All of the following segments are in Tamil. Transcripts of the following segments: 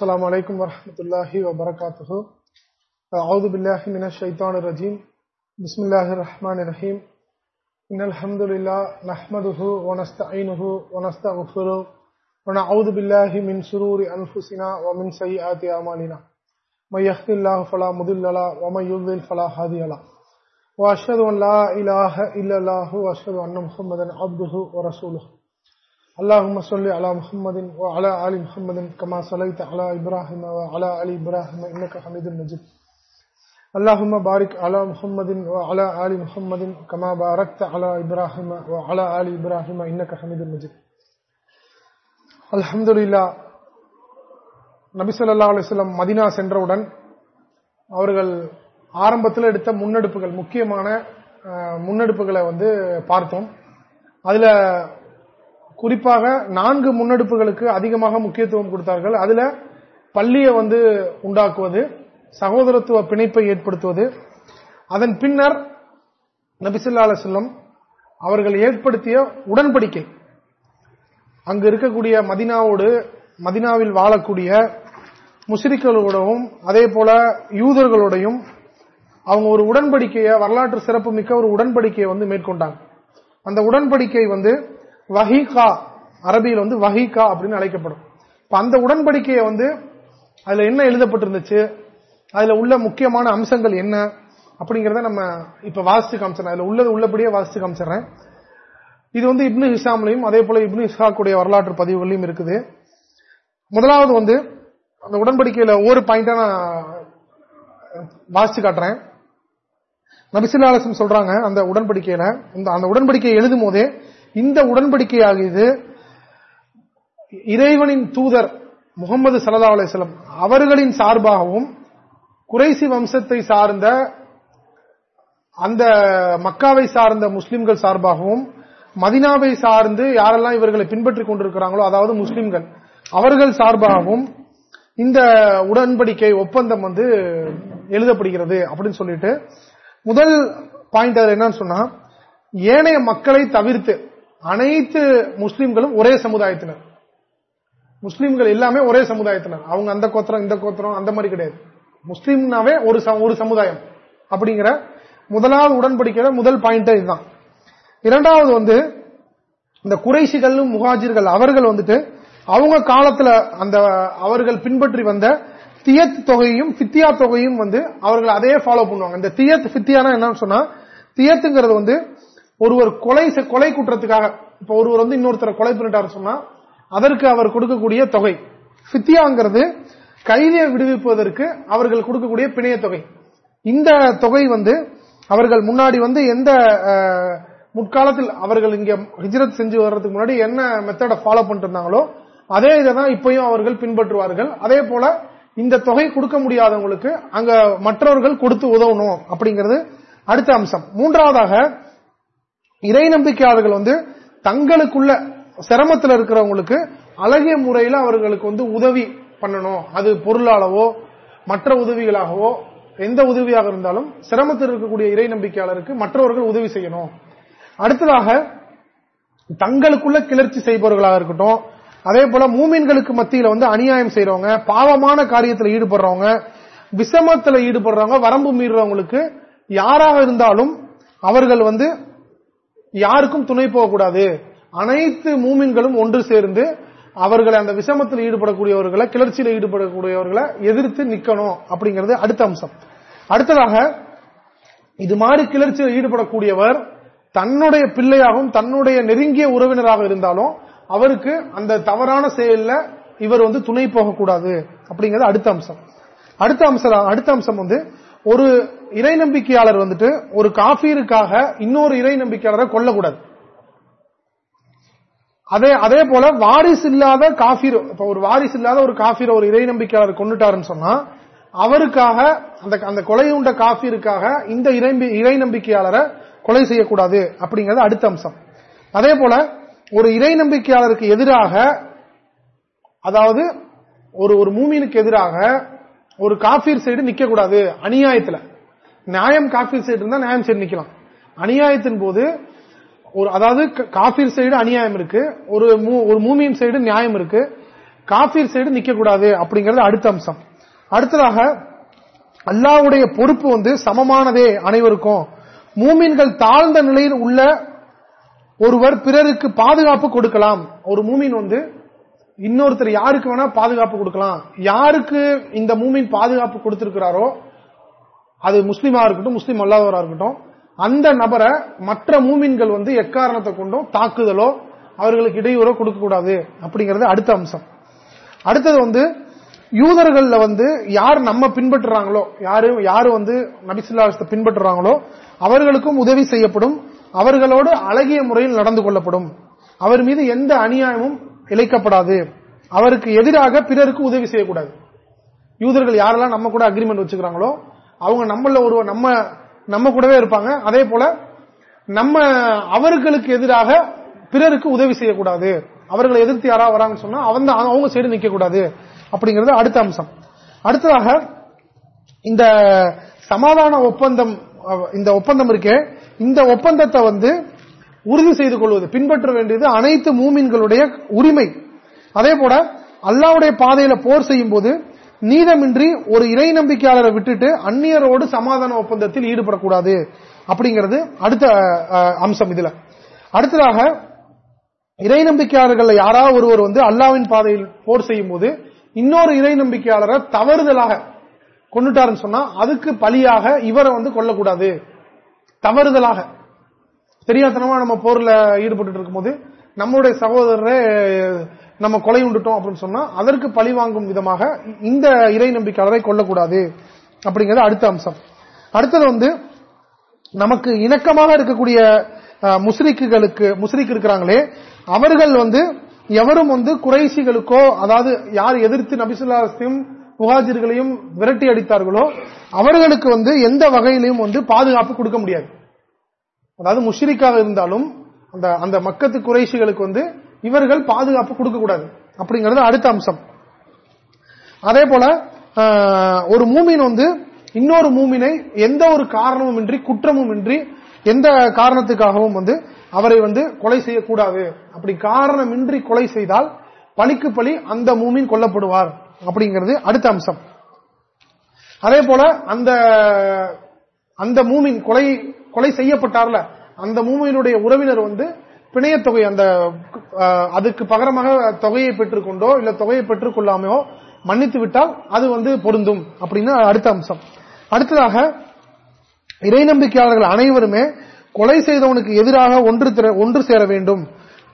السلام عليكم ورحمة الله وبركاته. أعوذ بالله من الشيطان الرجيم. بسم الله الرحمن الرحيم. إن الحمد لله نحمده ونستعينه ونستغفره ونعوذ بالله من سرور أنفسنا ومن سيئات أعمالنا. من يهد الله فلا مضل له ومن يضلل فلا هادي له. وأشهد أن لا إله إلا الله وأشهد أن محمدا عبده ورسوله. اللهم صل على محمد وعلى آل محمد كما صليت على إبراهيم وعلى آل إبراهيم إنك حميد مجيد اللهم بارك على محمد وعلى آل محمد كما باركت على إبراهيم وعلى آل إبراهيم إنك حميد مجيد الحمد لله நபி சொல்லா அலிஸ்லாம் மதினா சென்றவுடன் அவர்கள் ஆரம்பத்தில் எடுத்த முன்னெடுப்புகள் முக்கியமான முன்னெடுப்புகளை வந்து பார்த்தோம் அதுல குறிப்பாக நான்கு முன்னெடுப்புகளுக்கு அதிகமாக முக்கியத்துவம் கொடுத்தார்கள். அதுல பள்ளியை வந்து உண்டாக்குவது சகோதரத்துவ பிணைப்பை ஏற்படுத்துவது. அதன் பின்னர் நபிசுல்லா அலுவலம் அவர்கள் ஏற்படுத்திய உடன்படிக்கை. அங்கு இருக்கக்கூடிய மதினாவோடு மதினாவில் வாழக்கூடிய முஸ்ரிக்களோடவும் அதே போல யூதர்களோடையும் அவங்க ஒரு உடன்படிக்கையை வரலாற்று சிறப்பு மிக்க ஒரு உடன்படிக்கையை வந்து மேற்கொண்டாங்க. அந்த உடன்படிக்கை வந்து வஹீகா அரபியில் வந்து வஹீகா அப்படின்னு அழைக்கப்படும். இப்ப அந்த உடன்படிக்கையை வந்து அதுல என்ன எழுதப்பட்டிருந்துச்சு? அதுல உள்ள முக்கியமான அம்சங்கள் என்ன? அப்படிங்கறத நம்ம இப்ப வாசித்து காமிச்சிடறேன் அதுல உள்ளது உள்ளபடியே வாசித்து காமிச்சிடறேன். இது வந்து இப்னு ஹிசாம்லையும் அதே போல இப்னு இஸ்ஹாக்குடைய வரலாற்று பதிவுகளையும் இருக்குது. முதலாவது வந்து அந்த உடன்படிக்கையில ஒவ்வொரு பாயிண்டா நான் வாசித்து காட்டுறேன். நபிசுல்லாசம் சொல்றாங்க அந்த உடன்படிக்கையில அந்த உடன்படிக்கையை எழுதும் போதே இந்த உடன்படிக்கையாகியது இறைவனின் தூதர் முகமது சல்லா அலிஸ்லம் அவர்களின் சார்பாகவும் குறைசி வம்சத்தை சார்ந்த அந்த மக்காவை சார்ந்த முஸ்லிம்கள் சார்பாகவும் மதினாவை சார்ந்து யாரெல்லாம் இவர்களை பின்பற்றிக் கொண்டிருக்கிறாங்களோ அதாவது முஸ்லிம்கள் அவர்கள் சார்பாகவும் இந்த உடன்படிக்கை ஒப்பந்தம் வந்து எழுதப்படுகிறது அப்படின்னு சொல்லிட்டு முதல் பாயிண்ட் என்னன்னு சொன்னா ஏனைய மக்களை தவிர்த்து அனைத்து முஸ்லிம்களும் ஒரே சமுதாயத்தினர். முஸ்லிம்கள் எல்லாமே ஒரே சமுதாயத்தினர். அவங்க அந்த கோத்திரம் இந்த கோத்திரம் அந்த மாதிரி கிடையாது. முஸ்லீம்னாவே ஒரு ஒரு சமுதாயம். அப்படிங்கிற முதலாவது உடன்படிக்கிற முதல் பாயிண்ட் இதுதான். இரண்டாவது வந்து இந்த குறைசிகளும் முகாஜிர்கள் அவர்கள் வந்துட்டு அவங்க காலத்துல அந்த அவர்கள் பின்பற்றி வந்த தியத் தொகையும் பித்தியா தொகையும் வந்து அவர்கள் அதே ஃபாலோ பண்ணுவாங்க. இந்த தியத் பித்தியானா என்னன்னு சொன்னா தியத்துங்கிறது வந்து ஒருவர் கொலை கொலை குற்றத்துக்காக இப்ப ஒருவர் வந்து இன்னொருத்தரை கொலை பண்ணிட்டாரு சொன்னா அதற்கு அவர் கொடுக்கக்கூடிய தொகை. பித்தியாங்கிறது கைதியை விடுவிப்பதற்கு அவர்கள் கொடுக்கக்கூடிய பிணைய தொகை. இந்த தொகை வந்து அவர்கள் முன்னாடி வந்து எந்த முற்காலத்தில் அவர்கள் இங்க ஹிஜ்ரத் செஞ்சு வர்றதுக்கு முன்னாடி என்ன மெத்தட ஃபாலோ பண்ணிட்டு இருந்தாங்களோ அதே இதை தான் இப்பயும் அவர்கள் பின்பற்றுவார்கள். அதே போல இந்த தொகை கொடுக்க முடியாதவங்களுக்கு அங்க மற்றவர்கள் கொடுத்து உதவணும் அப்படிங்கிறது அடுத்த அம்சம். மூன்றாவதாக இறை நம்பிக்கையாளர்கள் வந்து தங்களுக்குள்ள சிரமத்தில் இருக்கிறவங்களுக்கு அழகிய முறையில் அவர்களுக்கு வந்து உதவி பண்ணணும். அது பொருளாளவோ மற்ற உதவிகளாகவோ எந்த உதவியாக இருந்தாலும் சிரமத்தில் இருக்கக்கூடிய இறை நம்பிக்கையாளருக்கு மற்றவர்கள் உதவி செய்யணும். அடுத்ததாக தங்களுக்குள்ள கிளர்ச்சி செய்பவர்களாக இருக்கட்டும் அதே போல மூமீன்களுக்கு மத்தியில வந்து அநியாயம் செய்யறவங்க பாவமான காரியத்தில் ஈடுபடுறவங்க விஷமத்தில் ஈடுபடுறவங்க வரம்பு மீறுறவங்களுக்கு யாராக இருந்தாலும் அவர்கள் வந்து யாருக்கும் துணை போகக்கூடாது. அனைத்து மூமின்களும் ஒன்று சேர்ந்து அவர்களை அந்த விஷமத்தில் ஈடுபடக்கூடியவர்களை கிளர்ச்சியில் ஈடுபடக்கூடியவர்களை எதிர்த்து நிக்கணும் அப்படிங்கிறது அடுத்த அம்சம். அடுத்ததாக இது மாதிரி கிளர்ச்சியில் ஈடுபடக்கூடியவர் தன்னுடைய பிள்ளையாகவும் தன்னுடைய நெருங்கிய உறவினராக இருந்தாலும் அவருக்கு அந்த தவறான செயல்ல இவர் வந்து துணை போகக்கூடாது அப்படிங்கிறது அடுத்த அம்சம். அடுத்த அம்சம் அடுத்த அம்சம் வந்து ஒரு இறை நம்பிக்கையாளர் வந்துட்டு ஒரு காபீருக்காக இன்னொரு இறை நம்பிக்கையாளரை கொல்லக்கூடாது. அதே அதே போல வாரிசு இல்லாத காபீர் இப்ப ஒரு வாரிசு இல்லாத ஒரு காபீர் ஒரு இறை நம்பிக்கையாளர் கொண்டுட்டாருன்னு சொன்னா அவருக்காக அந்த அந்த கொலை உண்ட காபீருக்காக இந்த இறை நம்பிக்கையாளரை கொலை செய்யக்கூடாது அப்படிங்கறது அடுத்த அம்சம். அதே போல ஒரு இறை நம்பிக்கையாளருக்கு எதிராக அதாவது ஒரு ஒரு மூமினுக்கு எதிராக ஒரு காபீர் சைடு நிக்க கூடாது அநியாயத்துல. நியாயம் காபீர் சைடு இருந்தா நியாயம் சைடு நிக்கலாம். அநியாயத்தின் போது ஒரு அதாவது காபீர் சைடு அநியாயம் இருக்கு ஒரு ஒரு மூமியின் சைடு நியாயம் இருக்கு காபீர் சைடு நிக்க கூடாது அப்படிங்கறது அடுத்த அம்சம். அடுத்ததாக அல்லாவுடைய பொறுப்பு வந்து சமமானதே அனைவருக்கும். மூமின்கள் தாழ்ந்த நிலையில் உள்ள ஒருவர் பிறருக்கு பாதுகாப்பு கொடுக்கலாம். ஒரு மூமின் வந்து இன்னொருத்தர் யாருக்கு வேணா பாதுகாப்பு கொடுக்கலாம். யாருக்கு இந்த மூமின் பாதுகாப்பு கொடுத்திருக்கிறாரோ அது முஸ்லீமா இருக்கட்டும் முஸ்லீம் அல்லாதவரா இருக்கட்டும் அந்த நபரை மற்ற மூமின்கள் வந்து எக்காரணத்தை கொண்டும் தாக்குதலோ அவர்களுக்கு இடையூறோ கொடுக்க கூடாது அப்படிங்கறது அடுத்த அம்சம். அடுத்தது வந்து யூதர்கள்ல வந்து யார் நம்ம பின்பற்றுறாங்களோ யாரு யாரு வந்து நபிசுல்லாசத்தை பின்பற்றுறாங்களோ அவர்களுக்கும் உதவி செய்யப்படும் அவர்களோடு அழகிய முறையில் நடந்து கொள்ளப்படும். அவர் மீது எந்த அநியாயமும் இழைக்கப்படாது. அவருக்கு எதிராக பிறருக்கு உதவி செய்யக்கூடாது. யூதர்கள் யாரெல்லாம் நம்ம கூட அக்ரிமெண்ட் வச்சுக்கிறாங்களோ அவங்க நம்மள ஒரு நம்ம நம்ம கூடவே இருப்பாங்க. அதே போல நம்ம அவர்களுக்கு எதிராக பிறருக்கு உதவி செய்யக்கூடாது. அவர்களை எதிர்த்து யாராவது வராங்கன்னு சொன்னா அவன் அவங்க சைடு நிக்க கூடாது அப்படிங்கிறது அடுத்த அம்சம். அடுத்ததாக இந்த சமாதான ஒப்பந்தம் இந்த ஒப்பந்தம் இருக்கே இந்த ஒப்பந்தத்தை வந்து உறுதி செய்து கொள்வது பின்பற்ற வேண்டியது அனைத்து மூமின்களுடைய உரிமை. அதே போல அல்லாவுடைய பாதையில போர் செய்யும் போது நீதமின்றி ஒரு இறை நம்பிக்கையாளரை விட்டுட்டு அந்நியரோடு சமாதான ஒப்பந்தத்தில் ஈடுபடக்கூடாது அப்படிங்கிறது அடுத்த அம்சம் இதுல. அடுத்ததாக இறை நம்பிக்கையாளர்கள் யாராவது ஒருவர் வந்து அல்லாவின் பாதையில் போர் செய்யும் போது இன்னொரு இறை நம்பிக்கையாளரை தவறுதலாக கொண்டுட்டாருன்னு சொன்னா அதுக்கு பலியாக இவரை வந்து கொல்லக்கூடாது. தவறுதலாக. தெரியாதனமா நம்ம போர்ல ஈடுபட்டு இருக்கும்போது நம்முடைய சகோதரரை நம்ம கொலை உண்டுட்டோம் அப்படின்னு சொன்னா அதற்கு பழி வாங்கும் விதமாக இந்த இறை நம்பிக்கையாளரை கொல்லக்கூடாது அப்படிங்கிறது அடுத்த அம்சம். அடுத்தது வந்து நமக்கு இணக்கமாக இருக்கக்கூடிய முஸ்ரிக்குகளுக்கு முஸ்ரிக் இருக்கிறாங்களே அவர்கள் வந்து எவரும் வந்து குறைசிகளுக்கோ அதாவது யார் எதிர்த்து நபிசுல்லாத்தையும் முகாஜிர்களையும் விரட்டி அடித்தார்களோ அவர்களுக்கு வந்து எந்த வகையிலையும் வந்து பாதுகாப்பு கொடுக்க முடியாது. அதாவது முஷ்ரிக்காக இருந்தாலும் அந்த அந்த மக்கத்து குறைசிகளுக்கு வந்து இவர்கள் பாதுகாப்பு கொடுக்க கூடாது அப்படிங்கறது அடுத்த அம்சம். அதே போல ஒரு மூமின் வந்து இன்னொரு மூமினை எந்த ஒரு காரணமும் இன்றி குற்றமும் இன்றி எந்த காரணத்துக்காகவும் வந்து அவரை வந்து கொலை செய்யக்கூடாது. அப்படி காரணமின்றி கொலை செய்தால் பழிக்கு பழி அந்த மூமின் கொல்லப்படுவார். அப்படிங்கிறது அடுத்த அம்சம். அதே போல அந்த அந்த மூமின் கொலை கொலை செய்யப்பட்டார்ல அந்த மூமையினுடைய உறவினர் வந்து பிணையத்தொகை அந்த அதுக்கு பகரமாக தொகையை பெற்றுக்கொண்டோ இல்ல தொகையை பெற்றுக் கொள்ளாமையோ மன்னித்து விட்டால் அது வந்து பொருந்தும் அப்படின்னு அடுத்த அம்சம். அடுத்ததாக இறை நம்பிக்கையாளர்கள் அனைவருமே கொலை செய்தவனுக்கு எதிராக ஒன்று ஒன்று சேர வேண்டும்.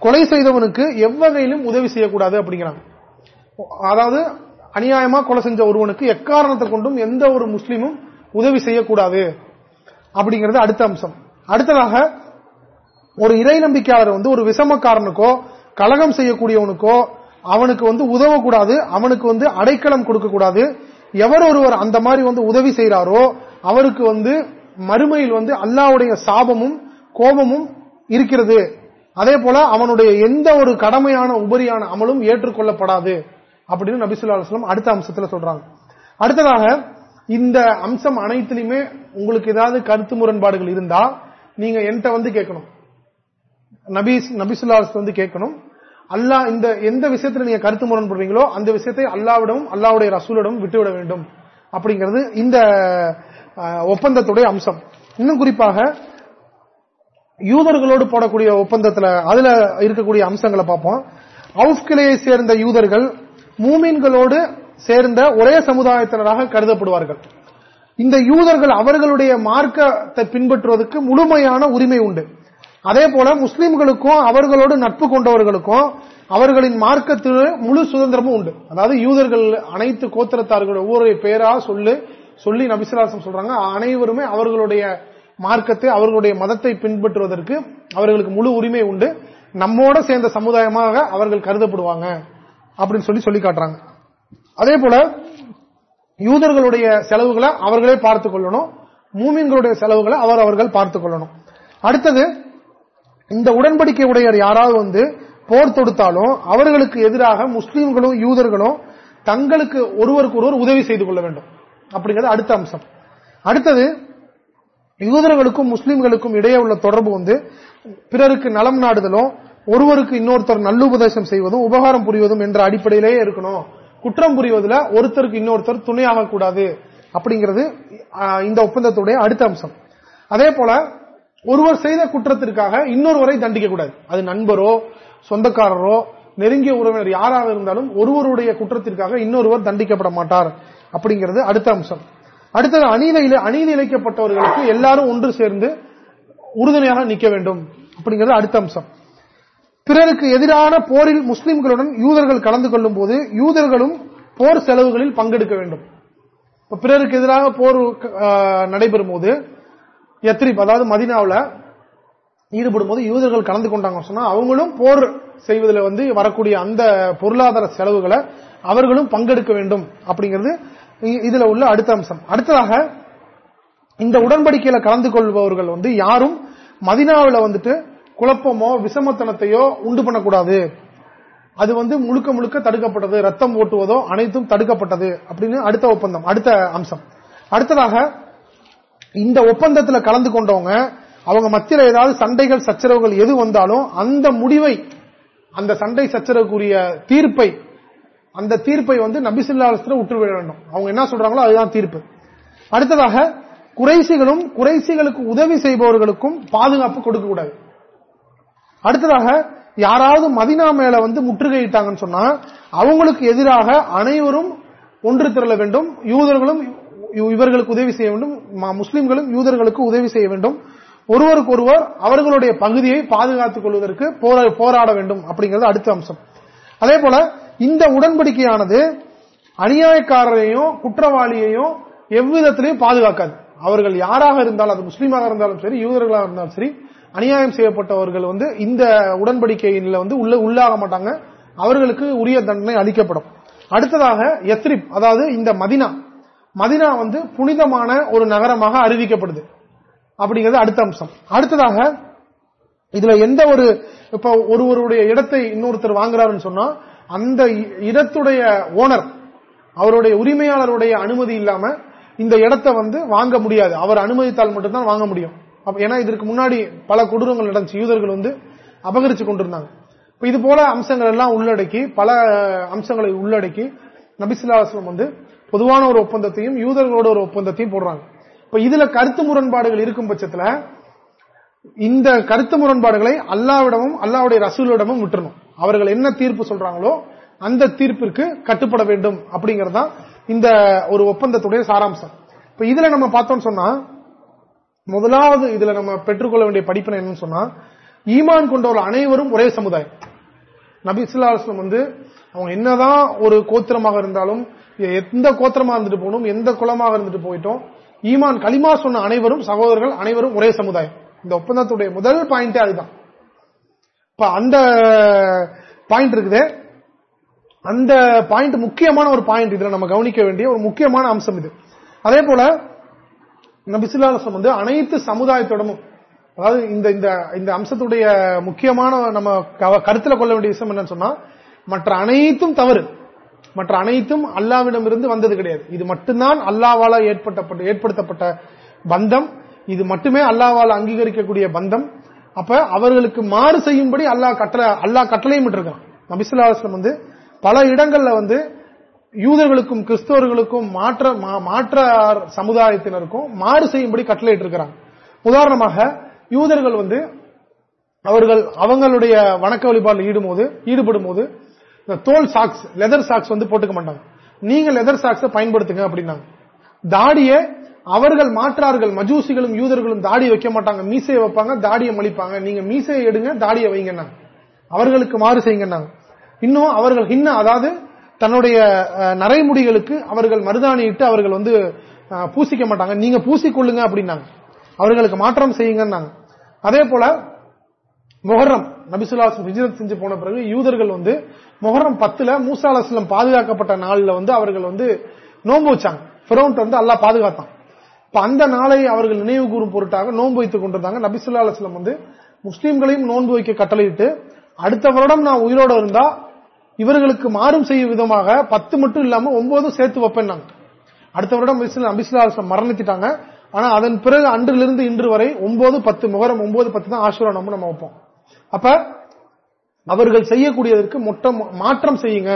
கொலை செய்தவனுக்கு எவ்வகையிலும் உதவி செய்யக்கூடாது அப்படிங்கிறாங்க. அதாவது அநியாயமா கொலை செஞ்ச ஒருவனுக்கு எக்காரணத்தை கொண்டும் எந்த ஒரு முஸ்லீமும் உதவி செய்யக்கூடாது. அப்படிங்கிறது அடுத்த அம்சம். அடுத்ததாக ஒரு இறை நம்பிக்கையாளர் வந்து ஒரு விசமக்காரனுக்கோ கலகம் செய்யக்கூடியவனுக்கோ அவனுக்கு வந்து உதவக்கூடாது அவனுக்கு வந்து அடைக்கலம் கொடுக்கக்கூடாது. எவர் ஒருவர் அந்த மாதிரி வந்து உதவி செய்கிறாரோ அவருக்கு வந்து மறுமையில் வந்து அல்லாவுடைய சாபமும் கோபமும் இருக்கிறது. அதே போல அவனுடைய எந்த ஒரு கடமையான உபரியான அமலும் ஏற்றுக்கொள்ளப்படாது. அப்படின்னு நபிசுல்லா அலுவலம் அடுத்த அம்சத்தில் சொல்றாங்க. அடுத்ததாக இந்த அம்சம் அனைத்திலுமே உங்களுக்கு ஏதாவது கருத்து முரண்பாடுகள் இருந்தா நீங்க என்கிட்ட வந்து கேட்கணும். நபி நபிசுல்லாஸ் வந்து கேட்கணும். அல்லா இந்த எந்த விஷயத்துல நீங்க கருத்து முரண்படுறீங்களோ அந்த விஷயத்தை அல்லாவிடமும் அல்லாவுடைய ரசூலிடமும் விட்டுவிட வேண்டும். அப்படிங்கிறது இந்த ஒப்பந்தத்துடைய அம்சம். இன்னும் குறிப்பாக யூதர்களோடு போடக்கூடிய ஒப்பந்தத்துல அதுல இருக்கக்கூடிய அம்சங்களை பார்ப்போம். அவுஃப் கிளையை சேர்ந்த யூதர்கள் மூமீன்களோடு சேர்ந்த ஒரே சமுதாயத்தினராக கருதப்படுவார்கள். இந்த யூதர்கள் அவர்களுடைய மார்க்கத்தை பின்பற்றுவதற்கு முழுமையான உரிமை உண்டு. அதே போல முஸ்லிம்களுக்கும் அவர்களோடு நட்பு கொண்டவர்களுக்கும் அவர்களின் மார்க்கத்தில் முழு சுதந்திரமும் உண்டு. அதாவது யூதர்கள் அனைத்து கோத்திரத்தார்கள் ஒவ்வொரு பேரா சொல்லு சொல்லி நபிசுலாசம் சொல்றாங்க. அனைவருமே அவர்களுடைய மார்க்கத்தை அவர்களுடைய மதத்தை பின்பற்றுவதற்கு அவர்களுக்கு முழு உரிமை உண்டு. நம்மோட சேர்ந்த சமுதாயமாக அவர்கள் கருதப்படுவாங்க அப்படின்னு சொல்லி சொல்லி காட்டுறாங்க. அதே போல யூதர்களுடைய செலவுகளை அவர்களே பார்த்துக் கொள்ளணும். மூமின்களுடைய செலவுகளை அவர் அவர்கள் பார்த்துக் கொள்ளணும். அடுத்தது இந்த உடன்படிக்கை உடையர் யாராவது வந்து போர் தொடுத்தாலும் அவர்களுக்கு எதிராக முஸ்லீம்களும் யூதர்களும் தங்களுக்கு ஒருவருக்கு ஒருவர் உதவி செய்து கொள்ள வேண்டும். அப்படிங்கிறது அடுத்த அம்சம். அடுத்தது யூதர்களுக்கும் முஸ்லீம்களுக்கும் இடையே உள்ள தொடர்பு வந்து பிறருக்கு நலம் நாடுதலும் ஒருவருக்கு இன்னொருத்தர் நல்லுபதேசம் செய்வதும் உபகாரம் புரிவதும் என்ற அடிப்படையிலேயே இருக்கணும். குற்றம் புரிவதில் ஒருத்தருக்கு இன்னொருத்தர் துணையாக கூடாது அப்படிங்கிறது இந்த ஒப்பந்தத்துடைய அடுத்த அம்சம். அதே போல ஒருவர் செய்த குற்றத்திற்காக இன்னொருவரை தண்டிக்க கூடாது அது நண்பரோ சொந்தக்காரரோ நெருங்கிய உறவினர் யாராக இருந்தாலும் ஒருவருடைய குற்றத்திற்காக இன்னொருவர் தண்டிக்கப்பட மாட்டார் அப்படிங்கிறது அடுத்த அம்சம். அடுத்தது அநீதியில அநீதி இழைக்கப்பட்டவர்களுக்கு எல்லாரும் ஒன்று சேர்ந்து உறுதுணையாக நிற்க வேண்டும் அப்படிங்கிறது அடுத்த அம்சம். பிறருக்கு எதிரான போரில் முஸ்லிம்களுடன் யூதர்கள் கலந்து கொள்ளும் போது யூதர்களும் போர் செலவுகளில் பங்கெடுக்க வேண்டும். பிறருக்கு எதிராக போர் நடைபெறும் போது எத்ரிப் அதாவது மதினாவில் ஈடுபடும் போது யூதர்கள் கலந்து கொண்டாங்க சொன்னா அவங்களும் போர் செய்வதில் வந்து வரக்கூடிய அந்த பொருளாதார செலவுகளை அவர்களும் பங்கெடுக்க வேண்டும் அப்படிங்கிறது இதுல உள்ள அடுத்த அம்சம். அடுத்ததாக இந்த உடன்படிக்கையில கலந்து கொள்பவர்கள் வந்து யாரும் மதினாவில் வந்துட்டு குழப்பமோ விஷமத்தனத்தையோ உண்டு பண்ணக்கூடாது. அது வந்து முழுக்க முழுக்க தடுக்கப்பட்டது. ரத்தம் ஓட்டுவதோ அனைத்தும் தடுக்கப்பட்டது அப்படின்னு அடுத்த ஒப்பந்தம் அடுத்த அம்சம். அடுத்ததாக இந்த ஒப்பந்தத்தில் கலந்து கொண்டவங்க அவங்க மத்தியில் ஏதாவது சண்டைகள் சச்சரவுகள் எது வந்தாலும் அந்த முடிவை அந்த சண்டை சச்சரவுக்குரிய தீர்ப்பை அந்த தீர்ப்பை வந்து நபிசுல்லாஸ்ல விட்டுவிட வேண்டும். அவங்க என்ன சொல்றாங்களோ அதுதான் தீர்ப்பு. அடுத்ததாக குறைசிகளும் குறைசிகளுக்கு உதவி செய்பவர்களுக்கும் பாதுகாப்பு கொடுக்கக்கூடாது. அடுத்ததாக யாராவது மதினா மேல வந்து முற்றுகையிட்டாங்கன்னு சொன்னா அவங்களுக்கு எதிராக அனைவரும் ஒன்று திரள வேண்டும். யூதர்களும் இவர்களுக்கு உதவி செய்ய வேண்டும். முஸ்லிம்களும் யூதர்களுக்கு உதவி செய்ய வேண்டும். ஒருவருக்கு ஒருவர் அவர்களுடைய பகுதியை பாதுகாத்துக் கொள்வதற்கு போராட வேண்டும் அப்படிங்கிறது அடுத்த அம்சம். அதே போல இந்த உடன்படிக்கையானது அநியாயக்காரரையும் குற்றவாளியையும் எவ்விதத்திலையும் பாதுகாக்காது. அவர்கள் யாராக இருந்தாலும் அது முஸ்லீமாக இருந்தாலும் சரி யூதர்களாக இருந்தாலும் சரி அநியாயம் செய்யப்பட்டவர்கள் வந்து இந்த உடன்படிக்கையில வந்து உள்ள உள்ளாக மாட்டாங்க. அவர்களுக்கு உரிய தண்டனை அளிக்கப்படும். அடுத்ததாக எத்ரிப் அதாவது இந்த மதினா. மதினா வந்து புனிதமான ஒரு நகரமாக அறிவிக்கப்படுது. அப்படிங்கிறது அடுத்த அம்சம். அடுத்ததாக இதுல எந்த ஒரு இப்ப ஒருவருடைய இடத்தை இன்னொருத்தர் வாங்குறாருன்னு சொன்னா அந்த இடத்துடைய ஓனர் அவருடைய உரிமையாளருடைய அனுமதி இல்லாம இந்த இடத்தை வந்து வாங்க முடியாது. அவர் அனுமதித்தால் மட்டும்தான் வாங்க முடியும். ஏன்னா இதற்கு முன்னாடி பல கொடூரங்கள் நடந்துச்சு. யூதர்கள் வந்து அபகரிச்சு கொண்டிருந்தாங்க. இது போல அம்சங்கள் எல்லாம் உள்ளடக்கி பல அம்சங்களை உள்ளடக்கி நபிசுல்லாஸ்லம் வந்து பொதுவான ஒரு ஒப்பந்தத்தையும் யூதர்களோட ஒரு ஒப்பந்தத்தையும் போடுறாங்க. இப்ப இதுல கருத்து முரண்பாடுகள் இருக்கும் பட்சத்துல இந்த கருத்து முரண்பாடுகளை அல்லாவிடமும் அல்லாவுடைய ரசூலிடமும் விட்டுறணும். அவர்கள் என்ன தீர்ப்பு சொல்றாங்களோ அந்த தீர்ப்பிற்கு கட்டுப்பட வேண்டும் அப்படிங்கறதான் இந்த ஒரு ஒப்பந்தத்துடைய சாராம்சம். இப்ப இதுல நம்ம பார்த்தோம்னு சொன்னா முதலாவது இதுல நம்ம பெற்றுக்கொள்ள வேண்டிய படிப்பினை என்னன்னு சொன்னா ஈமான் கொண்டவர்கள் அனைவரும் ஒரே சமுதாயம். நபி வந்து அவங்க என்னதான் ஒரு கோத்திரமாக இருந்தாலும் எந்த கோத்திரமா இருந்துட்டு போகணும் எந்த குலமாக இருந்துட்டு போயிட்டோம் ஈமான் களிமா சொன்ன அனைவரும் சகோதரர்கள் அனைவரும் ஒரே சமுதாயம். இந்த ஒப்பந்தத்துடைய முதல் பாயிண்டே அதுதான். இப்ப அந்த பாயிண்ட் இருக்குது. அந்த பாயிண்ட் முக்கியமான ஒரு பாயிண்ட் இதுல நம்ம கவனிக்க வேண்டிய ஒரு முக்கியமான அம்சம் இது. அதே போல நபிசுல்லாசம் வந்து அனைத்து சமுதாயத்தோடமும் அதாவது இந்த இந்த இந்த அம்சத்துடைய முக்கியமான நம்ம கருத்தில் கொள்ள வேண்டிய விஷயம் என்னன்னு சொன்னா மற்ற அனைத்தும் தவறு. மற்ற அனைத்தும் அல்லாவிடமிருந்து வந்தது கிடையாது. இது மட்டும்தான் அல்லாவால ஏற்பட்ட ஏற்படுத்தப்பட்ட பந்தம். இது மட்டுமே அல்லாவால் அங்கீகரிக்கக்கூடிய பந்தம். அப்ப அவர்களுக்கு மாறு செய்யும்படி அல்லாஹ் கட்டளை அல்லாஹ் கட்டளையும் இருக்கான் நபிசுல்லாஸ்லம் வந்து பல இடங்கள்ல வந்து யூதர்களுக்கும் கிறிஸ்தவர்களுக்கும் மாற்ற மாற்ற சமுதாயத்தினருக்கும் மாறு செய்யும்படி கட்டளையிட்டு இருக்கிறாங்க உதாரணமாக யூதர்கள் வந்து அவர்கள் அவங்களுடைய வணக்க வழிபாடு ஈடுபோது ஈடுபடும் போது இந்த தோல் சாக்ஸ் லெதர் சாக்ஸ் வந்து போட்டுக்க மாட்டாங்க. நீங்க லெதர் சாக்ஸ் பயன்படுத்துங்க அப்படின்னாங்க. தாடிய அவர்கள் மாற்றார்கள் மஜூசிகளும் யூதர்களும் தாடியை வைக்க மாட்டாங்க. மீசையை வைப்பாங்க தாடியை மலிப்பாங்க. நீங்க மீசையை எடுங்க தாடியை வைங்க அவர்களுக்கு மாறு செய்யுங்க இன்னும் அவர்கள் ஹின்ன அதாவது தன்னுடைய நரைமுடிகளுக்கு அவர்கள் மருதாணியிட்டு அவர்கள் வந்து பூசிக்க மாட்டாங்க. நீங்க பூசிக்கொள்ளுங்க அப்படின்னாங்க. அவர்களுக்கு மாற்றம் செய்யுங்கன்னாங்க. அதே போல முகரம் நபிசுல்லாசம் ஹிஜரத் செஞ்சு போன பிறகு யூதர்கள் வந்து முகரம் பத்துல மூசா அலுவலம் பாதுகாக்கப்பட்ட நாள்ல வந்து அவர்கள் வந்து நோன்பு வச்சாங்க. பிறவுண்ட் வந்து அல்லா பாதுகாத்தான். இப்ப அந்த நாளை அவர்கள் நினைவு கூறும் பொருட்டாக நோன்பு வைத்துக் கொண்டிருந்தாங்க. நபிசுல்லா அலுவலம் வந்து முஸ்லீம்களையும் நோன்பு வைக்க கட்டளையிட்டு அடுத்த வருடம் நான் உயிரோடு இருந்தா இவர்களுக்கு மாறும் செய்யும் விதமாக பத்து மட்டும் இல்லாம ஒன்பதும் சேர்த்து வைப்பேன் அடுத்த வருடம் அபிசுலாசம் மரணித்திட்டாங்க ஆனா அதன் பிறகு அன்றிலிருந்து இன்று வரை ஒன்பது பத்து முகரம் ஒன்பது பத்து தான் ஆசுரா நம்ம நம்ம வைப்போம். அப்ப அவர்கள் செய்யக்கூடியதற்கு மொட்ட மாற்றம் செய்யுங்க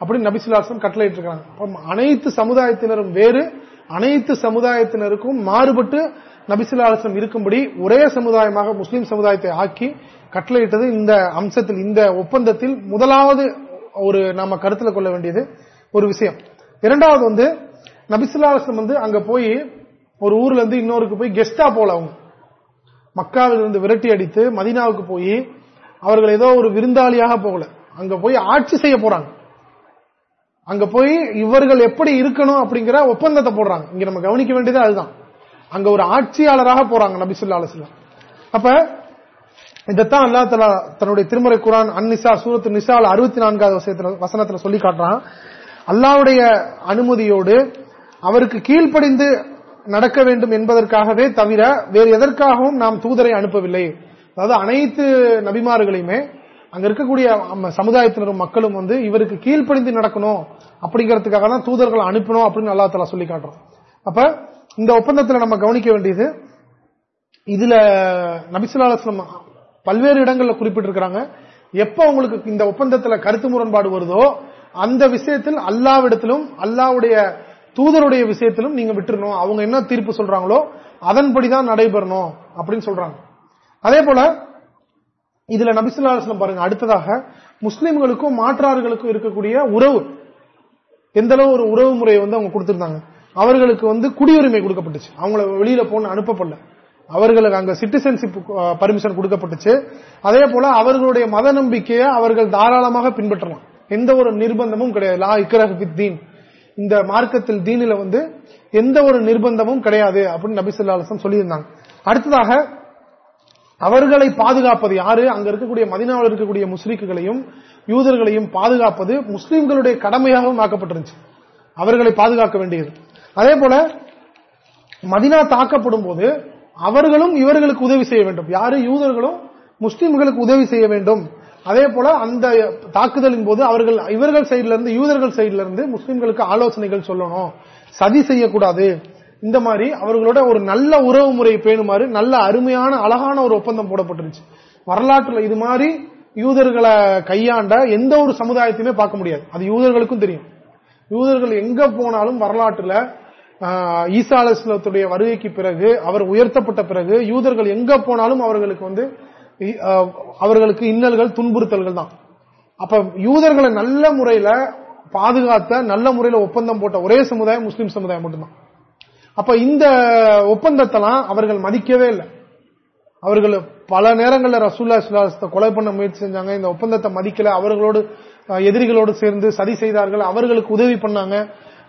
அப்படின்னு நபிசுல்லாசம் கட்டளையிட்டு இருக்காங்க அனைத்து சமுதாயத்தினரும் வேறு அனைத்து சமுதாயத்தினருக்கும் மாறுபட்டு நபிசுல்லாசம் இருக்கும்படி ஒரே சமுதாயமாக முஸ்லீம் சமுதாயத்தை ஆக்கி கட்டளையிட்டது இந்த அம்சத்தில் இந்த ஒப்பந்தத்தில் முதலாவது ஒரு நாம கருத்துல கொள்ள வேண்டியது ஒரு விஷயம். இரண்டாவது வந்து நபிசுல்லாசம் வந்து அங்க போய் ஒரு ஊர்ல இருந்து இன்னொருக்கு போய் கெஸ்டா போல அவங்க. மக்காவில் இருந்து விரட்டி அடித்து மதினாவுக்கு போய் அவர்கள் ஏதோ ஒரு விருந்தாளியாக போகல. அங்க போய் ஆட்சி செய்ய போறாங்க. அங்க போய் இவர்கள் எப்படி இருக்கணும் அப்படிங்கிற ஒப்பந்தத்தை போடுறாங்க. இங்க நம்ம கவனிக்க வேண்டியது அதுதான். அங்க ஒரு ஆட்சியாளராக போறாங்க நபிசுல்லா அலுவலம் அப்ப இதைத்தான் அல்லா தலா தன்னுடைய திருமுறை குரான் அந்நிசா சூரத்து நிசால் அறுபத்தி நான்காவது வசனத்துல சொல்லி காட்டுறான். அல்லாவுடைய அனுமதியோடு அவருக்கு கீழ்ப்படிந்து நடக்க வேண்டும் என்பதற்காகவே தவிர வேறு எதற்காகவும் நாம் தூதரை அனுப்பவில்லை. அதாவது அனைத்து நபிமார்களையுமே அங்க இருக்கக்கூடிய சமுதாயத்தினரும் மக்களும் வந்து இவருக்கு கீழ்ப்படிந்து நடக்கணும் அப்படிங்கறதுக்காக தான் தூதர்கள் அனுப்பணும் அப்படின்னு அல்லா தலா சொல்லி காட்டுறோம் அப்ப இந்த ஒப்பந்தத்தில் நம்ம கவனிக்க வேண்டியது இதுல நபிசுல்லாஸ்லம் பல்வேறு இடங்கள்ல குறிப்பிட்டிருக்கிறாங்க. எப்ப உங்களுக்கு இந்த ஒப்பந்தத்தில் கருத்து முரண்பாடு வருதோ அந்த விஷயத்தில் அல்லாவிடத்திலும் அல்லாவுடைய தூதருடைய விஷயத்திலும் நீங்க விட்டுறணும். அவங்க என்ன தீர்ப்பு சொல்றாங்களோ அதன்படிதான் நடைபெறணும் அப்படின்னு சொல்றாங்க. அதே போல இதுல நபிசுல்லாஸ்லம் பாருங்க அடுத்ததாக முஸ்லிம்களுக்கும் மாற்றார்களுக்கும் இருக்கக்கூடிய உறவு. எந்த அளவு ஒரு உறவு முறையை வந்து அவங்க கொடுத்திருந்தாங்க. அவர்களுக்கு வந்து குடியுரிமை கொடுக்கப்பட்டுச்சு. அவங்கள வெளியில போன அனுப்பப்படல. அவர்களுக்கு அங்க சிட்டிசன்ஷிப் பர்மிஷன் கொடுக்கப்பட்டுச்சு. அதே போல அவர்களுடைய மத நம்பிக்கையை அவர்கள் தாராளமாக பின்பற்றலாம். எந்த ஒரு நிர்பந்தமும் கிடையாது. லா இக்கரஹ் தீன். இந்த மார்க்கத்தில் தீனில வந்து எந்த ஒரு நிர்பந்தமும் கிடையாது அப்படின்னு நபிசுல்லா சொல்லியிருந்தாங்க. அடுத்ததாக அவர்களை பாதுகாப்பது யாரு? அங்க இருக்கக்கூடிய மதினாவில் இருக்கக்கூடிய முஸ்லீக்குகளையும் யூதர்களையும் பாதுகாப்பது முஸ்லீம்களுடைய கடமையாகவும் ஆக்கப்பட்டிருந்துச்சு. அவர்களை பாதுகாக்க வேண்டியது. அதே போல மதினா தாக்கப்படும் போது அவர்களும் இவர்களுக்கு உதவி செய்ய வேண்டும். யாரு? யூதர்களும் முஸ்லீம்களுக்கு உதவி செய்ய வேண்டும். அதே போல அந்த தாக்குதலின் போது அவர்கள் இவர்கள் சைட்ல இருந்து யூதர்கள் சைட்ல இருந்து முஸ்லீம்களுக்கு ஆலோசனைகள் சொல்லணும். சதி செய்யக்கூடாது. இந்த மாதிரி அவர்களோட ஒரு நல்ல உறவு முறை பேணுமாறு நல்ல அருமையான அழகான ஒரு ஒப்பந்தம் போடப்பட்டிருச்சு. வரலாற்றுல இது மாதிரி யூதர்களை கையாண்ட எந்த ஒரு சமுதாயத்தையுமே பார்க்க முடியாது. அது யூதர்களுக்கும் தெரியும். யூதர்கள் எங்க போனாலும் வரலாற்றுல ஈசா அலுவலத்துடைய வருகைக்கு பிறகு அவர் உயர்த்தப்பட்ட பிறகு யூதர்கள் எங்க போனாலும் அவர்களுக்கு வந்து அவர்களுக்கு இன்னல்கள் துன்புறுத்தல்கள் தான். அப்ப யூதர்களை நல்ல முறையில பாதுகாத்த நல்ல முறையில ஒப்பந்தம் போட்ட ஒரே சமுதாயம் முஸ்லீம் சமுதாயம் மட்டும்தான். அப்ப இந்த ஒப்பந்தத்தெல்லாம் அவர்கள் மதிக்கவே இல்லை. அவர்கள் பல நேரங்களில் ரசூல்லா சுல்லாசத்தை கொலை பண்ண முயற்சி செஞ்சாங்க இந்த ஒப்பந்தத்தை மதிக்கல அவர்களோடு எதிரிகளோடு சேர்ந்து சதி செய்தார்கள் அவர்களுக்கு உதவி பண்ணாங்க.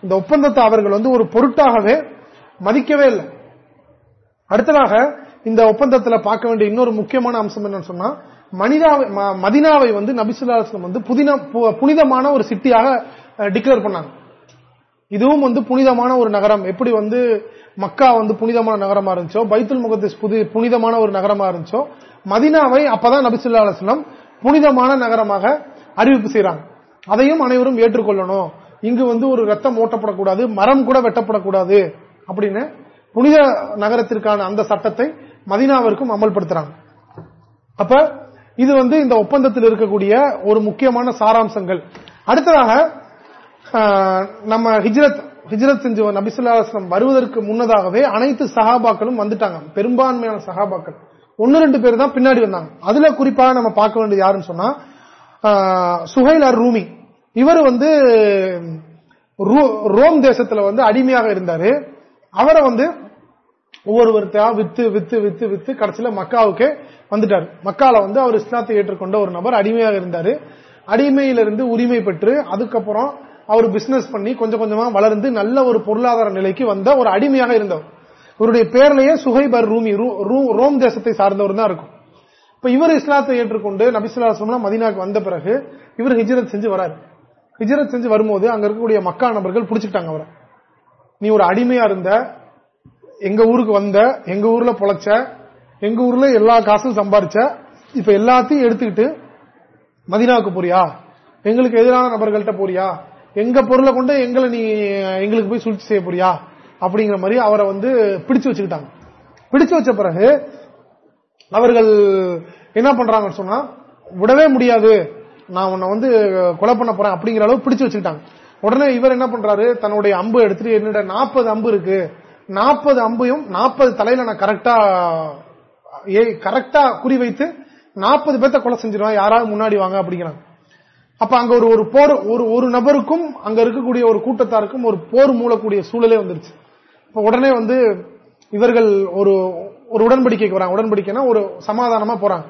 இந்த ஒப்பந்தத்தை அவர்கள் வந்து ஒரு பொருட்டாகவே மதிக்கவே இல்லை. அடுத்ததாக இந்த ஒப்பந்தத்தில் பார்க்க வேண்டிய இன்னொரு முக்கியமான அம்சம் என்னன்னு சொன்னா மனிதாவை மதினாவை வந்து நபிசுல்லாஸ்லம் வந்து புனிதமான ஒரு சிட்டியாக டிக்ளேர் பண்ணாங்க. இதுவும் வந்து புனிதமான ஒரு நகரம். எப்படி வந்து மக்கா வந்து புனிதமான நகரமா இருந்துச்சோ பைத்துல் முகத்திஸ் புது புனிதமான ஒரு நகரமா இருந்துச்சோ மதினாவை அப்பதான் நபிசுல்லா அலுவலம் புனிதமான நகரமாக அறிவிப்பு செய்யறாங்க அதையும் அனைவரும் ஏற்றுக்கொள்ளணும். இங்கு வந்து ஒரு ரத்தம் ஓட்டப்படக்கூடாது மரம் கூட வெட்டப்படக்கூடாது அப்படின்னு புனித நகரத்திற்கான அந்த சட்டத்தை மதினாவிற்கும் அமல்படுத்துறாங்க. அப்ப இது வந்து இந்த ஒப்பந்தத்தில் இருக்கக்கூடிய ஒரு முக்கியமான சாராம்சங்கள். அடுத்ததாக நம்ம ஹிஜ்ரத் ஹிஜ்ரத் செஞ்ச நபிசுல்லாஸ்லம் வருவதற்கு முன்னதாகவே அனைத்து சகாபாக்களும் வந்துட்டாங்க. பெரும்பான்மையான சகாபாக்கள் ஒன்னு ரெண்டு பேர் தான் பின்னாடி வந்தாங்க. அதுல குறிப்பாக நம்ம பார்க்க வேண்டியது யாருன்னு சொன்னா சுஹைல் அர் ரூமி இவர் வந்து ரோம் தேசத்துல வந்து அடிமையாக இருந்தாரு. அவரை வந்து ஒவ்வொருவர்த்தா வித்து வித்து வித்து வித்து கடைசியில மக்காவுக்கு வந்துட்டார். மக்கால வந்து அவர் இஸ்லாத்தை ஏற்றுக்கொண்ட ஒரு நபர் அடிமையாக இருந்தாரு. அடிமையிலிருந்து உரிமை பெற்று அதுக்கப்புறம் அவர் பிசினஸ் பண்ணி கொஞ்சம் கொஞ்சமா வளர்ந்து நல்ல ஒரு பொருளாதார நிலைக்கு வந்த ஒரு அடிமையாக இருந்தவர். இவருடைய பேர்லயே சுகைபர் ரூமி ரோம் தேசத்தை சார்ந்தவர் தான் இருக்கும். இப்ப இவர் இஸ்லாத்தை ஏற்றுக்கொண்டு நபிசுல்லா மதினாக்கு வந்த பிறகு இவர் ஹிஜரத் செஞ்சு வராரு. ஹிஜரத் செஞ்சு வரும்போது அங்க இருக்கக்கூடிய மக்கா நபர்கள் பிடிச்சிட்டாங்க அவரை. நீ ஒரு அடிமையா இருந்த எங்க ஊருக்கு வந்த எங்க ஊர்ல பொழைச்ச எங்க ஊர்ல எல்லா காசும் சம்பாரிச்ச இப்ப எல்லாத்தையும் எடுத்துக்கிட்டு மதினாவுக்கு போறியா? எங்களுக்கு எதிரான நபர்கள்ட்ட போறியா? எங்க பொருளை கொண்டு எங்களை நீ எங்களுக்கு போய் சூழ்ச்சி செய்ய போறியா? அப்படிங்கிற மாதிரி அவரை வந்து பிடிச்சு வச்சுக்கிட்டாங்க. பிடிச்சு வச்ச பிறகு அவர்கள் என்ன பண்றாங்கன்னு சொன்னா விடவே முடியாது. நான் உன்னை வந்து கொலை பண்ண போறேன் அப்படிங்கிற அளவு பிடிச்சு வச்சுக்கிட்டாங்க. உடனே இவர் என்ன பண்றாரு? தன்னுடைய அம்பு எடுத்துட்டு என்னோட நாற்பது அம்பு இருக்கு. நாற்பது அம்பையும் நாற்பது தலையில நான் கரெக்டா கரெக்டா குறிவைத்து நாற்பது பேர்த்த கொலை செஞ்சிருவான். யாராவது முன்னாடி வாங்க அப்படிங்கிறாங்க. அப்ப அங்க ஒரு ஒரு போர் ஒரு ஒரு நபருக்கும் அங்க இருக்கக்கூடிய ஒரு கூட்டத்தாருக்கும் ஒரு போர் மூலக்கூடிய சூழலே வந்துருச்சு. இப்ப உடனே வந்து இவர்கள் ஒரு ஒரு உடன்படிக்கைக்கு வராங்க. உடன்படிக்கைனா ஒரு சமாதானமா போறாங்க.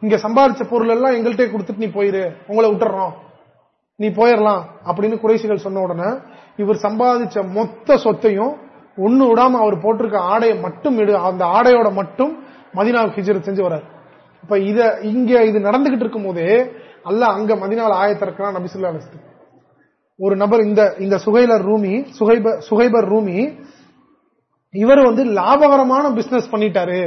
இங்க சம்பாதிச்ச பொருள் எல்லாம் எங்கள்கிட்ட கொடுத்துட்டு நீ போயிரு. உங்களை விட்டுறோம். நீ போயிடலாம் அப்படின்னு குறைசிகள் சொன்ன உடனே இவர் சம்பாதிச்ச மொத்த சொத்தையும் ஒண்ணு விடாம அவர் போட்டிருக்க ஆடையை மட்டும் அந்த ஆடையோட மட்டும் மதினாவுக்கு ஹிஜர் செஞ்சு வர்றாரு. இப்ப இத இங்க இது நடந்துகிட்டு இருக்கும் போதே அல்ல அங்க மதினால ஆயத்திறக்கலாம் நபிசுல்லா அலிஸ்து ஒரு நபர் இந்த இந்த சுகைலர் ரூமி சுகைபர் சுகைபர் ரூமி இவர் வந்து லாபகரமான பிசினஸ் பண்ணிட்டாரு.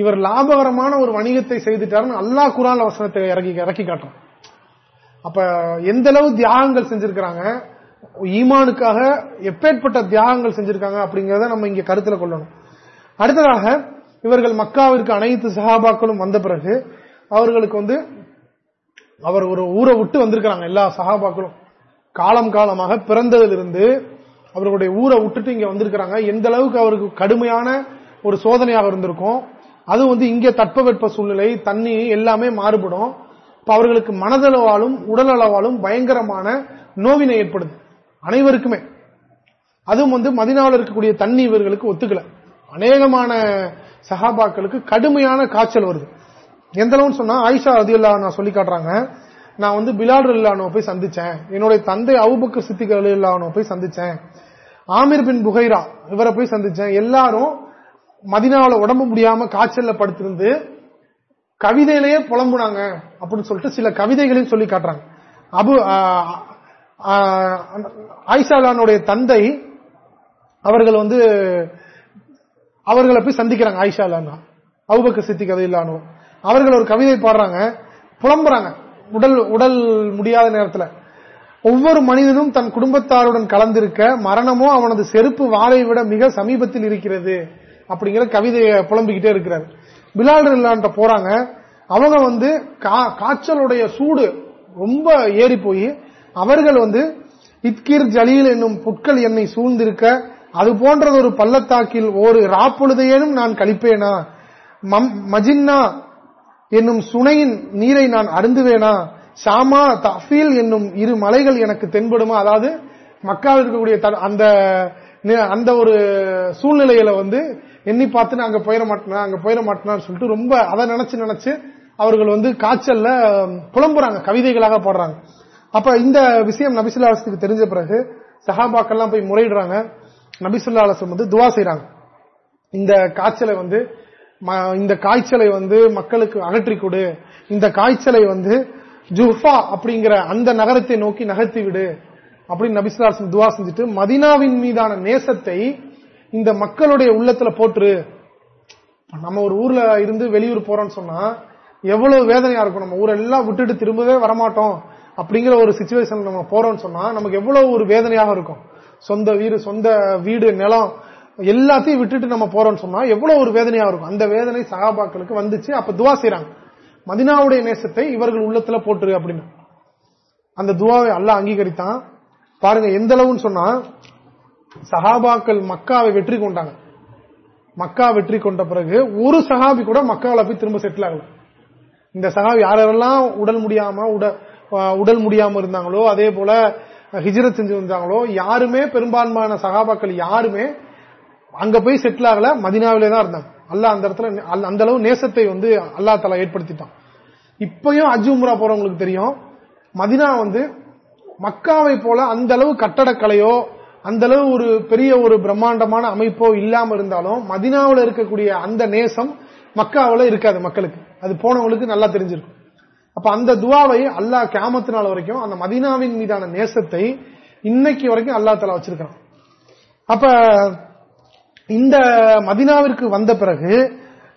இவர் லாபகரமான ஒரு வணிகத்தை செய்துட்டாருன்னு அல்லா குரான் வசனத்தை இறக்கி இறக்கி காட்டுறான். அப்ப எந்த அளவு தியாகங்கள் செஞ்சிருக்கிறாங்க? ஈமானுக்காக எப்பேற்பட்ட தியாகங்கள் செஞ்சிருக்காங்க அப்படிங்கறத நம்ம இங்க கருத்துல கொள்ளணும். அடுத்ததாக இவர்கள் மக்காவிற்கு அனைத்து சகாபாக்களும் வந்த பிறகு அவர்களுக்கு வந்து அவர் ஒரு ஊரை விட்டு வந்திருக்கிறாங்க எல்லா சகாபாக்களும் காலம் காலமாக பிறந்ததிலிருந்து அவர்களுடைய ஊரை விட்டுட்டு இங்க வந்திருக்கிறாங்க. எந்த அளவுக்கு அவருக்கு கடுமையான ஒரு சோதனையாக இருந்திருக்கும்? அது வந்து இங்கே தட்பவெட்ப சூழ்நிலை தண்ணி எல்லாமே மாறுபடும். இப்ப அவர்களுக்கு மனதளவாலும் உடலளவாலும் பயங்கரமான நோவினை ஏற்படுது. அனைவருக்குமே. அதுவும் வந்து மதினாவில் இருக்கக்கூடிய தண்ணி இவர்களுக்கு ஒத்துக்கல. அநேகமான சகாபாக்களுக்கு கடுமையான காய்ச்சல் வருது. எந்த அளவுன்னு சொன்னா ஆயிஷா அதில்லா நான் சொல்லி காட்டுறாங்க. நான் வந்து பிலால் இல்லானோ போய் சந்திச்சேன். என்னுடைய தந்தை அவுபக்கு சித்திகள் இல்லானோ போய் சந்திச்சேன். ஆமிர் பின் புகைரா இவரை போய் சந்திச்சேன். எல்லாரும் மதினாவில் உடம்பு முடியாம காய்ச்சல்ல படுத்திருந்து கவிதையிலேயே புலம்புனாங்க அப்படின்னு சொல்லிட்டு சில கவிதைகளையும் சொல்லி காட்டுறாங்க. அபு ஆயிஷாலானுடைய தந்தை அவர்கள் வந்து அவர்களை போய் சந்திக்கிறாங்க ஆயிஷா அவுபக்க சித்தி கதை இல்லானோ அவர்கள் ஒரு கவிதை பாடுறாங்க புலம்புறாங்க. உடல் உடல் முடியாத நேரத்தில். ஒவ்வொரு மனிதனும் தன் குடும்பத்தாருடன் கலந்திருக்க மரணமோ அவனது செருப்பு வாழை விட மிக சமீபத்தில் இருக்கிறது. அப்படிங்கிற கவிதையை புலம்பிக்கிட்டே இருக்கிறார். பிலால் இல்லான்ட்ட போறாங்க. அவங்க வந்து காய்ச்சலுடைய சூடு ரொம்ப ஏறி போய் அவர்கள் வந்து இத்கிர் ஜலீல் என்னும் புட்கள் என்னை சூழ்ந்திருக்க அது போன்றது ஒரு பள்ளத்தாக்கில் ஒரு ராப்பொழுதையேனும் நான் கழிப்பேனா? மஜின்னா என்னும் சுனையின் நீரை நான் அருந்துவேனா? ஷாமா தஃபீல் என்னும் இரு மலைகள் எனக்கு தென்படுமா? அதாவது மக்கள் இருக்கக்கூடிய அந்த அந்த ஒரு சூழ்நிலையில வந்து எண்ணி பார்த்து அங்க போயிட மாட்டேனா அங்க போயிட மாட்டேனான்னு சொல்லிட்டு ரொம்ப அதை நினைச்சு நினைச்சு அவர்கள் வந்து காய்ச்சல்ல புலம்புறாங்க கவிதைகளாக போடுறாங்க. அப்ப இந்த விஷயம் நபிசுல்லாசத்துக்கு தெரிஞ்ச பிறகு சஹாபாக்கெல்லாம் போய் முறையிடுறாங்க. நபிசுல்லா அலசம் வந்து துவா செய்யறாங்க இந்த காய்ச்சலை வந்து இந்த காய்ச்சலை வந்து மக்களுக்கு அகற்றி கொடு. இந்த காய்ச்சலை வந்து ஜுஃபா அப்படிங்கிற அந்த நகரத்தை நோக்கி நகர்த்தி விடு அப்படின்னு நபிசுல்லாசம் துவா செஞ்சுட்டு மதினாவின் மீதான நேசத்தை இந்த மக்களுடைய உள்ளத்துல போட்டுரு. நம்ம ஒரு ஊர்ல இருந்து வெளியூர் போறோம்னு சொன்னா எவ்வளவு வேதனையா இருக்கும். நம்ம ஊரெல்லாம் விட்டுட்டு திரும்பவே வரமாட்டோம் அப்படிங்கிற ஒரு சுச்சுவேஷன் நம்ம போறோம்னு சொன்னா நமக்கு எவ்வளவு ஒரு வேதனையாக இருக்கும். சொந்த வீடு சொந்த வீடு நிலம் எல்லாத்தையும் விட்டுட்டு நம்ம போறோம்னு சொன்னா எவ்வளவு ஒரு வேதனையா இருக்கும். அந்த வேதனை சகாபாக்களுக்கு வந்துச்சு. அப்ப துவா செய்யறாங்க மதினாவுடைய நேசத்தை இவர்கள் உள்ளத்துல போட்டுரு அப்படின்னு. அந்த துவாவை அல்ல அங்கீகரித்தான். பாருங்க எந்த அளவுன்னு சொன்னா சஹாபாக்கள் மக்காவை வெற்றி கொண்டாங்க. மக்கா வெற்றி கொண்ட பிறகு ஒரு சஹாபி கூட மக்காவில் போய் திரும்ப செட்டில் ஆகல. இந்த சஹாபி யாரெல்லாம் உடல் முடியாம உடல் முடியாம இருந்தாங்களோ அதே போல ஹிஜரத் செஞ்சு வந்தாங்களோ யாருமே பெரும்பான்மையான சகாபாக்கள் யாருமே அங்க போய் செட்டில் ஆகல மதினாவிலே தான் இருந்தாங்க. அல்ல அந்த இடத்துல அந்த அளவு நேசத்தை வந்து அல்லா தலா ஏற்படுத்திட்டான். இப்பயும் அஜு உம்ரா போறவங்களுக்கு தெரியும் மதினா வந்து மக்காவை போல அந்த அளவு கட்டடக்கலையோ அந்த அளவு ஒரு பெரிய ஒரு பிரம்மாண்டமான அமைப்போ இல்லாம இருந்தாலும் மதினாவில் இருக்கக்கூடிய அந்த நேசம் மக்காவில் இருக்காது மக்களுக்கு. அது போனவங்களுக்கு நல்லா தெரிஞ்சிருக்கும். அப்ப அந்த துவாவை அல்லா கேமத்து நாள் வரைக்கும் அந்த மதினாவின் மீதான நேசத்தை இன்னைக்கு வரைக்கும் அல்லா தலா வச்சிருக்கான் அப்ப இந்த மதினாவிற்கு வந்த பிறகு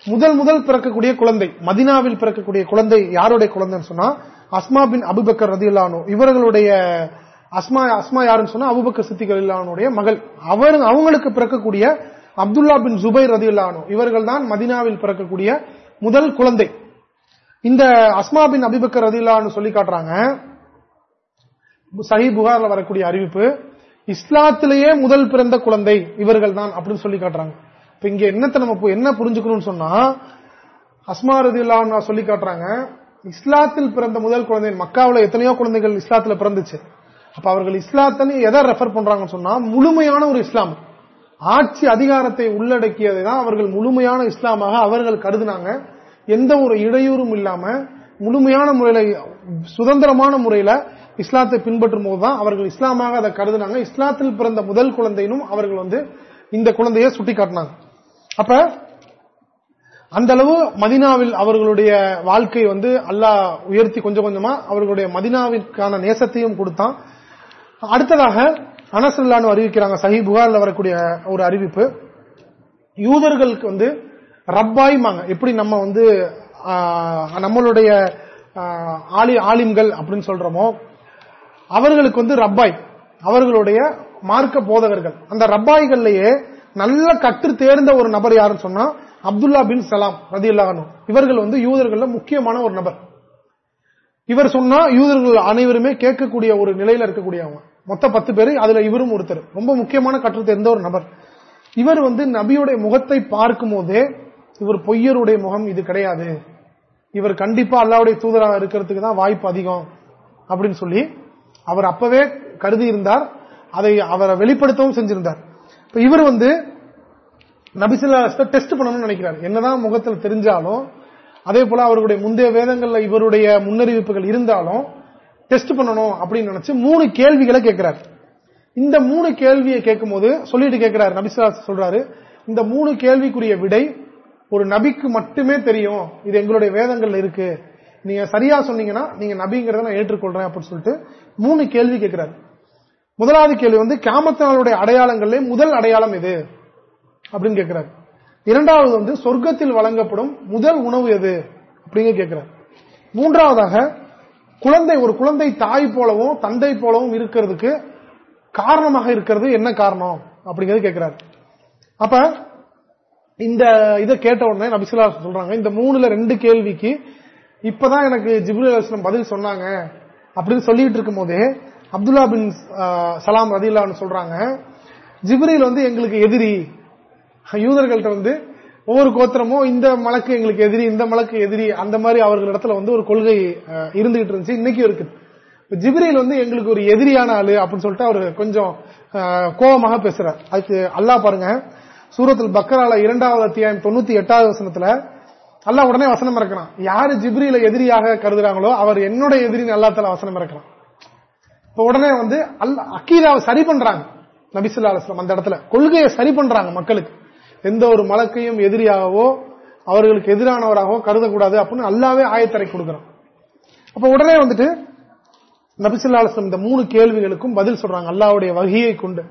முதல் முதல் பிறக்கக்கூடிய குழந்தை மதினாவில் பிறக்கக்கூடிய குழந்தை யாருடைய குழந்தைன்னு சொன்னா அஸ்மா பின் அபுபக்கர் ரதியுல்லானோ இவர்களுடைய அஸ்மா அஸ்மா யாருன்னு சொன்னா அபுபக்கர் சித்திகள் மகள். அவர் அவங்களுக்கு பிறக்கக்கூடிய அப்துல்லா பின் ஜுபை ரதியுல்லானோ இவர்கள் தான் மதினாவில் பிறக்கக்கூடிய முதல் குழந்தை. இந்த அஸ்மா பின் அபிபக்கர் ரதிலான்னு சொல்லி காட்டுறாங்க. சஹி புகார்ல வரக்கூடிய அறிவிப்பு இஸ்லாத்திலேயே முதல் பிறந்த குழந்தை இவர்கள் தான் அப்படின்னு சொல்லி காட்டுறாங்க. இப்ப இங்க என்னத்தை நம்ம என்ன புரிஞ்சுக்கணும்னு சொன்னா அஸ்மா ரதில்லான்னு சொல்லி காட்டுறாங்க இஸ்லாத்தில் பிறந்த முதல் குழந்தை மக்காவில் எத்தனையோ குழந்தைகள் இஸ்லாத்துல பிறந்துச்சு. அப்ப அவர்கள் இஸ்லாத்தனை எதை ரெஃபர் பண்றாங்கன்னு சொன்னா முழுமையான ஒரு இஸ்லாம். ஆட்சி அதிகாரத்தை உள்ளடக்கியதை தான் அவர்கள் முழுமையான இஸ்லாமாக அவர்கள் கருதினாங்க. எந்த ஒரு இடையூறும் இல்லாம முழுமையான முறையில சுதந்திரமான முறையில இஸ்லாத்தை பின்பற்றும் போதுதான் அவர்கள் இஸ்லாமாக அதை கருதினாங்க. இஸ்லாத்தில் பிறந்த முதல் குழந்தையினும் அவர்கள் வந்து இந்த குழந்தைய சுட்டி காட்டினாங்க அப்ப அந்த அளவு மதினாவில் அவர்களுடைய வாழ்க்கை வந்து அல்லாஹ் உயர்த்தி கொஞ்சம் கொஞ்சமா அவர்களுடைய மதினாவிற்கான நேசத்தையும் கொடுத்தான். அடுத்ததாக அனசல்லான்னு அறிவிக்கிறாங்க. சஹி புகாரில் வரக்கூடிய ஒரு அறிவிப்பு. யூதர்களுக்கு வந்து ரப்பாய்மாங்க எப்படி நம்ம வந்து நம்மளுடைய ஆலிம்கள் அப்படின்னு சொல்றோமோ அவர்களுக்கு வந்து ரப்பாய் அவர்களுடைய மார்க்க போதகர்கள். அந்த ரப்பாய்கள்லயே நல்ல கற்று தேர்ந்த ஒரு நபர் யாருன்னு சொன்னா அப்துல்லா பின் சலாம் ரதி இவர்கள் வந்து யூதர்கள் முக்கியமான ஒரு நபர். இவர் சொன்னா யூதர்கள் அனைவருமே கேட்கக்கூடிய ஒரு நிலையில இருக்கக்கூடியவங்க மொத்த பத்து பேர் அதுல இவரும் ஒருத்தர். ரொம்ப முக்கியமான கற்று எந்த ஒரு நபர். இவர் வந்து நபியுடைய முகத்தை பார்க்கும் போதே இவர் பொய்யருடைய முகம் இது கிடையாது. இவர் கண்டிப்பா அல்லாவுடைய தூதராக இருக்கிறதுக்கு தான் வாய்ப்பு அதிகம் அப்படின்னு சொல்லி அவர் அப்பவே கருதி இருந்தார். அதை அவரை வெளிப்படுத்தவும் செஞ்சிருந்தார். இப்ப இவர் வந்து நபிசுல்லா டெஸ்ட் பண்ணணும்னு நினைக்கிறார். என்னதான் முகத்தில் தெரிஞ்சாலும் அதே போல அவருடைய முந்தைய வேதங்கள்ல இவருடைய முன்னறிவிப்புகள் இருந்தாலும் டெஸ்ட் பண்ணணும் அப்படின்னு நினைச்சு மூணு கேள்விகளை கேட்கிறார். இந்த மூணு கேள்வியை கேட்கும் போது சொல்லிட்டு கேட்கிறார் நபிசுலா சொல்றாரு இந்த மூணு கேள்விக்குரிய விடை ஒரு நபிக்கு மட்டுமே தெரியும். இது எங்களுடைய வேதங்கள்ல இருக்கு. நீங்க சரியா சொன்னீங்கன்னா நீங்க நபிங்கிறத நான் ஏற்றுக்கொள்றேன் அப்படின்னு சொல்லிட்டு மூணு கேள்வி கேட்கிறாரு. முதலாவது கேள்வி வந்து கேமத்தினாளுடைய அடையாளங்கள்ல முதல் அடையாளம் எது? அப்படின்னு கேட்கிறாரு. இரண்டாவது வந்து சொர்க்கத்தில் வழங்கப்படும் முதல் உணவு எது? அப்படிங்க கேட்கிறார் மூன்றாவதாக குழந்தை ஒரு குழந்தை தாய் போலவும் தந்தை போலவும் இருக்கிறதுக்கு காரணமாக இருக்கிறது என்ன காரணம்? அப்படிங்கறது கேட்கிறார் அப்ப இந்த இதை கேட்ட உடனே நபிசுல்லா சொல்றாங்க இந்த மூணுல ரெண்டு கேள்விக்கு இப்பதான் எனக்கு ஜிபுல் பதில் சொன்னாங்க அப்படின்னு சொல்லிட்டு இருக்கும் போதே அப்துல்லா பின் சலாம் ரதில்லான்னு சொல்றாங்க ஜிப்ரில் வந்து எங்களுக்கு எதிரி யூதர்கள்ட்ட வந்து ஒவ்வொரு கோத்திரமும் இந்த மலக்கு எங்களுக்கு எதிரி இந்த மலக்கு எதிரி அந்த மாதிரி அவர்களிடத்துல வந்து ஒரு கொள்கை இருந்துகிட்டு இருந்துச்சு. இன்னைக்கும் இருக்கு. ஜிப்ரில் வந்து எங்களுக்கு ஒரு எதிரியான ஆளு அப்படின்னு சொல்லிட்டு அவர் கொஞ்சம் கோபமாக பேசுறார். அதுக்கு அல்லா பாருங்க சூரத்தில் பக்கரால இரண்டாவது அத்தியாயம் தொண்ணூத்தி எட்டாவது வசனத்துல அல்லா உடனே வசனம் இறக்கிறான். யாரு ஜிப்ரியில எதிரியாக கருதுறாங்களோ அவர் என்னோட எதிரின்னு அல்லாத்தால வசனம் இறக்கிறான். இப்ப உடனே வந்து அல் அக்கீதாவை சரி பண்றாங்க. நபிசுல்லா அலுவலம் அந்த இடத்துல கொள்கையை சரி பண்றாங்க மக்களுக்கு. எந்த ஒரு மலக்கையும் எதிரியாகவோ அவர்களுக்கு எதிரானவராகவோ கருதக்கூடாது அப்படின்னு அல்லாவே ஆயத்தரை கொடுக்கிறான். அப்ப உடனே வந்துட்டு நபிசுல்லா இந்த மூணு கேள்விகளுக்கும் பதில் சொல்றாங்க. அல்லாவுடைய வகையை கொண்டு.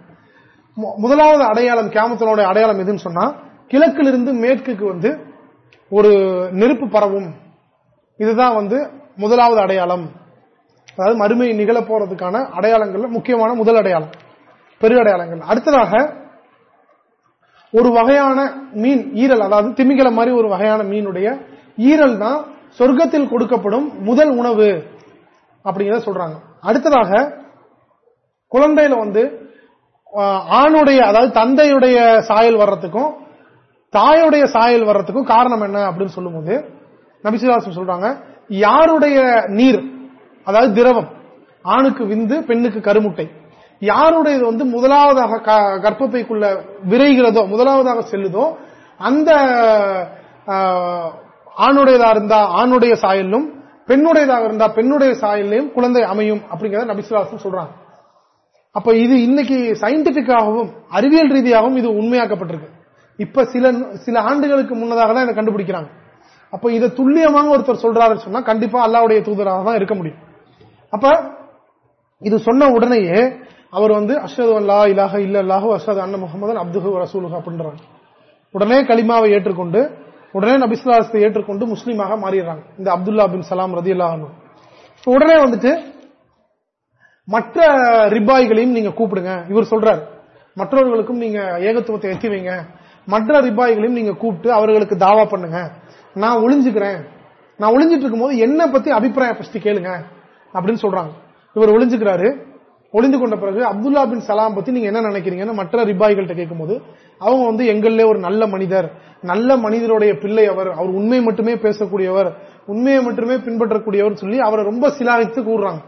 முதலாவது அடையாளம் கேமத்தனுடைய அடையாளம் எதுன்னு சொன்னா கிழக்கிலிருந்து மேற்குக்கு வந்து ஒரு நெருப்பு பரவும். இதுதான் வந்து முதலாவது அடையாளம். அதாவது மறுமை நிகழ போறதுக்கான அடையாளங்கள் முக்கியமான முதல் அடையாளம். பெரு அடையாளங்கள். அடுத்ததாக ஒரு வகையான மீன் ஈரல் அதாவது திமிங்கல மாதிரி ஒரு வகையான மீனுடைய ஈரல் தான் சொர்க்கத்தில் கொடுக்கப்படும் முதல் உணவு அப்படிங்கிறத சொல்றாங்க. அடுத்ததாக குழந்தையில வந்து ஆணுடைய அதாவது தந்தையுடைய சாயல் வர்றதுக்கும் தாயுடைய சாயல் வர்றதுக்கும் காரணம் என்ன அப்படின்னு சொல்லும்போது நபிசுதாசம் சொல்றாங்க யாருடைய நீர் அதாவது திரவம் ஆணுக்கு விந்து பெண்ணுக்கு கருமுட்டை யாருடைய வந்து முதலாவதாக கர்ப்பப்பைக்குள்ள விரைகிறதோ முதலாவதாக செல்லுதோ அந்த ஆணுடையதா இருந்தா ஆணுடைய சாயலும் பெண்ணுடையதாக இருந்தா பெண்ணுடைய சாயலையும் குழந்தை அமையும் அப்படிங்கறத நபிசுலாசம் சொல்றாங்க. அப்ப இது இன்னைக்கு சயின்டிபிக்காகவும் அறிவியல் ரீதியாகவும் இது உண்மையாக்கப்பட்டிருக்கு. இப்ப சில சில ஆண்டுகளுக்கு முன்னதாக தான் இதை கண்டுபிடிக்கிறாங்க. அப்ப இதை துல்லியமாக ஒருத்தர் சொல்றாரு சொன்னா கண்டிப்பா அல்லாவுடைய தூதராக தான் இருக்க முடியும். அப்ப இது சொன்ன உடனேயே அவர் வந்து அஷது அல்லா இலாக இல்ல அல்லாஹூ அஷது அண்ண முகமது அப்துஹு ரசூலுக அப்படின்றாங்க. உடனே களிமாவை ஏற்றுக்கொண்டு உடனே நபிஸ்லாசத்தை ஏற்றுக்கொண்டு முஸ்லீமாக மாறிடுறாங்க. இந்த அப்துல்லா பின் சலாம் ரதி அல்லாஹனு உடனே வந்துட்டு மற்ற ரிபாய்களையும் நீங்க கூப்பிடுங்க. இவர் சொல்றாரு மற்றவர்களுக்கும் நீங்க ஏகத்துவத்தை எத்தி வைங்க. மற்ற ரிபாய்களையும் நீங்க கூப்பிட்டு அவர்களுக்கு தாவா பண்ணுங்க. நான் ஒளிஞ்சுக்கிறேன். நான் ஒளிஞ்சிட்டு இருக்கும்போது என்ன பத்தி அபிப்பிராயம் ஃபர்ஸ்ட் கேளுங்க. அப்படின்னு சொல்றாங்க. இவர் ஒளிஞ்சுக்கிறாரு. ஒளிந்து கொண்ட பிறகு அப்துல்லா பின் சலாம் பத்தி நீங்க என்ன நினைக்கிறீங்கன்னு மற்ற ரிபாய்கள்ட்ட கேட்கும்போது அவங்க வந்து எங்கள்ல ஒரு நல்ல மனிதர் நல்ல மனிதருடைய பிள்ளை அவர் அவர் உண்மை மட்டுமே பேசக்கூடியவர் உண்மையை மட்டுமே பின்பற்றக்கூடியவர் சொல்லி அவரை ரொம்ப சிலாகித்து கூறுறாங்க.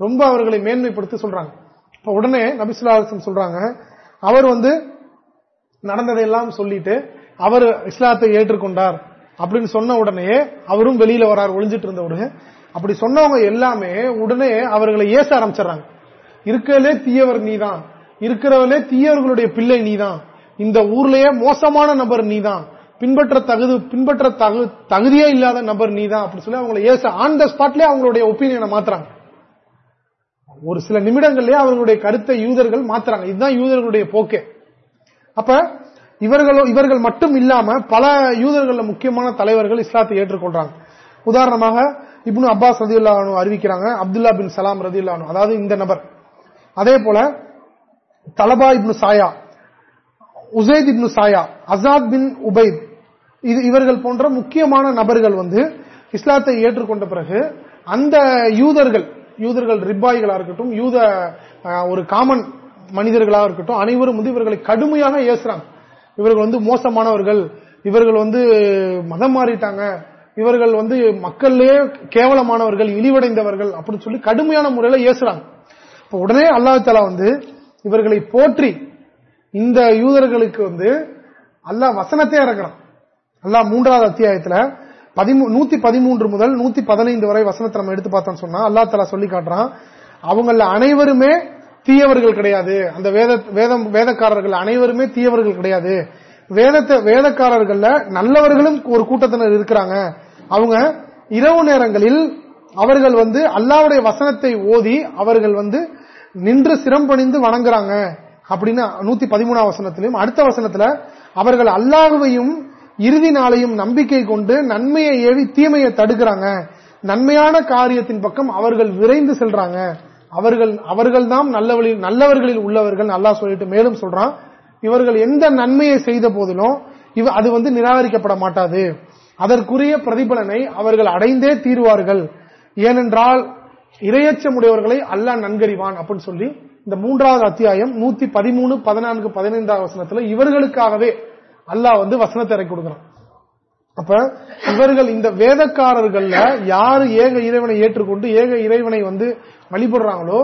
ரொம்ப அவர்களை மேன்மைப்படுத்தி சொல்றாங்க. இப்ப உடனே நபிசுல்லாசம் சொல்றாங்க அவர் வந்து நடந்ததையெல்லாம் சொல்லிட்டு அவர் இஸ்லாத்தை ஏற்றுக்கொண்டார் அப்படின்னு சொன்ன உடனே அவரும் வெளியில வரார் ஒளிஞ்சிட்டு இருந்தவரு அப்படி சொன்னவங்க எல்லாமே உடனே அவர்களை ஏச ஆரம்பிச்சிடறாங்க. இருக்கிறதே தீயவர் நீதான். இருக்கிறவர்களே தீயவர்களுடைய பிள்ளை நீதான். இந்த ஊர்லயே மோசமான நபர் நீதான். பின்பற்ற தகுதி பின்பற்ற தகுதியே இல்லாத நபர் நீதான் அப்படின்னு சொல்லி அவங்களை ஏச ஆன் த ஸ்பாட்லயே அவங்களுடைய ஒப்பீனியனை மாத்துறாங்க. ஒரு சில நிமிடங்கள்லயே அவர்களுடைய கருத்தை யூதர்கள் மாத்துறாங்க. இதுதான் யூதர்களுடைய போக்கே. அப்ப இவர்களோ இவர்கள் மட்டும் இல்லாம பல யூதர்கள் முக்கியமான தலைவர்கள் இஸ்லாத்தை ஏற்றுக்கொள்றாங்க. உதாரணமாக இப்னு அப்பாஸ் ரதியுல்லா அறிவிக்கிறாங்க அப்துல்லா பின் சலாம் ரதியுல்லா அதாவது இந்த நபர். அதே போல தலபா இப்னு சாயா உசைத் இப்னு சாயா அசாத் பின் உபைத் இது இவர்கள் போன்ற முக்கியமான நபர்கள் வந்து இஸ்லாத்தை ஏற்றுக்கொண்ட பிறகு அந்த யூதர்கள் யூதர்கள் ரிப்பாய்களா இருக்கட்டும் யூத ஒரு காமன் மனிதர்களாக இருக்கட்டும் அனைவரும் வந்து இவர்களை கடுமையாக ஏசுறாங்க. இவர்கள் வந்து மோசமானவர்கள் இவர்கள் வந்து மதம் மாறிட்டாங்க இவர்கள் வந்து மக்கள்லயே கேவலமானவர்கள் இழிவடைந்தவர்கள் அப்படின்னு சொல்லி கடுமையான முறையில ஏசுறாங்க. உடனே அல்லாஹாலா தலா வந்து இவர்களை போற்றி இந்த யூதர்களுக்கு வந்து அல்லா வசனத்தை இறக்குறான். அல்லா மூன்றாவது அத்தியாயத்துல நூத்தி பதிமூன்று முதல் நூத்தி பதினைந்து வரை வசனத்தை நம்ம எடுத்து பார்த்தோம்னு சொன்னா அல்லா தலா சொல்லி காட்டுறான் அவங்கள அனைவருமே தீயவர்கள் கிடையாது. அந்த வேத வேதம் வேதக்காரர்கள் அனைவருமே தீயவர்கள் கிடையாது. வேதத்தை வேதக்காரர்கள்ல நல்லவர்களும் ஒரு கூட்டத்தினர் இருக்கிறாங்க. அவங்க இரவு நேரங்களில் அவர்கள் வந்து அல்லாவுடைய வசனத்தை ஓதி அவர்கள் வந்து நின்று சிரம்பணிந்து வணங்குறாங்க அப்படின்னு நூத்தி பதிமூணாம் வசனத்திலையும் அடுத்த வசனத்துல அவர்கள் அல்லாஹுவையும் இறுதி நாளையும் நம்பிக்கை கொண்டு நன்மையை ஏவி தீமையை தடுக்கிறாங்க. நன்மையான காரியத்தின் பக்கம் அவர்கள் விரைந்து செல்றாங்க. அவர்கள் அவர்கள் தான் நல்லவர்களில் உள்ளவர்கள் நல்லா சொல்லிட்டு மேலும் சொல்றான். இவர்கள் எந்த நன்மையை செய்த போதிலும் அது வந்து நிராகரிக்கப்பட மாட்டாது. அதற்குரிய பிரதிபலனை அவர்கள் அடைந்தே தீர்வார்கள். ஏனென்றால் இரையச்சமுடையவர்களை அல்லாஹ் நன்கறிவான் அப்படின்னு சொல்லி இந்த மூன்றாவது அத்தியாயம் நூத்தி பதிமூணு பதினான்கு பதினைந்தாவது வசனத்துல இவர்களுக்காகவே அல்லாஹ் வந்து வசனத்தை இறக்கி கொடுக்கிறான். அப்ப இவர்கள் இந்த வேதக்காரர்கள்ல யாரு ஏக இறைவனை ஏற்றுக்கொண்டு ஏக இறைவனை வந்து வழிபடுறாங்களோ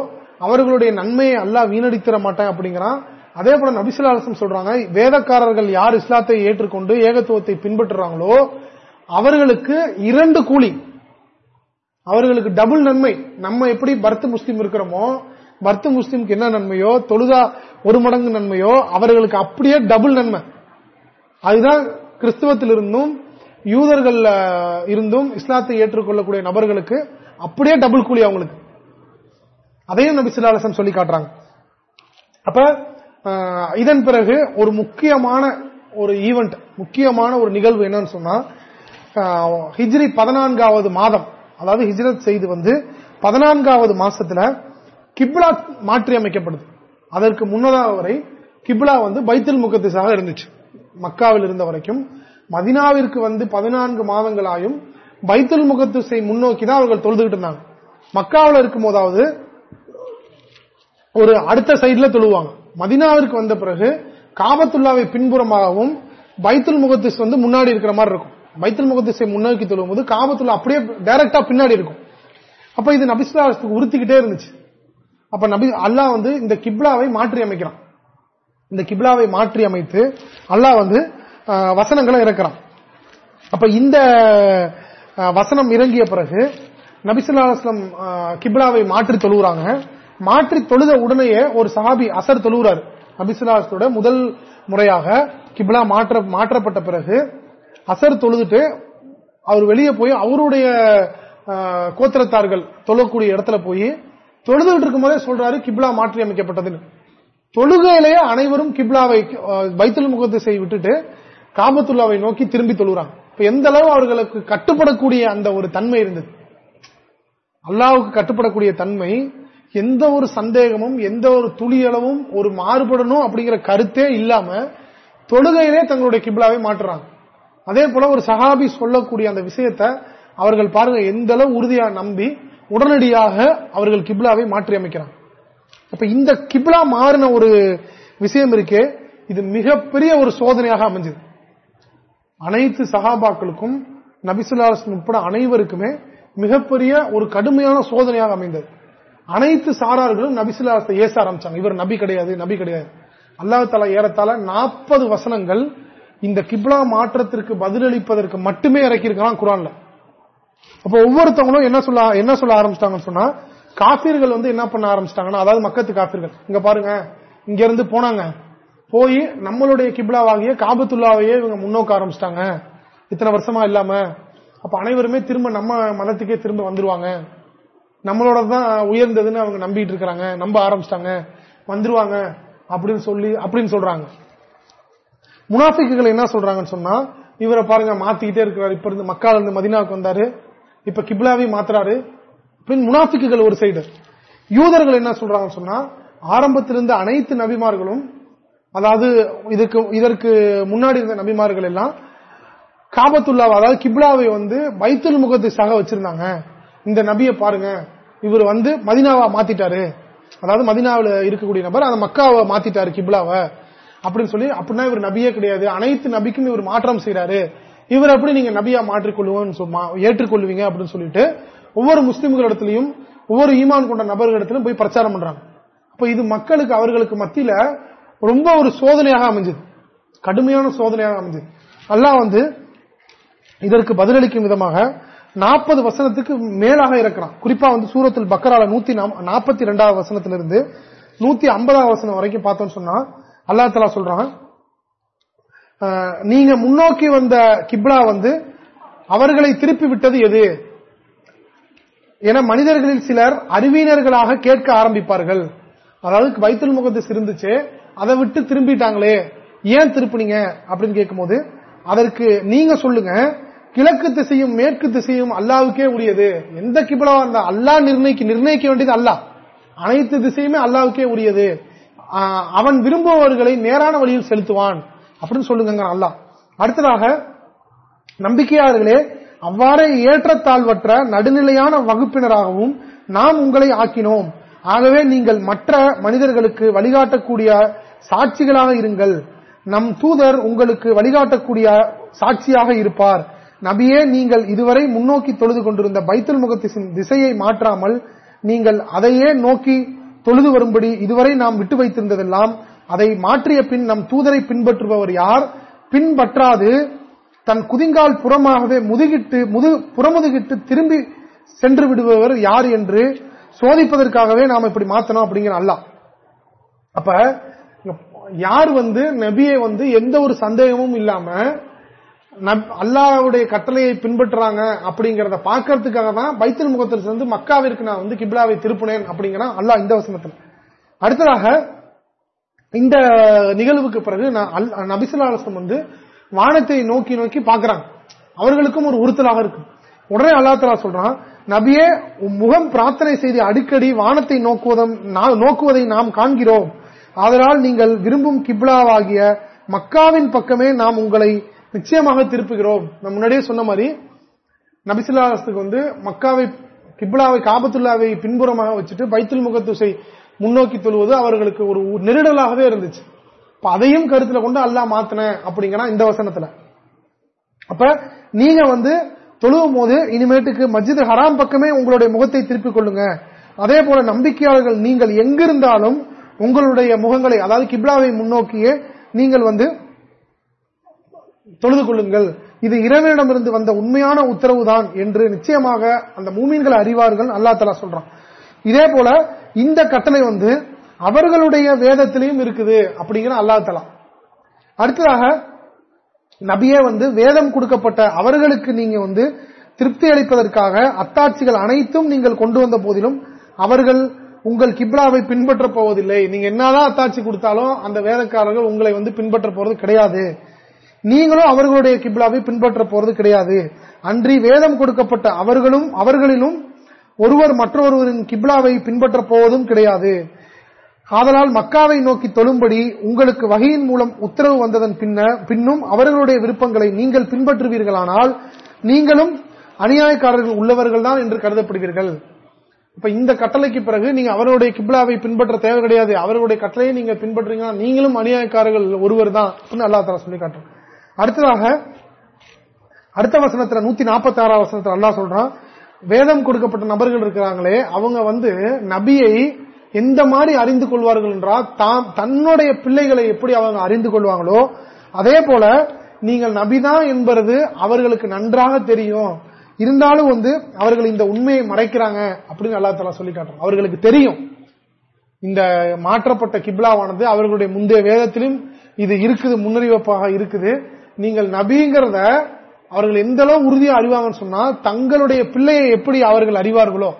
அவர்களுடைய நன்மையை அல்லாஹ் வீணடித்திட மாட்டேன் அப்படிங்கிறான். அதே போல நபிசுல்லாசம் சொல்றாங்க வேதக்காரர்கள் யார் இஸ்லாத்தை ஏற்றுக்கொண்டு ஏகத்துவத்தை பின்பற்றுறாங்களோ அவர்களுக்கு இரண்டு கூலி. அவர்களுக்கு டபுள் நன்மை. நம்ம எப்படி பர்த் முஸ்லீம் இருக்கிறோமோ பர்த் முஸ்லீம்க்கு என்ன நன்மையோ தொழுதா ஒரு மடங்கு நன்மையோ அவர்களுக்கு அப்படியே டபுள் நன்மை. அதுதான் கிறிஸ்தவத்திலிருந்தும் யூதர்கள் இருந்தும் இஸ்லாத்தை ஏற்றுக்கொள்ளக்கூடிய நபர்களுக்கு அப்படியே டபுள் கூலி அவங்களுக்கு. அதையும் நபி சிலாலசன் சொல்லி காட்டுறாங்க. அப்ப இதன் பிறகு ஒரு முக்கியமான ஒரு ஈவெண்ட் முக்கியமான ஒரு நிகழ்வு என்னன்னு சொன்னா ஹிஜ்ரி பதினான்காவது மாதம். அதாவது ஹிஜ்ரத் செய்து வந்து பதினான்காவது மாசத்துல கிப்லா மாற்றி அமைக்கப்படுது. அதற்கு முன்னதாக வரை கிப்லா வந்து பைத்தல் முகத்திசாக இருந்துச்சு. மக்காவில் இருந்த வரைக்கும் மதினாவிற்கு வந்து பதினான்கு மாதங்களாயும் பைத்தல் முகத்துசை முன்னோக்கி தான் அவர்கள் தொழுதுகிட்டு இருந்தாங்க. மக்காவில் இருக்கும் போதாவது ஒரு அடுத்த சைட்ல தொழுவாங்க. மதினாவிற்கு வந்த பிறகு காபத்துல்லாவை பின்புறமாகவும் பைத்துல் முகத்திஸ் வந்து முன்னாடி இருக்கிற மாதிரி இருக்கும். பைத்தல் முகத்திசை முன்னோக்கி தொழும் போது காபத்துல்லா அப்படியே டைரக்டா பின்னாடி இருக்கும். அப்ப இது நபிசுலாத்துக்கு உறுத்திக்கிட்டே இருந்துச்சு. அப்ப நபி அல்லாஹ் வந்து இந்த கிப்லாவை மாற்றி அமைக்கிறான். இந்த கிப்லாவை மாற்றி அமைத்து அல்லாஹ் வந்து வசனங்களை இறக்கிறான். அப்ப இந்த வசனம் இறங்கிய பிறகு நபிசுல்லாஸ்லம் கிப்லாவை மாற்றி தொழுகிறாங்க மாற்றி தொழுத உடனேயே ஒரு சஹாபி அசர் தொழுகிறார் நபிசுல்லாஸ்லோட முதல் முறையாக கிப்லா மாற்ற மாற்றப்பட்ட பிறகு அசர் தொழுதுட்டு அவர் வெளியே போய் அவருடைய கோத்திரத்தார்கள் தொழக்கூடிய இடத்துல போய் தொழுதுகிட்டு இருக்கும் போதே சொல்றாரு கிப்லா மாற்றி அமைக்கப்பட்டதுன்னு. தொழுகையிலேயே அனைவரும் கிப்லாவை பைத்துல் முகத்தை விட்டுட்டு காபத்துல்லாவை நோக்கி திரும்பி தொழுறாங்க. இப்ப எந்த அளவு அவர்களுக்கு கட்டுப்படக்கூடிய அந்த ஒரு தன்மை இருந்தது? அல்லாவுக்கு கட்டுப்படக்கூடிய தன்மை எந்த ஒரு சந்தேகமும் எந்த ஒரு துளியளவும் ஒரு மாறுபடணும் அப்படிங்கிற கருத்தே இல்லாம தொழுகையிலே தங்களுடைய கிப்லாவை மாற்றுறாங்க. அதே போல ஒரு சஹாபி சொல்லக்கூடிய அந்த விஷயத்த அவர்கள் பாருங்க எந்த அளவு உறுதியா நம்பி உடனடியாக அவர்கள் கிப்லாவை மாற்றி அமைக்கிறாங்க. அப்ப இந்த கிப்லா மாறின ஒரு விஷயம் இருக்கே இது மிகப்பெரிய ஒரு சோதனையாக அமைஞ்சது. அனைத்து சகாபாக்களுக்கும் நபிசுல்லாசன் உட்பட அனைவருக்குமே மிகப்பெரிய ஒரு கடுமையான சோதனையாக அமைந்தது. அனைத்து சாரார்களும் நபிசுல்லாசத்தை ஏச ஆரம்பிச்சாங்க. இவர் நபி கிடையாது நபி கிடையாது. அல்லாஹ் தலா ஏறத்தால நாற்பது வசனங்கள் இந்த கிப்லா மாற்றத்திற்கு பதிலளிப்பதற்கு மட்டுமே இறக்கியிருக்கலாம் குரான்ல. அப்ப ஒவ்வொருத்தவங்களும் என்ன சொல்ல என்ன சொல்ல ஆரம்பிச்சிட்டாங்கன்னு சொன்னா காபீர்கள் வந்து என்ன பண்ண ஆரம்பிச்சிட்டாங்கன்னா அதாவது மக்கத்து காபீர்கள் இங்க பாருங்க இங்க இருந்து போனாங்க. போய் நம்மளுடைய கிப்லாவாகிய காபத்துல்லாவையே இவங்க முன்னோக்க ஆரம்பிச்சிட்டாங்க. இத்தனை வருஷமா இல்லாம. அப்ப அனைவருமே திரும்ப நம்ம மதத்துக்கே திரும்ப வந்துருவாங்க. நம்மளோட தான் உயர்ந்ததுன்னு அவங்க நம்பிட்டு இருக்கிறாங்க. நம்ப ஆரம்பிச்சிட்டாங்க. வந்துருவாங்க. அப்படின்னு சொல்லி அப்படின்னு சொல்றாங்க. முனாஃபிக்குகள் என்ன சொல்றாங்கன்னு சொன்னா இவரை பாருங்க மாத்திக்கிட்டே இருக்கிறாரு. இப்ப இருந்து மக்கால இருந்து மதினாவுக்கு வந்தாரு. இப்ப கிப்லாவையும் மாத்துறாரு. பின் முனாஃபிக்குகள் ஒரு சைடு. யூதர்கள் என்ன சொல்றாங்கன்னு சொன்னா ஆரம்பத்திலிருந்து அனைத்து நபிமார்களும் அதாவது இதுக்கு இதற்கு முன்னாடி இருந்த நபிமார்கள் எல்லாம் காபத்துல்லாவை அதாவது கிப்லாவை வந்து பைத்துல் முகத்துக்காக வச்சிருந்தாங்க. இந்த நபியை பாருங்க இவர் வந்து மதினாவா மாத்திட்டாரு. அதாவது மதினாவில் இருக்கக்கூடிய நபர் அந்த மக்காவை மாத்திட்டாரு கிப்லாவை. அப்படின்னு சொல்லி அப்படின்னா இவர் நபியே கிடையாது. அனைத்து நபிக்கும் இவர் மாற்றம் செய்யறாரு இவர் எப்படி நீங்க நபியா மாற்றிக்கொள்ளுவோம் ஏற்றுக்கொள்வீங்க அப்படின்னு சொல்லிட்டு ஒவ்வொரு முஸ்லிம்களிடத்திலையும் ஒவ்வொரு ஈமான் கொண்ட நபர்களிடத்திலும் போய் பிரச்சாரம் பண்றாங்க. அப்ப இது மக்களுக்கு அவர்களுக்கு மத்தியில ரொம்ப ஒரு சோதனையாக அமைஞ்சது. கடுமையான சோதனையாக அமைஞ்சது. அல்லாஹ் வந்து இதற்கு பதிலளிக்கும் விதமாக நாற்பது வசனத்துக்கு மேலாக இருக்கிறான் குறிப்பா வந்து சூரத்தில் பக்கரால நூத்தி நாற்பத்தி ரெண்டாவது வசனத்திலிருந்து நூத்தி ஐம்பதாவது வசனம் வரைக்கும் பார்த்தோம்னு சொன்னா அல்லா தலா சொல்றான் நீங்க முன்னோக்கி வந்த கிப்லா வந்து அவர்களை திருப்பி விட்டது எது? என மனிதர்களில் சிலர் அறிவியினர்களாக கேட்க ஆரம்பிப்பார்கள். அதாவது வைத்தல் முகத்து இருந்துச்சு அதை விட்டு திரும்பிட்டாங்களே ஏன் திருப்பினீங்க? அப்படின்னு கேட்கும்போது அதற்கு நீங்க சொல்லுங்க கிழக்கு திசையும் மேற்கு திசையும் அல்லாவுக்கே உரியது. எந்த கிபிலா இருந்தா அல்லா நிர்ணயிக்க நிர்ணயிக்க வேண்டியது அல்லா அனைத்து திசையுமே அல்லாவுக்கே உரியது. அவன் விரும்புபவர்களை நேரான வழியில் செலுத்துவான். அப்படின்னு சொல்லுங்க அல்லா அடுத்ததாக நம்பிக்கையாளர்களே அவ்வாறே ஏற்றத்தாழ்வற்ற நடுநிலையான வகுப்பினராகவும் நாம் உங்களை ஆக்கினோம். ஆகவே நீங்கள் மற்ற மனிதர்களுக்கு வழிகாட்டக்கூடிய சாட்சிகளாக இருங்கள். நம் தூதர் உங்களுக்கு வழிகாட்டக்கூடிய சாட்சியாக இருப்பார். நபியே நீங்கள் இதுவரை முன்னோக்கி தொழுது கொண்டிருந்த பைத்தல் முகத்தின் திசையை மாற்றாமல் நீங்கள் அதையே நோக்கி தொழுது வரும்படி இதுவரை நாம் விட்டு வைத்திருந்ததெல்லாம் அதை மாற்றிய பின் நம் தூதரை பின்பற்றுபவர் யார்? பின்பற்றாது தன் குதிங்கால் புறமாகவே முதுகிட்டு முது புறமுதுகிட்டு திரும்பி சென்று விடுபவர் யார் என்று சோதிப்பதற்காகவே நாம் இப்படி மாத்தணும் அப்படிங்கிற அல்ல. அப்ப யார் வந்து நபியை வந்து எந்த ஒரு சந்தேகமும் இல்லாம அல்லாவுடைய கட்டளையை பின்பற்றுறாங்க அப்படிங்கறத பாக்கிறதுக்காக தான் பைத்தல் முகத்தில் சேர்ந்து மக்காவிற்கு நான் வந்து கிப்லாவை திருப்பினேன் அப்படிங்கிற அல்லா இந்த வசனத்தில். அடுத்ததாக இந்த நிகழ்வுக்கு பிறகு நபிசுலாசம் வந்து வானத்தை நோக்கி நோக்கி பாக்குறாங்க அவர்களுக்கும் ஒரு உறுத்தலாக இருக்கும். உடனே அல்லா தலா சொல்றான் நபியே முகம் பிரார்த்தனை செய்து அடிக்கடி வானத்தை நோக்குவதை நாம் காண்கிறோம். அதனால் நீங்கள் விரும்பும் கிப்லாவாகிய மக்காவின் பக்கமே நாம் உங்களை நிச்சயமாக திருப்புகிறோம். நான் முன்னாடியே சொன்ன மாதிரி நபிசுல்லாத்துக்கு வந்து மக்காவை கிப்லாவை காபத்துல்லாவை பின்புறமாக வச்சுட்டு பைத்துல் முகத்துசை முன்னோக்கி தொழுவது அவர்களுக்கு ஒரு நெருடலாகவே இருந்துச்சு. அதையும் கருத்துல கொண்டு அல்லா மாத்தின அப்படிங்கிற இந்த வசனத்துல. அப்ப நீங்க வந்து தொழுவும் போது இனிமேட்டுக்கு மஸ்ஜித் ஹராம் பக்கமே உங்களுடைய முகத்தை திருப்பிக் கொள்ளுங்க. அதே போல நம்பிக்கையாளர்கள் நீங்கள் எங்கிருந்தாலும் உங்களுடைய முகங்களை அதாவது கிப்லாவை முன்னோக்கியே நீங்கள் வந்து தொழுது கொள்ளுங்கள். இது இறைவனிடமிருந்து வந்த உண்மையான உத்தரவுதான் என்று நிச்சயமாக அந்த மூமீன்கள் அறிவார்கள். அல்லா தலா சொல்றான். இதே போல இந்த கட்டளை வந்து அவர்களுடைய வேதத்திலையும் இருக்குது அப்படிங்கிற அல்லா தலா அடுத்ததாக நபியே வந்து வேதம் கொடுக்கப்பட்ட அவர்களுக்கு நீங்க வந்து திருப்தி அளிப்பதற்காக அத்தாட்சிகள் அனைத்தும் நீங்கள் கொண்டு வந்த போதிலும் அவர்கள் உங்கள் கிப்லாவை பின்பற்ற போவதில்லை. நீங்க என்னதான் அத்தாட்சி கொடுத்தாலும் அந்த வேதக்காரர்கள் உங்களை வந்து பின்பற்ற போறது கிடையாது. நீங்களும் அவர்களுடைய கிப்லாவை பின்பற்ற போறது கிடையாது. அன்றி வேதம் கொடுக்கப்பட்ட அவர்களும் அவர்களிலும் ஒருவர் மற்றொருவரின் கிப்லாவை பின்பற்றப் போவதும் கிடையாது. ஆதலால் மக்காவை நோக்கி தொழும்படி உங்களுக்கு வகையின் மூலம் உத்தரவு வந்ததன் பின்னும் அவர்களுடைய விருப்பங்களை நீங்கள் பின்பற்றுவீர்களானால் நீங்களும் அநியாயக்காரர்கள் உள்ளவர்கள் தான் என்று கருதப்படுவீர்கள். இப்ப இந்த கட்டளைக்கு பிறகு நீங்க அவருடைய கிப்லாவை பின்பற்ற தேவை கிடையாது. அவருடைய கட்டளையை நீங்க பின்பற்றீங்கன்னா நீங்களும் அநியாயக்காரர்கள் ஒருவர் தான் அல்லா தலா சொல்லி காட்டுறோம் அடுத்ததாக அடுத்த வசனத்துல நூத்தி நாற்பத்தி ஆறாம் வசனத்துல அல்லா சொல்றான் வேதம் கொடுக்கப்பட்ட நபர்கள் இருக்கிறாங்களே அவங்க வந்து நபியை எந்த மாதிரி அறிந்து கொள்வார்கள் என்றால் தாம் தன்னுடைய பிள்ளைகளை எப்படி அவங்க அறிந்து கொள்வாங்களோ அதே போல நீங்கள் நபிதான் என்பது அவர்களுக்கு நன்றாக தெரியும். இருந்தாலும் வந்து அவர்கள் இந்த உண்மையை மறைக்கிறாங்க அப்படின்னு அல்லா தலா சொல்லி காட்டுறோம் அவர்களுக்கு தெரியும். இந்த மாற்றப்பட்ட கிப்லாவானது அவர்களுடைய முந்தைய வேதத்திலும் இது இருக்குது முன்னறிவிப்பாக இருக்குது. நீங்கள் நபிங்கிறத அவர்கள் எந்த அளவு உறுதியா அறிவாங்கன்னு சொன்னா தங்களுடைய பிள்ளையை எப்படி அவர்கள் அறிவார்களோ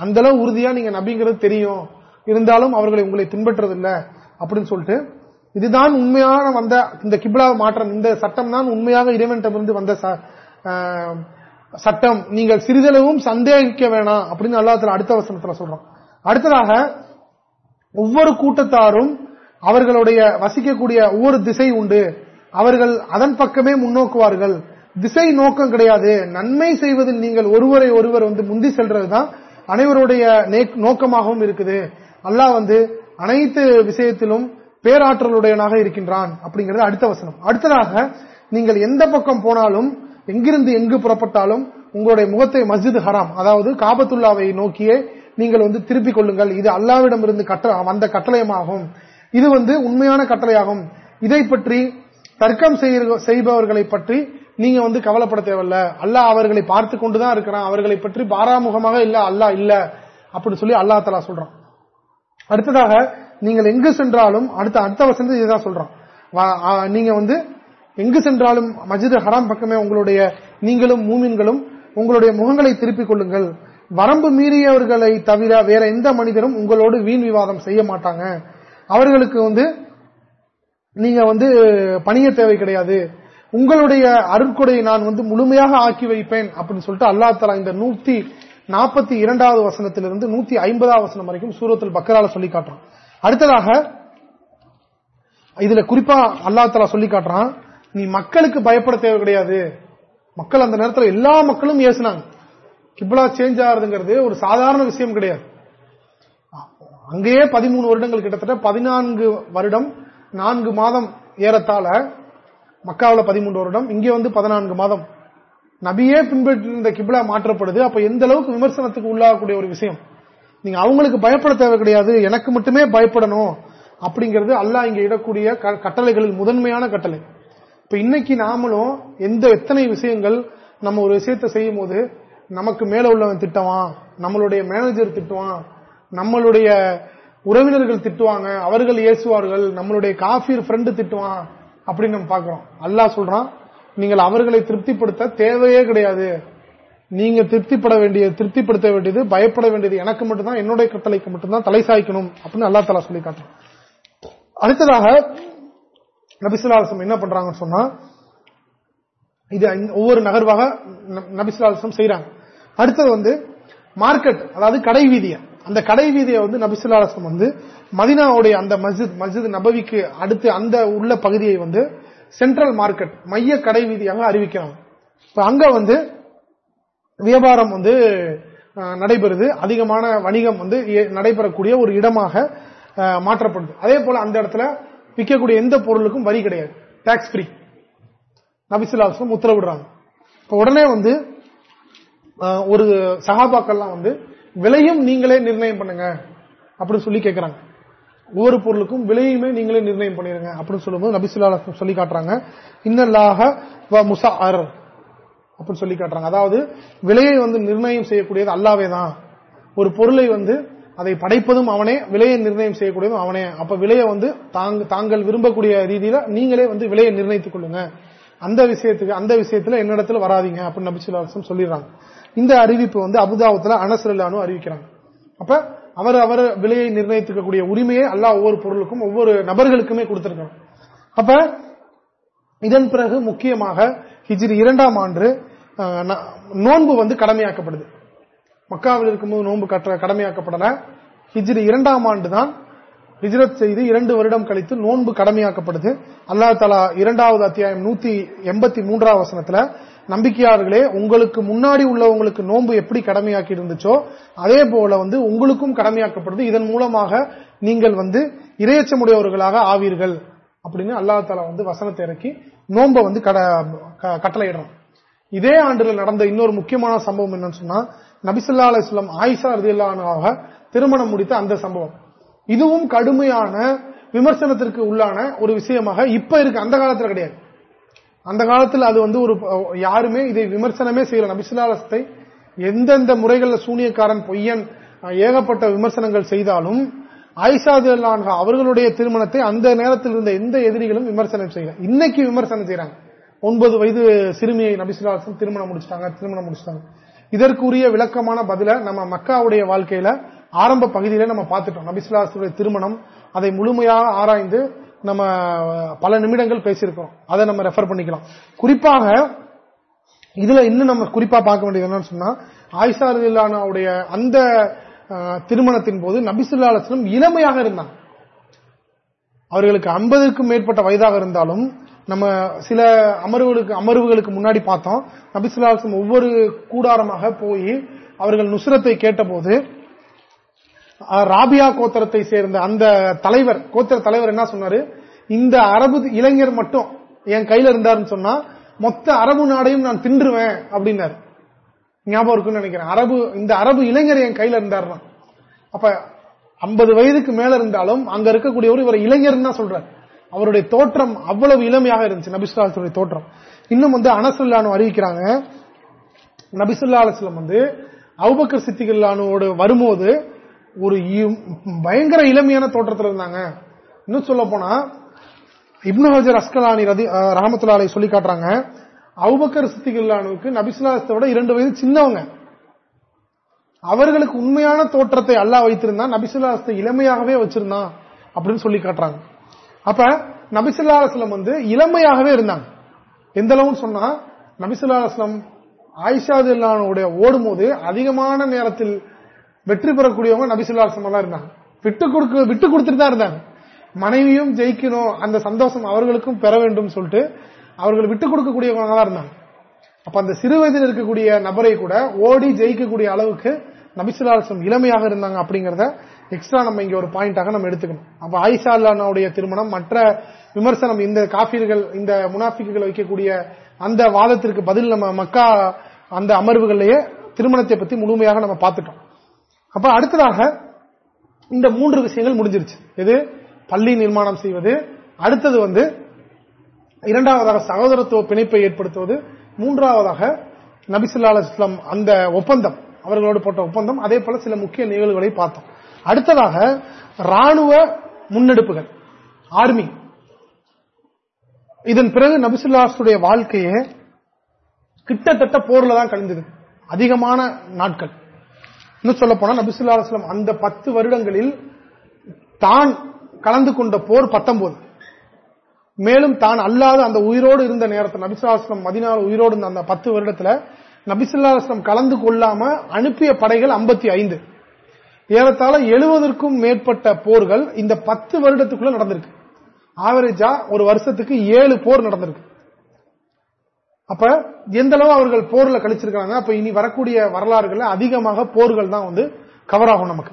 அந்த அளவு உறுதியா நீங்க நபிங்கிறது தெரியும். இருந்தாலும் அவர்களை உங்களை பின்பற்றதில்லை அப்படின்னு சொல்லிட்டு இதுதான் உண்மையான வந்த இந்த கிப்லா மாற்றம் இந்த சட்டம் தான் உண்மையாக இறைவனிடமிருந்து வந்த சட்டம். நீங்கள் சிறிதளவும் சந்தேகிக்க வேணாம் அப்படின்னு அல்லாத்துல அடுத்த வசனத்துல சொல்றோம் அடுத்ததாக ஒவ்வொரு கூட்டத்தாரும் அவர்களுடைய வசிக்கக்கூடிய ஒவ்வொரு திசை உண்டு. அவர்கள் அதன் பக்கமே முன்னோக்குவார்கள். திசை நோக்கம் கிடையாது. நன்மை செய்வதில் நீங்கள் ஒருவரை ஒருவர் வந்து முந்தி செல்றதுதான் அனைவருடைய நோக்கமாகவும் இருக்குது. அல்லாஹ் வந்து அனைத்து விஷயத்திலும் பேராற்றலுடையனாக இருக்கின்றான் அப்படிங்கிறது அடுத்த வசனம். அடுத்ததாக நீங்கள் எந்த பக்கம் போனாலும் எங்கிருந்து எங்கு புறப்பட்டாலும் உங்களுடைய முகத்தை மஸ்ஜித் ஹராம் அதாவது காபத்துல்லாவை நோக்கியே நீங்கள் வந்து திருப்பிக் கொள்ளுங்கள். இது அல்லாவிடமிருந்து வந்த கட்டளையமாகும். இது வந்து உண்மையான கட்டளையாகும். இதை பற்றி தர்க்கம் செய்பவர்களை பற்றி நீங்க வந்து கவலைப்பட தேவையில்ல. அல்லா அவர்களை பார்த்து கொண்டுதான் இருக்கிறான். அவர்களை பற்றி பாராமுகமாக இல்ல அல்லா இல்ல அப்படின்னு சொல்லி அல்லா தலா சொல்றான். அடுத்ததாக நீங்கள் எங்கு சென்றாலும் அடுத்த அடுத்த வசந்த இதுதான் சொல்றான். நீங்க வந்து எங்கு சென்றாலும் மஜிது ஹராம் பக்கமே உங்களுடைய நீங்களும் மூமின்களும் உங்களுடைய முகங்களை திருப்பிக் கொள்ளுங்கள். வரம்பு மீறியவர்களை தவிர வேற எந்த மனிதரும் உங்களோடு வீண் விவாதம் செய்ய மாட்டாங்க. அவர்களுக்கு வந்து நீங்க வந்து பணிய தேவை கிடையாது. உங்களுடைய அருட்கொடையை நான் வந்து முழுமையாக ஆக்கி வைப்பேன் அப்படின்னு சொல்லிட்டு அல்லா தலா இந்த நூத்தி நாற்பத்தி இரண்டாவது வசனத்திலிருந்து நூத்தி ஐம்பதாவது வசனம் வரைக்கும் சூரத்தில் பக்கரால சொல்லி காட்டுறான். அடுத்ததாக இதுல குறிப்பா அல்லா தலா சொல்லி காட்டுறான் நீ மக்களுக்கு பயப்பட தேவை கிடையாது. மக்கள் அந்த நேரத்தில் எல்லா மக்களும் ஏசினாங்க. கிப்லா சேஞ்ச் ஆகுதுங்கிறது ஒரு சாதாரண விஷயம் கிடையாது. அங்கேயே பதிமூணு வருடங்கள் கிட்டத்தட்ட பதினான்கு வருடம் நான்கு மாதம் ஏறத்தாழ மக்காவில் பதிமூன்று வருடம் இங்கே வந்து பதினான்கு மாதம். நபியே பின்பற்றிருந்த கிபிலா மாற்றப்படுது. அப்ப எந்த அளவுக்கு விமர்சனத்துக்கு உள்ளாகக்கூடிய ஒரு விஷயம்? நீங்க அவங்களுக்கு பயப்பட தேவை கிடையாது. எனக்கு மட்டுமே பயப்படணும் அப்படிங்கிறது அல்லா இங்க இடக்கூடிய கட்டளைகளில் முதன்மையான கட்டளை. இப்ப இன்னைக்கு நாமளும் எந்த எத்தனை விஷயங்கள் நம்ம ஒரு விஷயத்தை செய்யும் போது நமக்கு மேல உள்ளவன் திட்டவான் நம்மளுடைய மேனேஜர் திட்டுவான் நம்மளுடைய உறவினர்கள் திட்டுவாங்க அவர்கள் ஏசுவார்கள் நம்மளுடைய காஃபீர் ஃப்ரெண்டு திட்டுவான் அப்படின்னு நம்ம பாக்குறோம் அல்லாஹ் சொல்றான் நீங்கள் அவர்களை திருப்திப்படுத்த தேவையே கிடையாது. நீங்க திருப்திப்பட வேண்டிய திருப்திப்படுத்த வேண்டியது பயப்பட வேண்டியது எனக்கு மட்டும்தான் என்னுடைய கட்டளைக்கு மட்டும்தான் தலை சாய்க்கணும் அப்படின்னு அல்லா தலா சொல்லி காட்டுறோம் அடுத்ததாக நபிசுலாசம் என்ன பண்றாங்கன்னு சொன்னா இது ஒவ்வொரு நகர்வாக நபிசுலாசம் செய்யறாங்க அடுத்தது வந்து மார்க்கெட் அதாவது கடை வீதியை அந்த கடை வீதியை வந்து நபிசுல்லாசம் வந்து மதினாவுடைய அந்த மஸ்ஜித் மஸ்ஜித் நபவிக்கு அடுத்து அந்த உள்ள பகுதியை வந்து சென்ட்ரல் மார்க்கெட் மைய கடை வீதியாக அறிவிக்கிறாங்க. இப்ப அங்க வந்து வியாபாரம் வந்து நடைபெறுது. அதிகமான வணிகம் வந்து நடைபெறக்கூடிய ஒரு இடமாக மாற்றப்படுது. அதே போல அந்த இடத்துல விற்கக்கூடிய எந்த பொருளுக்கும் வரி கிடையாது. டாக்ஸ் ஃப்ரீ நபிசுல்லாசம் உத்தரவிடுறாங்க. இப்ப உடனே வந்து ஒரு சகாபாக்கள்லாம் வந்து விலையும் நீங்களே நிர்ணயம் பண்ணுங்க. அப்படின்னு சொல்லி கேட்கிறாங்க ஒவ்வொரு பொருளுக்கும் விலையுமே நீங்களே நிர்ணயம் பண்ணிருங்க அப்படின்னு சொல்லும்போது நபிசுல்லா சொல்லி காட்டுறாங்க. இன்னல்லாக முசா அர் அப்படின்னு சொல்லி காட்டுறாங்க. அதாவது விலையை வந்து நிர்ணயம் செய்யக்கூடியது அல்லாவே தான். ஒரு பொருளை வந்து அதை படைப்பதும் அவனே விலையை நிர்ணயம் செய்யக்கூடியதும் அவனே. அப்ப விலையை வந்து தாங்கள் விரும்பக்கூடிய ரீதியில நீங்களே வந்து விலையை நிர்ணயித்துக் கொள்ளுங்க. அந்த விஷயத்துக்கு அந்த விஷயத்துல என்னிடத்துல வராதிங்க அப்படின்னு நபிசுல்லா சொல்லிடுறாங்க. இந்த அறிவிப்பு வந்து அபுதாபத்துல அனசரல்லானு அறிவிக்கிறாங்க. அப்ப அவர் அவர் விலையை நிர்ணயித்துக்கக்கூடிய உரிமையை அல்லா ஒவ்வொரு பொருளுக்கும் ஒவ்வொரு நபர்களுக்குமே கொடுத்திருக்காங்க அப்ப இதன் பிறகு முக்கியமாக ஹிஜ்ரி இரண்டாம் ஆண்டு நோன்பு வந்து கடமையாக்கப்படுது. மக்காவில் இருக்கும்போது நோன்பு கற்ற கடமையாக்கப்படல. ஹிஜ்ரி இரண்டாம் ஆண்டு தான் ஹிஜ்ரத் செய்து இரண்டு வருடம் கழித்து நோன்பு கடமையாக்கப்படுது. அல்லா தலா இரண்டாவது அத்தியாயம் நூத்தி எண்பத்தி மூன்றாவது வசனத்துல நம்பிக்கையாளர்களே உங்களுக்கு முன்னாடி உள்ளவங்களுக்கு நோன்பு எப்படி கடமையாக்கி இருந்துச்சோ அதே போல வந்து உங்களுக்கும் கடமையாக்கப்படுது. இதன் மூலமாக நீங்கள் வந்து இரையச்சமுடையவர்களாக ஆவீர்கள் அப்படின்னு அல்லா தாலா வந்து வசனத்தை இறக்கி நோன்பை வந்து கட்டளையிடுறோம் இதே ஆண்டுல நடந்த இன்னொரு முக்கியமான சம்பவம் என்னன்னு சொன்னா நபிசுல்லா அலிஸ்லாம் ஆயிஷா ரதியல்லானாக திருமணம் முடித்த அந்த சம்பவம். இதுவும் கடுமையான விமர்சனத்திற்கு உள்ளான ஒரு விஷயமாக இப்ப இருக்கு அந்த காலத்துல கிடையாது. அந்த காலத்தில் அது வந்து ஒரு யாருமே இதை விமர்சனமே செய்யல. நபிசுலாலத்தை எந்தெந்த முறைகளில் சூனியக்காரன் பொய்யன் ஏகப்பட்ட விமர்சனங்கள் செய்தாலும் ஆயிஷாது அவர்களுடைய திருமணத்தை அந்த நேரத்தில் இருந்த எந்த எதிரிகளும் விமர்சனம் செய்யல. இன்னைக்கு விமர்சனம் செய்யறாங்க ஒன்பது வயது சிறுமியை நபிசுல்லாசம் திருமணம் முடிச்சிட்டாங்க திருமணம் முடிச்சிட்டாங்க. இதற்குரிய விளக்கமான பதில நம்ம மக்காவுடைய வாழ்க்கையில ஆரம்ப பகுதியில நம்ம பார்த்துட்டோம். நபிசுல்லாசுடைய திருமணம் அதை முழுமையாக ஆராய்ந்து நம்ம பல நிமிடங்கள் பேசியிருக்கோம். அதை நம்ம ரெஃபர் பண்ணிக்கலாம். குறிப்பாக இதுல இன்னும் நம்ம குறிப்பா பார்க்க வேண்டியது என்னன்னு சொன்னா ஆயிஷா ரதில்லானாவுடைய அந்த திருமணத்தின் போது நபிசுல்லாஸ்லம் இளமையாக இருந்தாங்க அவர்களுக்கு ஐம்பதுக்கும் மேற்பட்ட வயதாக இருந்தாலும் நம்ம சில அமர்வுகளுக்கு அமர்வுகளுக்கு முன்னாடி பார்த்தோம் நபிசுல்லாஸ்லம் ஒவ்வொரு கூடாரமாக போய் அவர்கள் நுசுரத்தை கேட்டபோது ராபியா கோத்திரத்தை சேர்ந்த அந்த தலைவர் கோத்திர தலைவர் என்ன சொன்னாரு? இந்த அரபு இளைஞர் மட்டும் என் கையில இருந்தாருன்னு சொன்னா மொத்த அரபு நாடையும் நான் தின்றுவேன் அப்படின்னாரு. ஞாபகம் இருக்குன்னு நினைக்கிறேன். அரபு இந்த அரபு இளைஞர் என் கையில இருந்தாருன்னா. அப்ப ஐம்பது வயதுக்கு மேல இருந்தாலும் அங்க இருக்கக்கூடியவர் இவர் இளைஞர் தான் சொல்றாரு. அவருடைய தோற்றம் அவ்வளவு இளமையாக இருந்துச்சு நபிசுல்லாசுடைய தோற்றம். இன்னும் வந்து அனசுல்லானு அறிவிக்கிறாங்க. நபிசுல்லா அலுவலம் வந்து அவுபக்கர் சித்திகல்லானோடு வரும்போது ஒரு பயங்கர இளமையான தோற்றத்தில் இருந்தாங்க. இன்னும் சொல்ல போனா இப்னு ஹஜர் அஸ்கலானி ரதி ரஹமத்துல்லாலை சொல்லி காட்டுறாங்க. அவுபக்கர் சித்திகல்லானுக்கு நபிசுல்லாஸ்தை இரண்டு வயது சின்னவங்க. அவர்களுக்கு உண்மையான தோற்றத்தை அல்லா வைத்திருந்தான். நபிசுல்லாஸ்தை இளமையாகவே வச்சிருந்தான் அப்படின்னு சொல்லி காட்டுறாங்க. அப்ப நபிசுல்லா அலுவலம் வந்து இளமையாகவே இருந்தாங்க. எந்த அளவுன்னு சொன்னா நபிசுல்லா அலுவலம் இல்லானுடைய ஓடும் போது அதிகமான நேரத்தில் வெற்றி பெறக்கூடியவங்க நபிசுல்லாசமா தான் இருந்தாங்க. விட்டு கொடுக்க விட்டு கொடுத்துட்டு தான் இருந்தாங்க. மனைவியும் ஜெயிக்கணும் அந்த சந்தோஷம் அவர்களுக்கும் பெற வேண்டும் சொல்லிட்டு அவர்கள் விட்டு கொடுக்கக்கூடியவங்க தான் இருந்தாங்க. அப்ப அந்த சிறு வயதில் இருக்கக்கூடிய நபரை கூட ஓடி ஜெயிக்கக்கூடிய அளவுக்கு நபிசுல்லாசம் இளமையாக இருந்தாங்க அப்படிங்கறத எக்ஸ்ட்ரா நம்ம இங்க ஒரு பாயிண்டாக நம்ம எடுத்துக்கணும். அப்ப ஆயிஷா அல்லாவுடைய திருமணம் மற்ற விமர்சனம் இந்த காபீர்கள் இந்த முனாஃபிக்குகள் வைக்கக்கூடிய அந்த வாதத்திற்கு பதில் நம்ம மக்கா அந்த அமர்வுகள்லயே திருமணத்தை பத்தி முழுமையாக நம்ம பார்த்துட்டோம். அப்ப அடுத்ததாக இந்த மூன்று விஷயங்கள் முடிஞ்சிருச்சு. எது? பள்ளி நிர்மாணம் செய்வது. அடுத்தது வந்து இரண்டாவதாக சகோதரத்துவ பிணைப்பை ஏற்படுத்துவது. மூன்றாவதாக நபிசுல்லா இஸ்லாம் அந்த ஒப்பந்தம் அவர்களோடு போட்ட ஒப்பந்தம் அதே போல சில முக்கிய நிகழ்வுகளை பார்த்தோம். அடுத்ததாக ராணுவ முன்னெடுப்புகள் ஆர்மி. இதன் பிறகு நபிசுல்லாசுடைய வாழ்க்கையே கிட்டத்தட்ட போர்ல தான் கழிந்தது. அதிகமான நாட்கள். இன்னும் சொல்ல போனா நபிசுல்லாஸ்லம் அந்த பத்து வருடங்களில் தான் கலந்து கொண்ட போர் பத்தொன்பது. மேலும் தான் அல்லாத அந்த உயிரோடு இருந்த நேரத்தில் நபிசுல்லாஸ்லம் மதினால் உயிரோடு இருந்த அந்த பத்து வருடத்துல நபிசுல்லாஸ்லம் கலந்து கொள்ளாம அனுப்பிய படைகள் ஐம்பத்தி ஐந்து. ஏறத்தாழ எழுபதற்கும் மேற்பட்ட போர்கள் இந்த பத்து வருடத்துக்குள்ள நடந்திருக்கு. ஆவரேஜா ஒரு வருஷத்துக்கு ஏழு போர் நடந்திருக்கு. அப்ப எந்த அளவு அவர்கள் போர்ல கழிச்சிருக்காங்க அப்ப இனி வரக்கூடிய வரலாறுகள்ல அதிகமாக போர்கள் தான் வந்து கவர் ஆகும் நமக்கு.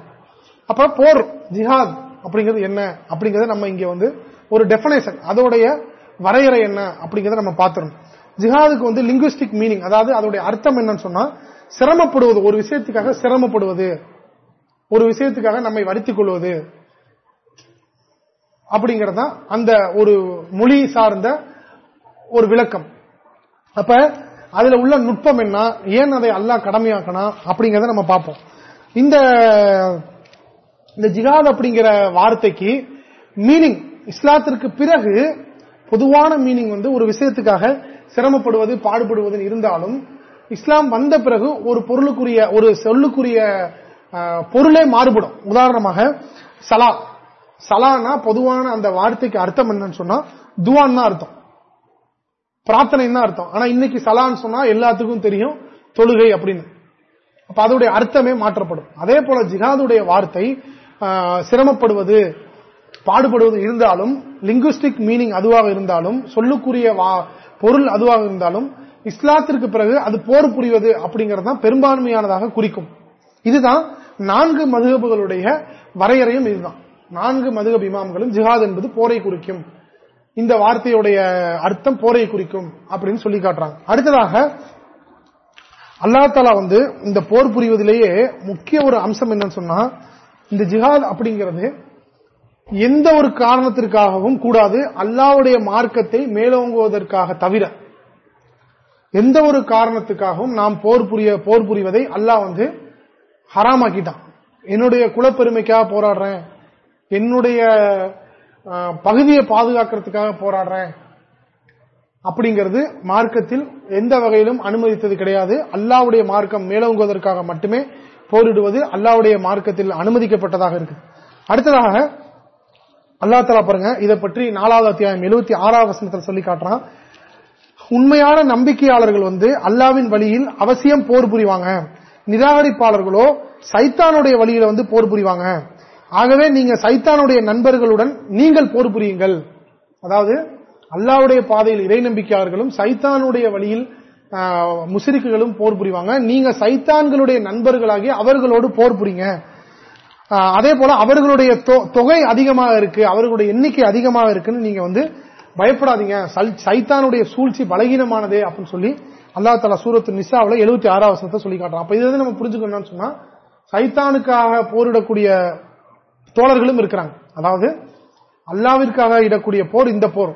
அப்ப போர் ஜிஹாத் அப்படிங்கிறது என்ன? அப்படிங்கறத நம்ம இங்க வந்து ஒரு டெபினேஷன் அதோடைய வரையறை என்ன? அப்படிங்கறத நம்ம பாத்துறோம் ஜிஹாதுக்கு வந்து லிங்குஸ்டிக் மீனிங் அதாவது அதோடைய அர்த்தம் என்னன்னு சொன்னா சிரமப்படுவது ஒரு விஷயத்துக்காக சிரமப்படுவது ஒரு விஷயத்துக்காக நம்மை வருத்திக் கொள்வது அப்படிங்கறத அந்த ஒரு மொழி சார்ந்த ஒரு விளக்கம். அப்ப அதுல உள்ள நுட்பம் என்ன? ஏன் அதை அல்லாஹ் கடமையாக்கணும் அப்படிங்கறத நம்ம பார்ப்போம். இந்த இந்த ஜிகாத் அப்படிங்கிற வார்த்தைக்கு மீனிங் இஸ்லாத்திற்கு பிறகு பொதுவான மீனிங் வந்து ஒரு விஷயத்துக்காக சிரமப்படுவது பாடுபடுவது இருந்தாலும் இஸ்லாம் வந்த பிறகு ஒரு பொருளுக்குரிய ஒரு சொல்லுக்குரிய பொருளே மாறுபடும். உதாரணமாக சலா. சலானா பொதுவான அந்த வார்த்தைக்கு அர்த்தம் என்னன்னு சொன்னா துவான் அர்த்தம். பிரார்த்தனை தான் அர்த்தம். ஆனா இன்னைக்கு சலான்னு சொன்னா எல்லாத்துக்கும் தெரியும் தொழுகை அப்படின்னு. அப்ப அதோடைய அர்த்தமே மாற்றப்படும். அதே போல ஜிஹாதுடைய வார்த்தை சிரமப்படுவது பாடுபடுவது இருந்தாலும் லிங்குஸ்டிக் மீனிங் அதுவாக இருந்தாலும் சொல்லுக்குரிய பொருள் அதுவாக இருந்தாலும் இஸ்லாத்திற்கு பிறகு அது போர் புரிவது அப்படிங்கறது தான் பெரும்பான்மையானதாக குறிக்கும். இதுதான் நான்கு மதுகபுகளுடைய வரையறையும் இதுதான். நான்கு மதுகப் இமாம்களும் ஜிஹாத் என்பது போரை குறிக்கும். இந்த வார்த்தையுடைய அர்த்தம் போரை குறிக்கும் அப்படின்னு சொல்லி காட்டுறாங்க. அடுத்ததாக அல்லா தாலா வந்து இந்த போர் புரிவதிலேயே முக்கிய ஒரு அம்சம் என்னன்னு சொன்னா இந்த ஜிஹாத் அப்படிங்கிறது எந்த ஒரு காரணத்திற்காகவும் கூடாது அல்லாவுடைய மார்க்கத்தை மேலோங்குவதற்காக தவிர எந்த ஒரு காரணத்துக்காகவும் நாம் போர் புரிய போர் புரிவதை அல்லாஹ் வந்து ஹராமாக்கிட்டான். என்னுடைய குலப்பெருமைக்காக போராடுறேன் என்னுடைய பகுதியை பாதுகாக்கிறதுக்காக போராடுறேன். அப்படிங்கிறது மார்க்கத்தில் எந்த வகையிலும் அனுமதித்தது கிடையாது. அல்லாவுடைய மார்க்கம் மேலோங்குவதற்காக மட்டுமே போரிடுவது அல்லாவுடைய மார்க்கத்தில் அனுமதிக்கப்பட்டதாக இருக்கு அடுத்ததாக அல்லா தலா பாருங்க இதை பற்றி நாலாவது அத்தியாயம் எழுபத்தி ஆறாவது வசனத்தில் சொல்லி காட்டுறான். உண்மையான நம்பிக்கையாளர்கள் வந்து அல்லாவின் வழியில் அவசியம் போர் புரிவாங்க. நிராகரிப்பாளர்களோ சைத்தானுடைய வழியில வந்து போர் புரிவாங்க. ஆகவே நீங்க சைத்தானுடைய நண்பர்களுடன் நீங்கள் போர் புரியுங்கள். அதாவது அல்லாவுடைய பாதையில் இறை நம்பிக்கையாளர்களும் சைத்தானுடைய வழியில் முசிரிக்குகளும் போர் புரிவாங்க. நீங்க சைத்தான்களுடைய நண்பர்களாகி அவர்களோடு போர் புரிங்க. அதே போல அவர்களுடைய தொகை அதிகமாக இருக்கு அவர்களுடைய எண்ணிக்கை அதிகமாக இருக்குன்னு நீங்க வந்து பயப்படாதீங்க. சைத்தானுடைய சூழ்ச்சி பலகீனமானதே அப்படின்னு சொல்லி அல்லா தலா சூரத்து நிசாவில் எழுபத்தி ஆறாவது சொல்லி காட்டுறோம் அப்ப இது நம்ம புரிஞ்சுக்கணும்னு சொன்னா சைத்தானுக்காக போரிடக்கூடிய தோழர்களும் இருக்கிறாங்க. அதாவது அல்லாவிற்காக இடக்கூடிய போர் இந்த போர்.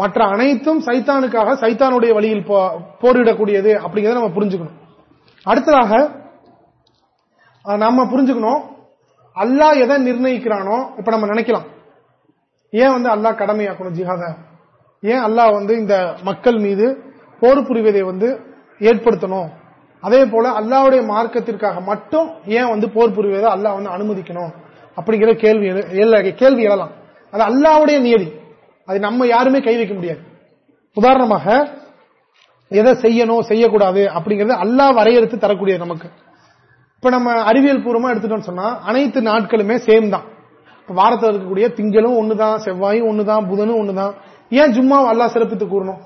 மற்ற அனைத்தும் சைத்தானுக்காக சைத்தானுடைய வழியில் போரிடக்கூடியது அப்படிங்கறத நம்ம புரிஞ்சுக்கணும். அடுத்ததாக நம்ம புரிஞ்சுக்கணும் அல்லாஹ் எதை நிர்ணயிக்கிறானோ இப்ப நம்ம நினைக்கலாம். ஏன் வந்து அல்லாஹ் கடமையாக்கணும் ஜிஹாத? ஏன் அல்லாஹ் வந்து இந்த மக்கள் மீது போர் புரிவதை வந்து ஏற்படுத்தணும்? அதே போல அல்லாவுடைய மார்க்கத்திற்காக மட்டும் ஏன் வந்து போர் புரிவதை அல்லாஹ் வந்து அனுமதிக்கணும்? அப்படிங்கிற கேள்வி கேள்வி எழலாம். அது அல்லாவுடைய நியதி. அது நம்ம யாருமே கை வைக்க முடியாது. உதாரணமாக எதை செய்யணும் செய்யக்கூடாது அப்படிங்கறது அல்லா வரையறுத்து தரக்கூடிய நமக்கு. இப்ப நம்ம அறிவியல் பூர்வமா எடுத்துட்டோம் சொன்னா அனைத்து நாட்களுமே சேம் தான். வாரத்தில் இருக்கக்கூடிய திங்களும் ஒண்ணுதான் செவ்வாயும் ஒண்ணுதான் புதனும் ஒண்ணுதான். ஏன் ஜும்மா அல்லா சிறப்பித்து கூறணும்?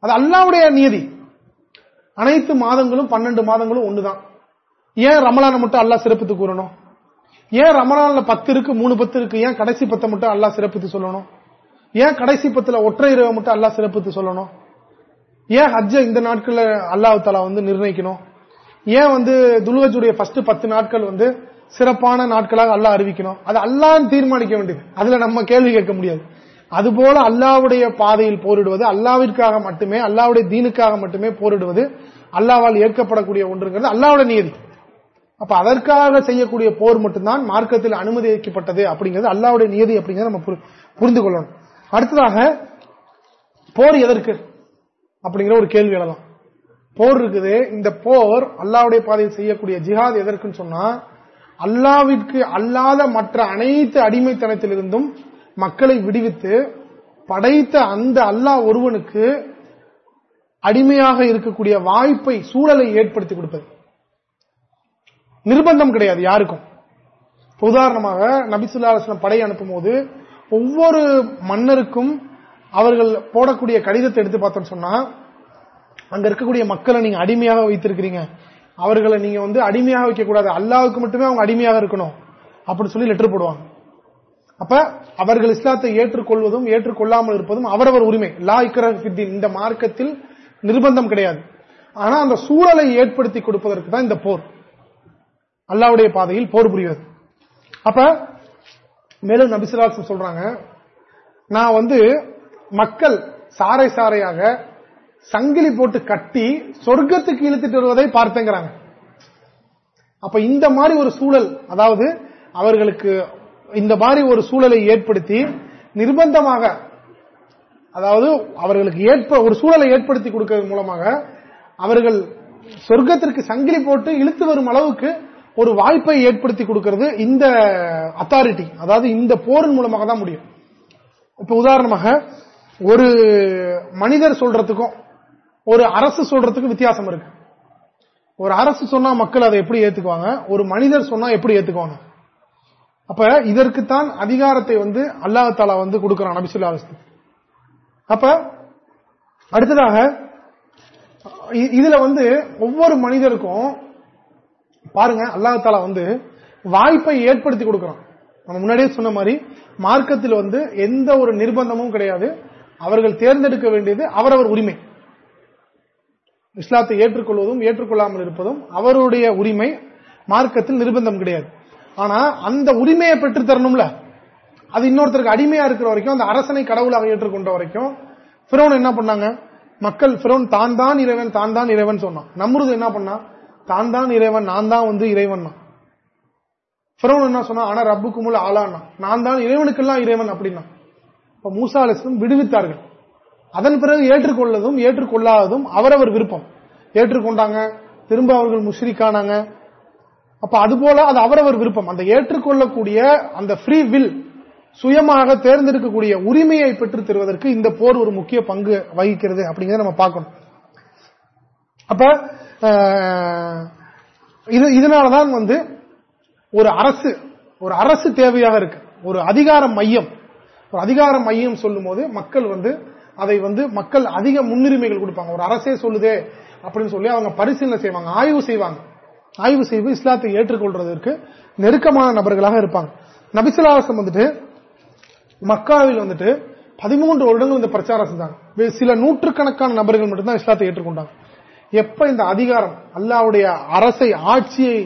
அது அல்லாவுடைய நியதி. அனைத்து மாதங்களும் பன்னெண்டு மாதங்களும் ஒண்ணுதான். ஏன் ரமலான மட்டும் அல்லா சிறப்பித்து கூறணும்? ஏன் ரமலான்ல பத்து இருக்கு மூணு பத்து இருக்கு? ஏன் கடைசி பத்தை மட்டும் அல்லா சிறப்பித்து சொல்லணும்? ஏன் கடைசி பத்துல ஒற்றை இரவை மட்டும் அல்லா சிறப்பித்து சொல்லணும்? ஏன் ஹஜ்ஜ இந்த நாட்கள்ல அல்லாஹ் தலா வந்து நிர்ணயிக்கணும்? ஏன் வந்து துல்கஜுடைய ஃபர்ஸ்ட் பத்து நாட்கள் வந்து சிறப்பான நாட்களாக அல்லாஹ் அறிவிக்கணும்? அது அல்லான்னு தீர்மானிக்க வேண்டியது. அதுல நம்ம கேள்வி கேட்க முடியாது. அதுபோல அல்லாவுடைய பாதையில் போரிடுவது அல்லாவிற்காக மட்டுமே அல்லாவுடைய தீனுக்காக மட்டுமே போரிடுவது அல்லாவால் ஏற்கப்படக்கூடிய ஒன்றுங்கிறது அல்லாவுடைய நியதி. அப்ப அதற்காக செய்யக்கூடிய போர் மட்டும்தான் மார்க்கத்தில் அனுமதிக்கப்பட்டது அப்படிங்கிறது அல்லாவுடைய நியதி அப்படிங்கிறத நம்ம புரிந்து கொள்ளணும் அடுத்ததாக போர் எதற்கு? அப்படிங்கிற ஒரு கேள்வி எழலாம் போர் இருக்குது. இந்த போர் அல்லாவுடைய பாதையில் செய்யக்கூடிய ஜிஹாத் எதற்குன்னு சொன்னா அல்லாவிற்கு அல்லாத மற்ற அனைத்து அடிமைத்தனத்திலிருந்தும் மக்களை விடுவித்து படைத்த அந்த அல்லாஹ் ஒருவனுக்கு அடிமையாக இருக்கக்கூடிய வாய்ப்பை சூழலை ஏற்படுத்தி கொடுப்பது. நிர்பந்தம் கிடையாது யாருக்கும். உதாரணமாக நபிசுல்லா அலுவலம் படை அனுப்பும் போது ஒவ்வொரு மன்னருக்கும் அவர்கள் போடக்கூடிய கடிதத்தை எடுத்து பார்த்தோம் சொன்னா அங்க இருக்கக்கூடிய மக்களை நீங்க அடிமையாக வைத்திருக்கிறீங்க. அவர்களை நீங்க வந்து அடிமையாக வைக்க கூடாது அல்லாவுக்கு மட்டுமே அவங்க அடிமையாக இருக்கணும். அப்படின்னு சொல்லி லெட்டர் போடுவாங்க. அப்ப அவர்கள் இஸ்லாத்தை ஏற்றுக்கொள்வதும் ஏற்றுக்கொள்ளாமல் இருப்பதும் அவரவர் உரிமை. லா இக்கரபித்தின் இந்த மார்க்கத்தில் நிர்பந்தம் கிடையாது. ஆனா அந்த சூழலை ஏற்படுத்தி கொடுப்பதற்கு தான் இந்த போர். அல்லாவுடைய பாதையில் போர் புரிவது அப்ப மேலும் நபிசுலாசம் சொல்றாங்க நான் வந்து மக்கள் சாரை சாரையாக சங்கிலி போட்டு கட்டி சொர்க்கத்துக்கு இழுத்துட்டு வருவதை பார்த்தேங்கிறாங்க. அப்ப இந்த மாதிரி ஒரு சூழல் அதாவது அவர்களுக்கு இந்த மாதிரி ஒரு சூழலை ஏற்படுத்தி நிர்பந்தமாக அதாவது அவர்களுக்கு ஏற்ப ஒரு சூழலை ஏற்படுத்தி கொடுக்கிறது மூலமாக அவர்கள் சொர்க்கத்திற்கு சங்கிலி போட்டு இழுத்து வரும் அளவுக்கு ஒரு வாய்ப்பை ஏற்படுத்தி கொடுக்கிறது இந்த அத்தாரிட்டி அதாவது இந்த போரின் மூலமாக தான் முடியும். இப்ப உதாரணமாக ஒரு மனிதர் சொல்றதுக்கும் ஒரு அரசு சொல்றதுக்கும் வித்தியாசம் இருக்கு. ஒரு அரசு சொன்னா மக்கள் அதை எப்படி ஏத்துக்குவாங்க? ஒரு மனிதர் சொன்னா எப்படி ஏத்துக்குவாங்க? அப்ப இதற்குத்தான் அதிகாரத்தை வந்து அல்லாஹாலா வந்து கொடுக்கிறான் நபிசுல்லா அப்ப அடுத்ததாக இதுல வந்து ஒவ்வொரு மனிதருக்கும் பாருங்க அல்லாஹ் வந்து வாய்ப்பை ஏற்படுத்தி கொடுக்கிறான். நம்ம முன்னாடியே சொன்ன மாதிரி மார்க்கத்தில் வந்து எந்த ஒரு நிர்பந்தமும் கிடையாது. அவர்கள் தேர்ந்தெடுக்க வேண்டியது அவரவர் உரிமை. இஸ்லாத்தை ஏற்றுக்கொள்வதும் ஏற்றுக்கொள்ளாமல் இருப்பதும் அவருடைய உரிமை. மார்க்கத்தில் நிர்பந்தம் கிடையாது. ஆனா அந்த உரிமையை பெற்று தரணும்ல. அது இன்னொருத்தருக்கு அடிமையா இருக்கிற வரைக்கும் அந்த அரசனை கடவுளாக ஏற்றுக்கொண்ட வரைக்கும் பிறோன் என்ன பண்ணாங்க? மக்கள் பிறோன் தான் தான் இறைவன் தான் தான் இறைவன் சொன்னான். நம்முறது என்ன பண்ணா? தான் தான் இறைவன் நான் தான் வந்து இறைவன் பிறோன் என்ன சொன்னா ஆனா ரப்புக்குமுள்ள ஆளானா நான் தான் இறைவனுக்கெல்லாம் இறைவன் அப்படின்னா. இப்ப மூசா அலிஸ்லம் விடுவித்தார்கள். அதன் பிறகு ஏற்றுக்கொள்ளதும் ஏற்றுக்கொள்ளாததும் அவரவர் விருப்பம். ஏற்றுக்கொண்டாங்க திரும்ப அவர்கள் முஷ்ரிக்கானாங்க. அப்ப அதுபோல அது அவரவர் விருப்பம். அந்த ஏற்றுக்கொள்ளக்கூடிய அந்த ஃப்ரீ வில் சுயமாக தேர்ந்தெடுக்கக்கூடிய உரிமையை பெற்றுத் தருவதற்கு இந்த போர் ஒரு முக்கிய பங்கு வகிக்கிறது அப்படிங்கறத நம்ம பார்க்கணும். அப்ப இது இதனாலதான் வந்து ஒரு அரசு ஒரு அரசு தேவையாக இருக்கு. ஒரு அதிகார மையம். ஒரு அதிகார மையம் சொல்லும் போது மக்கள் வந்து அதை வந்து மக்கள் அதிக முன்னுரிமைகள் கொடுப்பாங்க. ஒரு அரசே சொல்லுதே அப்படின்னு சொல்லி அவங்க பரிசீலனை செய்வாங்க ஆய்வு செய்வாங்க. ஆய்வு செய்து இஸ்லாத்தை ஏற்றுக்கொள்றதற்கு நெருக்கமான நபர்களாக இருப்பாங்க. நபிசுல்லாசம் வந்துட்டு மக்காவில் வந்துட்டு பதிமூன்று வருடங்கள் இந்த பிரச்சாரம் செஞ்சாங்க. சில நூற்றுக்கணக்கான நபர்கள் மட்டும்தான் இஸ்லாத்தை ஏற்றுக்கொண்டாங்க. எப்ப இந்த அதிகாரம் அல்லாவுடைய அரசை ஆட்சியை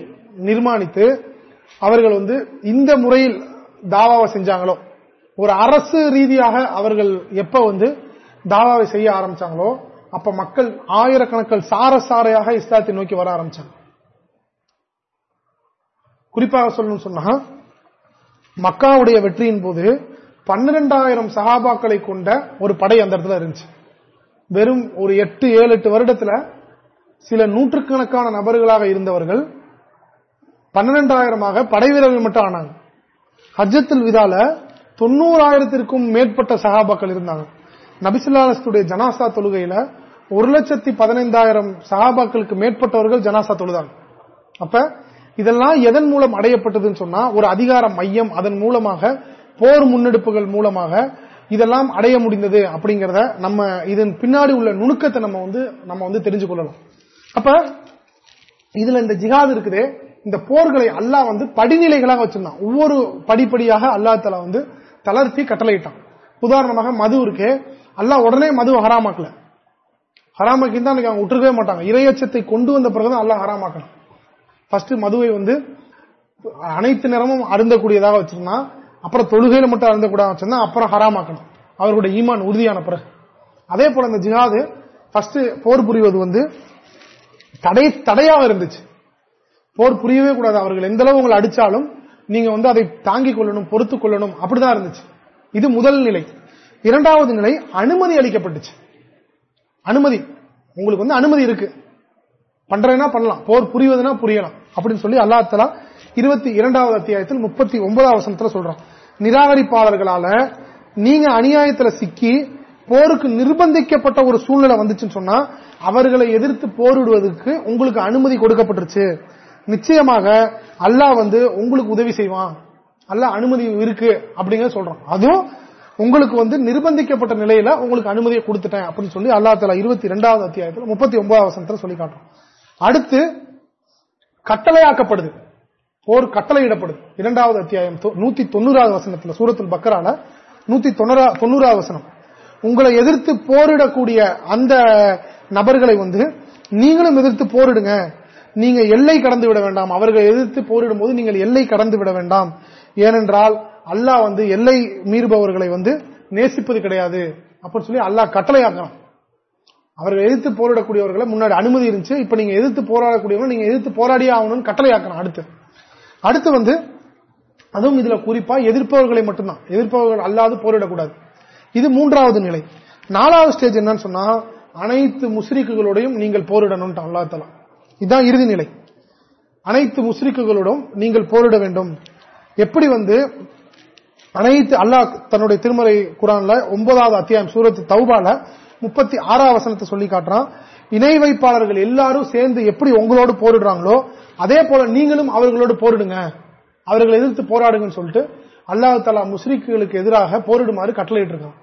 நிர்மாணித்து அவர்கள் வந்து இந்த முறையில் தாவாவை செஞ்சாங்களோ ஒரு அரசு ரீதியாக அவர்கள் எப்ப வந்து தாவாவை செய்ய ஆரம்பிச்சாங்களோ அப்ப மக்கள் ஆயிரக்கணக்கில் சார சாரையாக இஸ்லாத்தை நோக்கி வர ஆரம்பிச்சாங்க. குறிப்பாக சொல்லணும்னு சொன்னா மக்காவுடைய வெற்றியின் போது பன்னிரெண்டாயிரம் சகாபாக்களை கொண்ட ஒரு படை அந்த இடத்துல இருந்துச்சு. வெறும் ஒரு எட்டு ஏழு எட்டு வருடத்துல சில நூற்றுக்கணக்கான நபர்களாக இருந்தவர்கள் பன்னிரெண்டாயிரமாக படை வீரர்கள் மட்டும் ஆனாங்க. ஹஜ்ஜத்தில் விதால தொண்ணூறாயிரத்திற்கும் மேற்பட்ட சகாபாக்கள் இருந்தாங்க. நபிசுல்லாஸ்துடைய ஜனாசா தொழுகையில ஒரு லட்சத்தி பதினைந்தாயிரம் சகாபாக்களுக்கு மேற்பட்டவர்கள் ஜனாசா தொழுதாங்க. அப்ப இதெல்லாம் எதன் மூலம் அடையப்பட்டதுன்னு சொன்னா ஒரு அதிகார மையம் அதன் மூலமாக போர் முன்னெடுப்புகள் மூலமாக இதெல்லாம் அடைய முடிந்தது அப்படிங்கறத நம்ம இதன் பின்னாடி உள்ள நுணுக்கத்தை நம்ம வந்து நம்ம வந்து தெரிஞ்சு கொள்ளலாம். அப்ப இதுல இந்த ஜிகாது இருக்குது. இந்த போர்களை அல்லாஹ் வந்து படிநிலைகளாக வச்சிருந்தான். ஒவ்வொரு படிப்படியாக அல்லாஹ் தலா வந்து தளர்த்தி கட்டளையிட்டான். உதாரணமாக மது இருக்கு. அல்லாஹ் உடனே மது ஹராமாக்கல. ஹராமாக்கி தான் அவங்க விட்டுருக்கவே மாட்டாங்க. இரையச்சத்தை கொண்டு வந்த பிறகுதான் அல்லாஹ் ஹராமாக்கணும். ஃபர்ஸ்ட் மதுவை வந்து அனைத்து நேரமும் அருந்தக்கூடியதாக வச்சிருந்தா அப்புறம் தொழுகையில மட்டும் அருந்தக்கூடாது வச்சிருந்தா அப்புறம் ஹராமாக்கணும். அவர்களுடைய ஈமான் உறுதியான பிறகு. அதே போல இந்த ஜிஹாது ஃபர்ஸ்ட் போர் புரிவது வந்து தடை தடையாக இருந்துச்சு. போர் புரியவே கூடாது. அவர்கள் எந்த அளவு உங்களை அடிச்சாலும் நீங்க வந்து அதை தாங்கிக் கொள்ளணும் பொறுத்துக் கொள்ளணும். அப்படிதான் இருந்துச்சு. இது முதல் நிலை. இரண்டாவது நிலை அனுமதி அளிக்கப்பட்டுச்சு. அனுமதி. உங்களுக்கு வந்து அனுமதி இருக்கு. பண்றேன்னா பண்ணலாம். போர் புரிவதுனா புரியலாம். அப்படின்னு சொல்லி அல்லாத்தலா தலா இருபத்தி இரண்டாவது அத்தியாயத்தில் முப்பத்தி ஒன்பதாவது வசனத்துல சொல்றான். நிராகரிப்பாளர்களால நீங்க அநியாயத்துல சிக்கி போருக்கு நிர்பந்திக்கப்பட்ட ஒரு சூழ்நிலை வந்துச்சுன்னு சொன்னா அவர்களை எதிர்த்து போரிடுவதற்கு உங்களுக்கு அனுமதி கொடுக்கப்பட்டுருச்சு. நிச்சயமாக அல்லாஹ் வந்து உங்களுக்கு உதவி செய்வான். அல்லாஹ் அனுமதி இருக்கு அப்படிங்கிற சொல்றான். அதுவும் உங்களுக்கு வந்து நிர்பந்திக்கப்பட்ட நிலையில உங்களுக்கு அனுமதியை கொடுத்துட்டேன் அப்படின்னு சொல்லி அல்லா தலா இருபத்தி ரெண்டாவது அத்தியாயத்தில் முப்பத்தி ஒன்பதாவது வசனத்தில் சொல்லி காட்டுறோம் அடுத்து கட்டளையாக்கப்படுது. போர் கட்டளையிடப்படுது. இரண்டாவது அத்தியாயம் தொ- நூத்தி தொண்ணூறாவது வசனத்தில் சூரத்தில் பக்கரால நூத்தி தொண்ணூறா- தொண்ணூறாவது வசனம். உங்களை எதிர்த்து போரிடக்கூடிய அந்த நபர்களை வந்து நீங்களும் எதிர்த்து போரிடுங்க. நீங்க எல்லை கடந்து விட வேண்டாம். அவர்கள் எதிர்த்து போரிடும் போது நீங்கள் எல்லை கடந்து விட வேண்டாம். ஏனென்றால் அல்லாஹ் வந்து எல்லை மீறுபவர்களை வந்து நேசிப்பது கிடையாது. அப்படின்னு சொல்லி அல்லாஹ் கட்டளையாக்குறான். அவர்கள் எதிர்த்து போரிடக்கூடியவர்களை முன்னாடி அனுமதி இருந்துச்சு. இப்ப நீங்க எதிர்த்து போராடக்கூடியவங்க நீங்க எதிர்த்து போராடியே ஆகணும்னு கட்டளையாக்கணும் அடுத்து. அடுத்து வந்து அதுவும் இதுல குறிப்பா எதிர்ப்பவர்களை மட்டும்தான். எதிர்ப்பவர்கள் அல்லாது போரிடக்கூடாது. இது மூன்றாவது நிலை. நாலாவது ஸ்டேஜ் என்னன்னு சொன்னா அனைத்து முஸ்ரிக்குகளோடையும் நீங்கள் போரிடணும் அல்லா தலா இதுதான் இறுதி நிலை. அனைத்து முஸ்ரிக்குகளோடும் நீங்கள் போரிட வேண்டும். எப்படி வந்து அனைத்து அல்லாஹ் தன்னுடைய திருமலை குரான்ல ஒன்பதாவது அத்தியாயம் சூரத்து தௌபால முப்பத்தி ஆறாவது வசனத்தை சொல்லி காட்டுறான். இணை வைப்பாளர்கள் எல்லாரும் சேர்ந்து எப்படி உங்களோடு போரிடுறாங்களோ அதே போல நீங்களும் அவர்களோடு போரிடுங்க. அவர்களை எதிர்த்து போராடுங்கன்னு சொல்லிட்டு அல்லாஹு தலா முஸ்ரீக்குகளுக்கு எதிராக போரிடுமாறு கட்டளையிட்டு இருக்கான்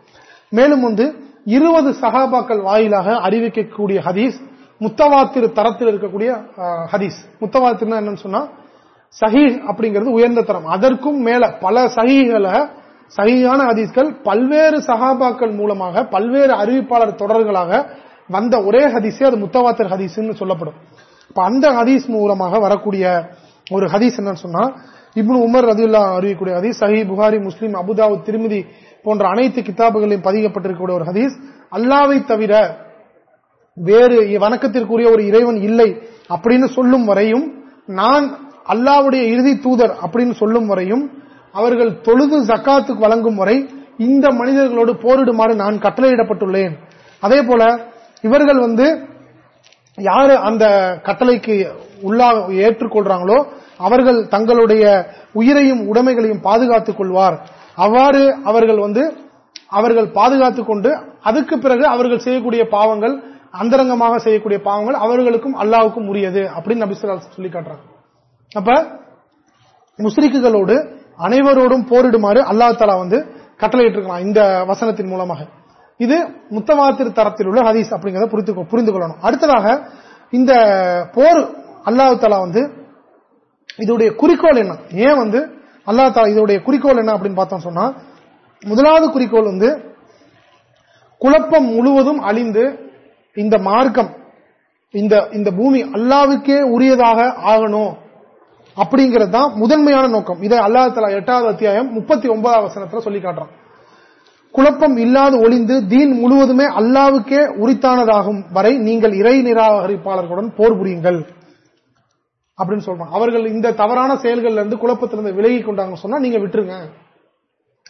மேலும் வந்து இருபது சகாபாக்கள் வாயிலாக அறிவிக்கக்கூடிய ஹதீஸ் முத்தவாத்திரு தரத்தில் இருக்கக்கூடிய ஹதீஸ். முத்தவாத்திருனா என்னன்னு சொன்னா சஹி அப்படிங்கிறது உயர்ந்த தரம். அதற்கும் மேல பல சகிகளை சகியான ஹதீஸ்கள் பல்வேறு சகாபாக்கள் மூலமாக பல்வேறு அறிவிப்பாளர் தொடர்களாக வந்த ஒரே ஹதீஸே அது முத்தவாத்தர் ஹதீஸ்ன்னு சொல்லப்படும். இப்ப அந்த ஹதீஸ் மூலமாக வரக்கூடிய ஒரு ஹதீஸ் என்னன்னு சொன்னா இப்னு உமர் ரதியுல்லா அறியக்கூடிய ஹதீஸ் சஹி புகாரி முஸ்லீம் அபுதாவு திருமதி போன்ற அனைத்து கிதாபுகளையும் பதிக்கப்பட்டிருக்கக்கூடிய ஒரு ஹதீஸ். அல்லாவை தவிர வேறு வணக்கத்திற்குரிய ஒரு இறைவன் இல்லை அப்படின்னு சொல்லும் வரையும் நான் அல்லாவுடைய இறுதி தூதர் அப்படின்னு சொல்லும் வரையும் அவர்கள் தொழுது ஜக்காத்துக்கு வழங்கும் வரை இந்த மனிதர்களோடு போரிடுமாறு நான் கட்டளையிடப்பட்டுள்ளேன். அதே போல இவர்கள் வந்து யாரு அந்த கட்டளைக்கு உள்ளா ஏற்றுக்கொள்றாங்களோ அவர்கள் தங்களுடைய உயிரையும் உடைமைகளையும் பாதுகாத்துக் கொள்வார். அவ்வாறு அவர்கள் வந்து அவர்கள் பாதுகாத்துக் கொண்டு அதுக்கு பிறகு அவர்கள் செய்யக்கூடிய பாவங்கள் அந்தரங்கமாக செய்யக்கூடிய பாவங்கள் அவர்களுக்கும் அல்லாவுக்கும் உரியது அப்படின்னு நபிசுல்லா சொல்லி காட்டுறாங்க. அப்ப முஸ்ரிக்குகளோடு அனைவரோடும் போரிடுமாறு அல்லா தலா வந்து கட்டளையிட்டிருக்கலாம் இந்த வசனத்தின் மூலமாக. இது முத்தவாத்திரு தரத்தில் உள்ள ஹதீஸ் அப்படிங்கறத புரிந்து கொள்ளணும். அடுத்ததாக இந்த போர் அல்லாஹு தலா வந்து இதோடைய குறிக்கோள் என்ன? ஏன் வந்து அல்லா தா இதோடைய குறிக்கோள் என்ன அப்படின்னு பார்த்தோம் சொன்னா முதலாவது குறிக்கோள் வந்து குழப்பம் முழுவதும் அழிந்து இந்த மார்க்கம் இந்த இந்த பூமி அல்லாவுக்கே உரியதாக ஆகணும் அப்படிங்கிறது தான் முதன்மையான நோக்கம். இதை அல்லா தலா எட்டாவது அத்தியாயம் முப்பத்தி ஒன்பதாவது வசனத்தில் சொல்லி காட்டுறான். குழப்பம் இல்லாது ஒளிந்து தீன் முழுவதுமே அல்லாவுக்கே உரித்தானதாகும் வரை நீங்கள் இறை நிராகரிப்பாளர்களுடன் போர் புரியுங்கள். அப்படின்னு சொல்றான் அவர்கள் இந்த தவறான செயல்கள்ல இருந்து குழப்பத்திலிருந்து விலகி கொண்டாங்க சொன்னா நீங்க விட்டுருங்க.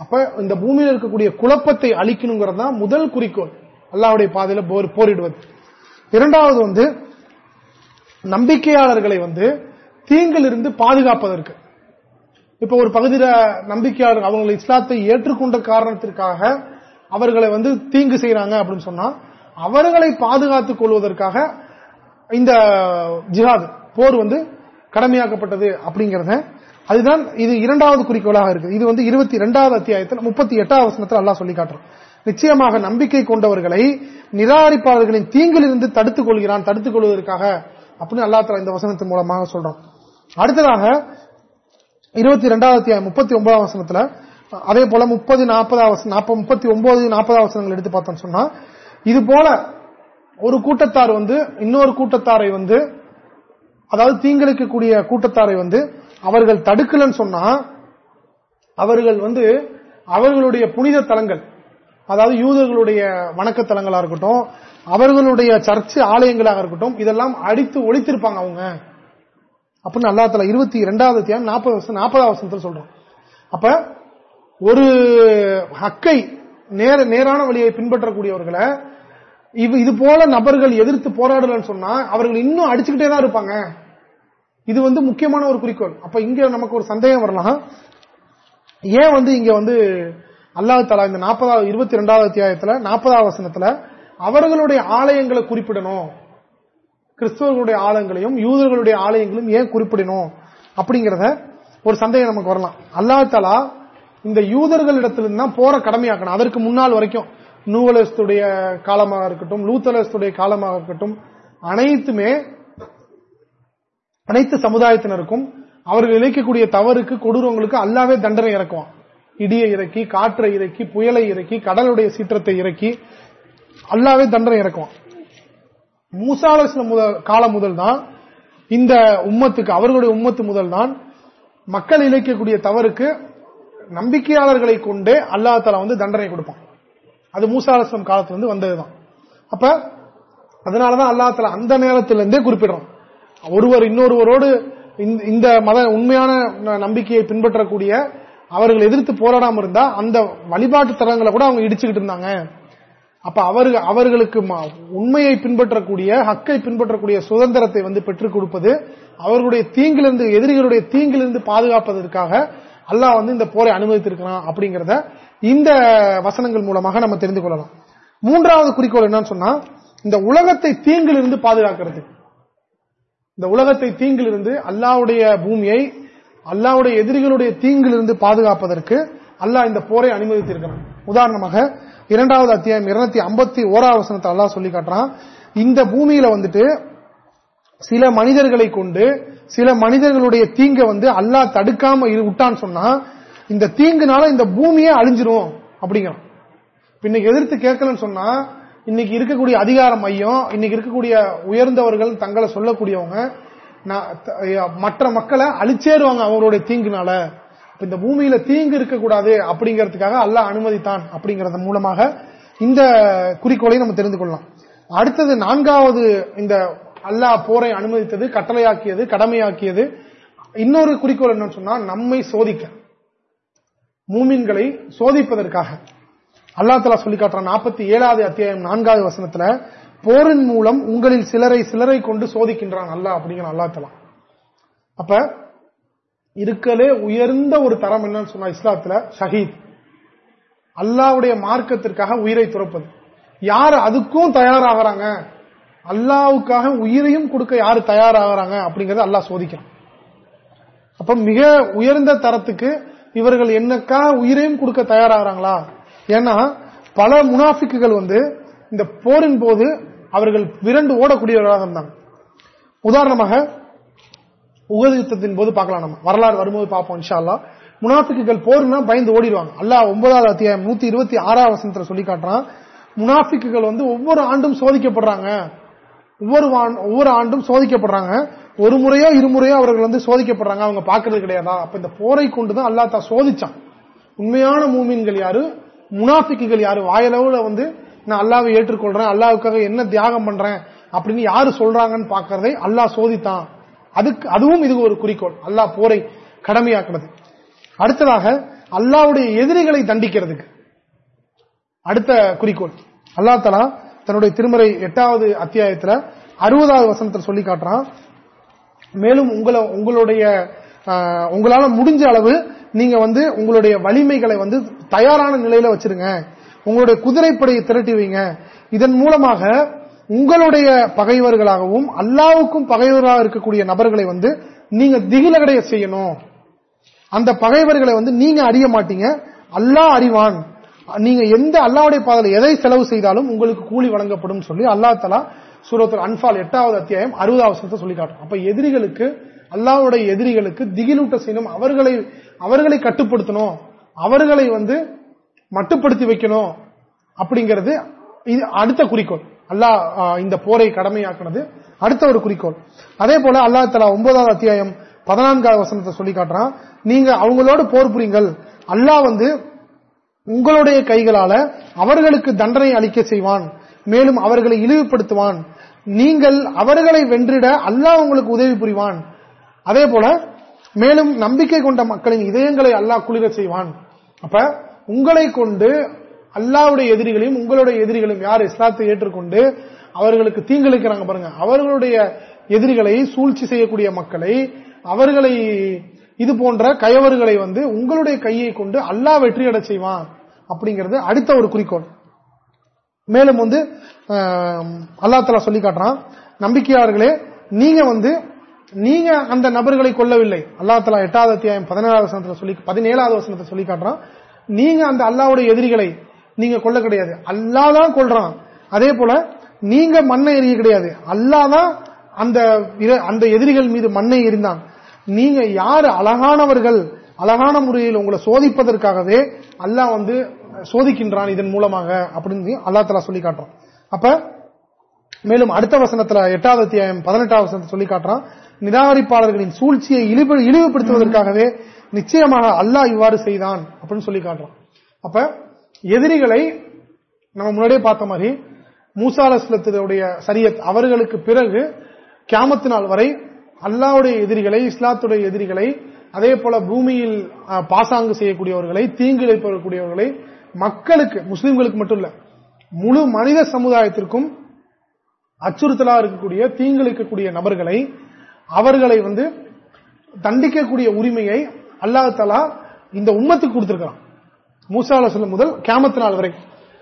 அப்ப இந்த பூமியில் இருக்கக்கூடிய குழப்பத்தை அழிக்கணுங்கிறது தான் முதல் குறிக்கோள். அல்லாவுடைய பாதையில போரிடுவது. இரண்டாவது வந்து நம்பிக்கையாளர்களை வந்து தீங்கில் இருந்து பாதுகாப்பதற்கு. இப்ப ஒரு பகுதியில நம்பிக்கையாளர் அவங்களை இஸ்லாத்தை ஏற்றுக்கொண்ட காரணத்திற்காக அவர்களை வந்து தீங்கு செய்யறாங்க அப்படின்னு சொன்னா அவர்களை பாதுகாத்துக் கொள்வதற்காக இந்த ஜிஹாது போர் வந்து கடமையாக்கப்பட்டது அப்படிங்கறத. அதுதான் இது இரண்டாவது குறிக்கோளாக இருக்கு. இது வந்து இருபத்தி இரண்டாவது அத்தியாயத்தில் முப்பத்தி எட்டாவது வசனத்தில் அல்லா சொல்லி காட்டுறோம் நிச்சயமாக நம்பிக்கை கொண்டவர்களை நிராகரிப்பாளர்களின் தீங்கிலிருந்து தடுத்துக் கொள்கிறான் தடுத்துக் கொள்வதற்காக அப்படின்னு அல்லா தலா இந்த வசனத்தின் மூலமாக சொல்றோம் அடுத்ததாக இருபத்தி இரண்டாவது அத்தியாயம் முப்பத்தி ஒன்பதாம் வசனத்துல அதே போல முப்பது நாற்பதாவது முப்பத்தி ஒன்பது நாற்பதாவது வசனங்கள் எடுத்து பார்த்தோம் சொன்னா இது போல ஒரு கூட்டத்தார் வந்து இன்னொரு கூட்டத்தாரை வந்து அதாவது தீங்கிழைக்கக்கூடிய கூட்டத்தாரை வந்து அவர்கள் தடுக்கலன்னு சொன்னா அவர்கள் வந்து அவர்களுடைய புனித தலங்கள் அதாவது யூதர்களுடைய வணக்கத்தலங்களா இருக்கட்டும் அவர்களுடைய சர்ச்சு ஆலயங்களாக இருக்கட்டும் இதெல்லாம் அடித்து ஒழித்திருப்பாங்க அவங்க. அப்படின்னு அல்லா தலா இருபத்தி இரண்டாவது தியான் நாற்பது வருஷம் நாற்பதாவது வருஷத்தில் சொல்றோம் அப்ப ஒரு ஹக்கை நேர நேரான வழியை பின்பற்றக்கூடியவர்களை இது போல நபர்கள் எதிர்த்து போராடலன்னு சொன்னா அவர்கள் இன்னும் அடிச்சுக்கிட்டே தான் இருப்பாங்க. இது வந்து முக்கியமான ஒரு குறிக்கோள். அப்ப இங்க நமக்கு ஒரு சந்தேகம் வரலாம். ஏன் வந்து இங்க வந்து அல்லாஹ் தலா இந்த நாற்பதாவது இருபத்தி ரெண்டாவது அத்தியாயத்துல நாற்பதாவது வசனத்துல அவர்களுடைய ஆலயங்களை குறிப்பிடணும். கிறிஸ்தவர்களுடைய ஆலயங்களையும் யூதர்களுடைய ஆலயங்களையும் ஏன் குறிப்பிடணும்? அப்படிங்கறத ஒரு சந்தேகம் நமக்கு வரலாம். அல்லா தலா இந்த யூதர்களிடத்திலிருந்து தான் போற கடமையாக்கணும். அதற்கு முன்னால் வரைக்கும் நூவலஸ்துடைய காலமாக இருக்கட்டும் லூத்தலஸ்துடைய காலமாக இருக்கட்டும் அனைத்துமே அனைத்து சமுதாயத்தினருக்கும் அவர்கள் இழைக்கக்கூடிய தவறுக்கு கொடூரங்களுக்கு அல்லாவே தண்டனை இறக்குவான். இடியை இறக்கி காற்றை இறக்கி புயலை இறக்கி கடலுடைய சீற்றத்தை இறக்கி அல்லாவே தண்டனை இறக்குவான். மூசாலோசன முதல் காலம் முதல் தான் இந்த உம்மத்துக்கு அவர்களுடைய உம்மத்து முதல் தான் மக்கள் இழைக்கக்கூடிய தவறுக்கு நம்பிக்கையாளர்களை கொண்டே அல்லா தலா வந்து தண்டனை கொடுப்பான். அது மூசாலசனம் காலத்திலிருந்து வந்ததுதான். அப்ப அதனாலதான் அல்லா தலா அந்த நேரத்திலிருந்தே குறிப்பிடுறோம் ஒருவர் இன்னொருவரோடு இந்த மத உண்மையான நம்பிக்கையை பின்பற்றக்கூடிய அவர்கள் எதிர்த்து போராடாம இருந்தா அந்த வழிபாட்டு தலங்களை கூட அவங்க இடிச்சுக்கிட்டு இருந்தாங்க. அப்ப அவர்கள் அவர்களுக்கு உண்மையை பின்பற்றக்கூடிய ஹக்கை பின்பற்றக்கூடிய சுதந்திரத்தை வந்து பெற்றுக் கொடுப்பது அவர்களுடைய தீங்கிலிருந்து எதிரிகளுடைய தீங்கிலிருந்து பாதுகாப்பதற்காக அல்லாஹ் வந்து இந்த போரை அனுமதித்திருக்கிறான் அப்படிங்கறத இந்த வசனங்கள் மூலமாக நம்ம தெரிந்து கொள்ளலாம். மூன்றாவது குறிக்கோள் என்னன்னு சொன்னா இந்த உலகத்தை தீங்கிலிருந்து பாதுகாக்கிறது. இந்த உலகத்தை தீங்கிலிருந்து அல்லாவுடைய பூமியை அல்லாவுடைய எதிரிகளுடைய தீங்கிலிருந்து பாதுகாப்பதற்கு அல்லாஹ் இந்த போரை அனுமதித்திருக்கிறான். உதாரணமாக இரண்டாவது அத்தியாயம் இருநூத்தி ஐம்பத்தி ஓராவது வசனத்தை அல்லா சொல்லி காட்டுறான். இந்த பூமியில வந்துட்டு சில மனிதர்களை கொண்டு சில மனிதர்களுடைய தீங்க வந்து அல்லாஹ் தடுக்காம விட்டான்னு சொன்னா இந்த தீங்குனால இந்த பூமியே அழிஞ்சிரும் அப்படிங்கிறான். இன்னைக்கு எதிர்த்து கேட்கலன்னு சொன்னா இன்னைக்கு இருக்கக்கூடிய அதிகார மையம் இன்னைக்கு இருக்கக்கூடிய உயர்ந்தவர்கள் தங்களை சொல்லக்கூடியவங்க மற்ற மக்களை அழிச்சேருவாங்க அவங்களுடைய தீங்குனால. இந்த பூமியில தீங்கு இருக்கக்கூடாது அப்படிங்கறதுக்காக அல்லாஹ் அனுமதித்தான் அப்படிங்கறது மூலமாக இந்த குறிக்கோளை நம்ம தெரிந்து கொள்ளலாம். அடுத்தது நான்காவது இந்த அல்லாஹ் போரை அனுமதித்தது கட்டளையாக்கியது கடமையாக்கியது. இன்னொரு குறிக்கோள் என்னன்னு சொன்னா நம்மை சோதிக்க. மூமின்களை சோதிப்பதற்காக. அல்லா தலா சொல்லி காட்டுறான் நாற்பத்தி ஏழாவது அத்தியாயம் நான்காவது வசனத்துல போரின் மூலம் உங்களில் சிலரை சிலரை கொண்டு சோதிக்கின்றான் அல்ல அப்படிங்கிற அல்லா தலா அப்ப இருக்கலே உயர்ந்த ஒரு தரம் என்னன்னு சொன்னா இஸ்லாத்துல ஷஹீத். அல்லாவுடைய மார்க்கத்திற்காக உயிரை துறப்பது. யார் அதுக்கும் தயாராகிறாங்க? அல்லாவுக்காக உயிரையும் கொடுக்க யாரு தயாராகிறாங்க? அப்படிங்கறத அல்லாஹ் சோதிக்கிறான். அப்ப மிக உயர்ந்த தரத்துக்கு இவர்கள் என்னக்கா உயிரையும் கொடுக்க தயாராகிறாங்களா? ஏன்னா பல முனாஃபிக்குகள் வந்து இந்த போரின் போது அவர்கள் விரண்டு ஓடக்கூடியவர்களாக இருந்தாங்க உதாரணமாக உகது யுத்தத்தின் போது பார்க்கலாம் நம்ம. வரலாறு வரும்போது பார்ப்போம் இன்ஷால்லா முனாஃபிக்குகள் போர்னா பயந்து ஓடிடுவாங்க. அல்லாஹ் ஒன்பதாவது அத்தியாயம் நூத்தி இருபத்தி ஆறாவது வசனத்தில் சொல்லி காட்டுறான். முனாஃபிக்குகள் வந்து ஒவ்வொரு ஆண்டும் சோதிக்கப்படுறாங்க. ஒவ்வொரு ஒவ்வொரு ஆண்டும் சோதிக்கப்படுறாங்க. ஒரு முறையோ இருமுறையோ அவர்கள் வந்து சோதிக்கப்படுறாங்க. அவங்க பாக்குறது கிடையாதா? அப்ப இந்த போரை கொண்டுதான் அல்லா தான் சோதிச்சான். உண்மையான மூமீன்கள் யாரு? முனாஃபிக்குகள் யாரு? வாயளவுல வந்து நான் அல்லாவை ஏற்றுக்கொள்றேன் அல்லாவுக்காக என்ன தியாகம் பண்றேன் அப்படின்னு யாரு சொல்றாங்கன்னு பாக்குறதை அல்லாஹ் சோதித்தான். அதுக்கு அதுவும் இது ஒரு குறிக்கோள். அல்லாஹ் போரை கடமையாக்குனது. அடுத்ததாக அல்லாவுடைய எதிரிகளை தண்டிக்கிறதுக்கு. அடுத்த குறிக்கோள். அல்லா தலா தன்னுடைய திருமறை எட்டாவது அத்தியாயத்தில் அறுபதாவது வசனத்தில் சொல்லி காட்டுறான். மேலும் உங்களை உங்களுடைய உங்களால முடிஞ்ச அளவு நீங்க வந்து உங்களுடைய வலிமைகளை வந்து தயாரான நிலையில வச்சிருங்க. உங்களுடைய குதிரைப்படையை திரட்டி வைங்க. இதன் மூலமாக உங்களுடைய பகைவர்களாகவும் அல்லாவுக்கும் பகைவர்களாக இருக்கக்கூடிய நபர்களை வந்து நீங்க திகிலடைய செய்யணும். அந்த பகைவர்களை வந்து நீங்க அறிய மாட்டீங்க. அல்லா அறிவான். நீங்க எந்த அல்லாவுடைய பாதையில் எதை செலவு செய்தாலும் உங்களுக்கு கூலி வழங்கப்படும் சொல்லி அல்லா தலா சூரத்தில் அன்பால் எட்டாவது அத்தியாயம் அறுபதாவது சொல்லி காட்டும். அப்ப எதிரிகளுக்கு அல்லாவுடைய எதிரிகளுக்கு திகிலூட்ட செய்யணும். அவர்களை அவர்களை கட்டுப்படுத்தணும் அவர்களை வந்து மட்டுப்படுத்தி வைக்கணும் அப்படிங்கிறது இது அடுத்த குறிக்கோள். அல்லாஹ் இந்த போரை கடமையாக்குனது அடுத்த ஒரு குறிக்கோள். அதே போல அல்லா தலா ஒன்பதாவது அத்தியாயம் பதினான்காவது வசனத்தை சொல்லி காட்டுறான். நீங்க அவங்களோட போர் புரிங்கள் அல்லாஹ் வந்து உங்களுடைய கைகளால அவர்களுக்கு தண்டனை அளிக்க செய்வான். மேலும் அவர்களை இழிவுபடுத்துவான். நீங்கள் அவர்களை வென்றிட அல்லாஹ் உங்களுக்கு உதவி புரிவான். அதே போல மேலும் நம்பிக்கை கொண்ட மக்களின் இதயங்களை அல்லாஹ் குளிர செய்வான். அப்ப உங்களை கொண்டு அல்லாவுடைய எதிரிகளையும் உங்களுடைய எதிரிகளையும் யார் இஸ்லாத்தை ஏற்றுக்கொண்டு அவர்களுக்கு தீங்கிழைக்கிறாங்க பாருங்க. அவர்களுடைய எதிரிகளை சூழ்ச்சி செய்யக்கூடிய மக்களை அவர்களை இது போன்ற கயவர்களை வந்து உங்களுடைய கையை கொண்டு அல்லா வெற்றியடை செய்வான் அப்படிங்கறது அடுத்த ஒரு குறிக்கோள். மேலும் வந்து அல்லா தலா சொல்லி காட்டுறான் நம்பிக்கையாளர்களே நீங்க வந்து நீங்க அந்த நபர்களை கொல்லவில்லை. அல்லா தலா எட்டாவது அத்தியாயம் பதினேழாவது வசனத்தில் சொல்லி பதினேழாவது வசனத்தை சொல்லி காட்டுறான் நீங்க அந்த அல்லாவுடைய எதிரிகளை நீங்க கொல்ல கிடையாது. அல்லாதான் கொள்றான் அதே போல நீங்க மண்ணை எறிய கிடையாது. அல்லாதான் அந்த அந்த எதிரிகள் மீது மண்ணை எறிந்தான். நீங்க யாரு? அழகானவர்கள். அழகான முறையில் உங்களை சோதிப்பதற்காகவே அல்லாஹ் வந்து சோதிக்கின்றான் இதன் மூலமாக அப்படின்னு அல்லா தலா சொல்லி காட்டுறான் அப்ப மேலும் அடுத்த வசனத்துல எட்டாவது அத்தியாயம் பதினெட்டாவது வசனத்தை சொல்லி காட்டுறான் நிராகரிப்பாளர்களின் சூழ்ச்சியை இழிவுபடுத்துவதற்காகவே நிச்சயமாக அல்லாஹ் இவ்வாறு செய்தான் அப்படின்னு சொல்லி காட்டுறான். அப்ப எதிரிகளை நம்ம முன்னாடியே பார்த்த மாதிரி மூசாலஸ்லத்துடைய சரியத் அவர்களுக்கு பிறகு கியாமத்து நாள் வரை அல்லாவுடைய எதிரிகளை இஸ்லாத்துடைய எதிரிகளை அதே போல பூமியில் பாசாங்கு செய்யக்கூடியவர்களை தீங்கு இழைப்பவர்களைக்கூடியவர்களை மக்களுக்கு முஸ்லிம்களுக்கு மட்டும் இல்ல முழு மனித சமுதாயத்திற்கும் அச்சுறுத்தலா இருக்கக்கூடிய தீங்கிழைக்கக்கூடிய நபர்களை அவர்களை வந்து தண்டிக்கக்கூடிய உரிமையை அல்லாஹ் தலா இந்த உம்மத்துக்கு கொடுத்திருக்கிறான். மூசா சொல்ல முதல் கேமத்து நாள் வரை.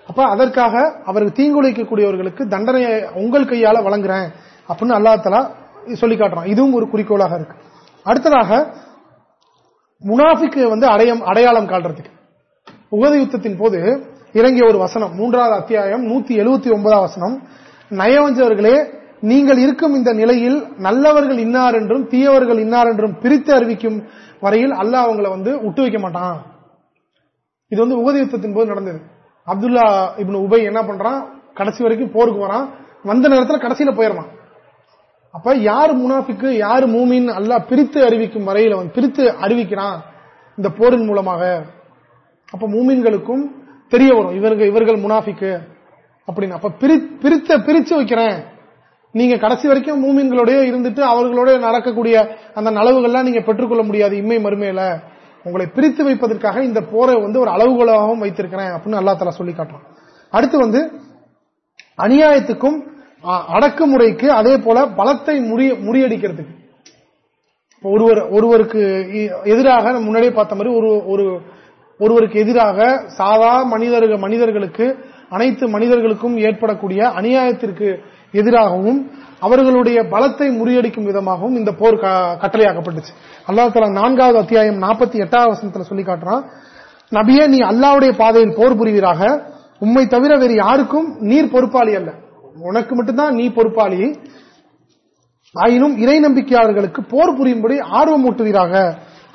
அப்ப அதற்காக அவருக்கு தீங்குழைக்கக்கூடியவர்களுக்கு தண்டனையை உங்கள் கையால வழங்குறேன் அப்படின்னு அல்லா தலா சொல்லி காட்டுறான். இதுவும் ஒரு குறிக்கோளாக இருக்கு. அடுத்ததாக முனாஃபிக்கு வந்து அடையம் அடையாளம் காட்டுறதுக்கு. உகத யுத்தத்தின் போது இறங்கிய ஒரு வசனம் மூன்றாவது அத்தியாயம் நூத்தி எழுபத்தி ஒன்பதாம் வசனம். நயவஞ்சவர்களே நீங்கள் இருக்கும் இந்த நிலையில் நல்லவர்கள் இன்னார் என்றும் தீயவர்கள் இன்னார் என்றும் பிரித்து அறிவிக்கும் வரையில் அல்லாஹ் அவங்களை வந்து விட்டு வைக்க மாட்டான். இது வந்து உகதி யுத்தத்தின் போது நடந்தது. அப்துல்லா இப்னு உபை என்ன பண்றான்? கடைசி வரைக்கும் போருக்கு வரான். வந்த நேரத்தில் கடைசியில போயிடறான். அப்ப யார் முனாஃபிக்கு யார் மூமின் அல்லாஹ் பிரித்து அறிவிக்கும் வரையில் அவன் பிரித்து அறிவிக்கிறான் இந்த போரின் மூலமாக. அப்ப மூமின்களுக்கும் தெரிய வரும் இவர்கள் இவர்கள் முனாஃபிக்கு அப்படின்னு. அப்ப பிரித்த பிரிச்சு வைக்கிறேன். நீங்க கடைசி வரைக்கும் மூமின்களோடய இருந்துட்டு அவர்களோட நடக்கக்கூடிய அந்த நலவுகள்லாம் நீங்க பெற்றுக்கொள்ள முடியாது இம்மை மறுமையில. உங்களை பிரித்து வைப்பதற்காக இந்த போரை வந்து ஒரு அளவுகோலாகவும் வைத்திருக்கிறேன் அப்படின்னு அல்லா தலா சொல்லி காட்டுறான். அடுத்து வந்து அநியாயத்துக்கும் அடக்குமுறைக்கு அதே போல பலத்தை முறியடிக்கிறதுக்கு. ஒருவர் ஒருவருக்கு எதிராக முன்னாடியே பார்த்த மாதிரி ஒரு ஒரு ஒருவருக்கு எதிராக சாதா மனிதர்கள் மனிதர்களுக்கு அனைத்து மனிதர்களுக்கும் ஏற்படக்கூடிய அநியாயத்திற்கு எதிராகவும் அவர்களுடைய பலத்தை முறியடிக்கும் விதமாகவும் இந்த போர் கட்டளையாக்கப்பட்டுச்சு. அல்லா தலா நான்காவது அத்தியாயம் நாற்பத்தி எட்டாவது வசனத்தில் சொல்லி காட்டுறான். நபியே நீ அல்லாவுடைய பாதையில் போர் புரிவீராக. உண்மை தவிர வேறு யாருக்கும் நீர் பொறுப்பாளி அல்ல. உனக்கு மட்டும்தான் நீ பொறுப்பாளி. ஆயினும் இறை நம்பிக்கையாளர்களுக்கு போர் புரியும்படி ஆர்வம் ஊட்டுவீராக.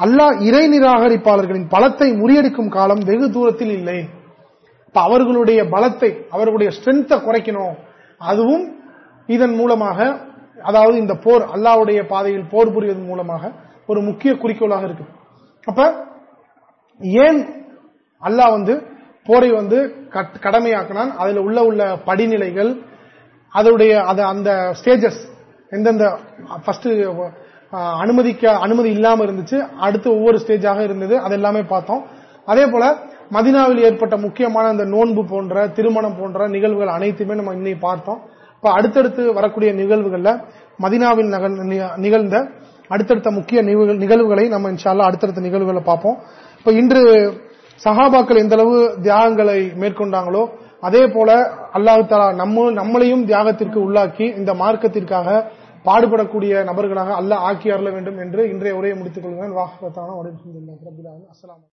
அல்லாஹ் இறை நிராகரிப்பாளர்களின் பலத்தை முறியடிக்கும் காலம் வெகு தூரத்தில் இல்லை. அவர்களுடைய பலத்தை அவர்களுடைய ஸ்ட்ரென்த்தை குறைக்கணும். அதுவும் இதன் மூலமாக அதாவது இந்த போர் அல்லாவுடைய பாதையில் போர் புரிவதன் மூலமாக ஒரு முக்கிய குறிக்கோளாக இருக்கு அப்ப ஏன் அல்லாஹ் வந்து போரை வந்து கடமையாக்கினான்? அதில் உள்ள உள்ள படிநிலைகள் அதனுடைய அந்த ஸ்டேஜஸ் எந்தெந்த ஃபர்ஸ்ட் அனுமதிக்க அனுமதி இல்லாம இருந்துச்சு அடுத்து ஒவ்வொரு ஸ்டேஜாக இருந்தது அது எல்லாமே பார்த்தோம். அதே போல மதினாவில் ஏற்பட்ட முக்கியமான இந்த நோன்பு போன்ற திருமணம் போன்ற நிகழ்வுகள் அனைத்துமே நம்ம இன்னைக்கு பார்த்தோம். இப்ப அடுத்தடுத்து வரக்கூடிய நிகழ்வுகள்ல மதினாவில் நிகழ்ந்த அடுத்தடுத்த முக்கிய நிகழ்வுகளை நம்ம இன்ஷால்லா அடுத்தடுத்த நிகழ்வுகளை பார்ப்போம். இப்ப இன்று சஹாபாக்கள் எந்த அளவு தியாகங்களை மேற்கொண்டாங்களோ அதே போல அல்லாஹு தாலா நம்ம நம்மளையும் தியாகத்திற்கு உள்ளாக்கி இந்த மார்க்கத்திற்காக பாடுபடக்கூடிய நபர்களாக அல்ல ஆக்கி அருள வேண்டும் என்று இன்றைய உரையை முடித்துக் கொள்கிறேன். வாகத்தான அஸ்லாம்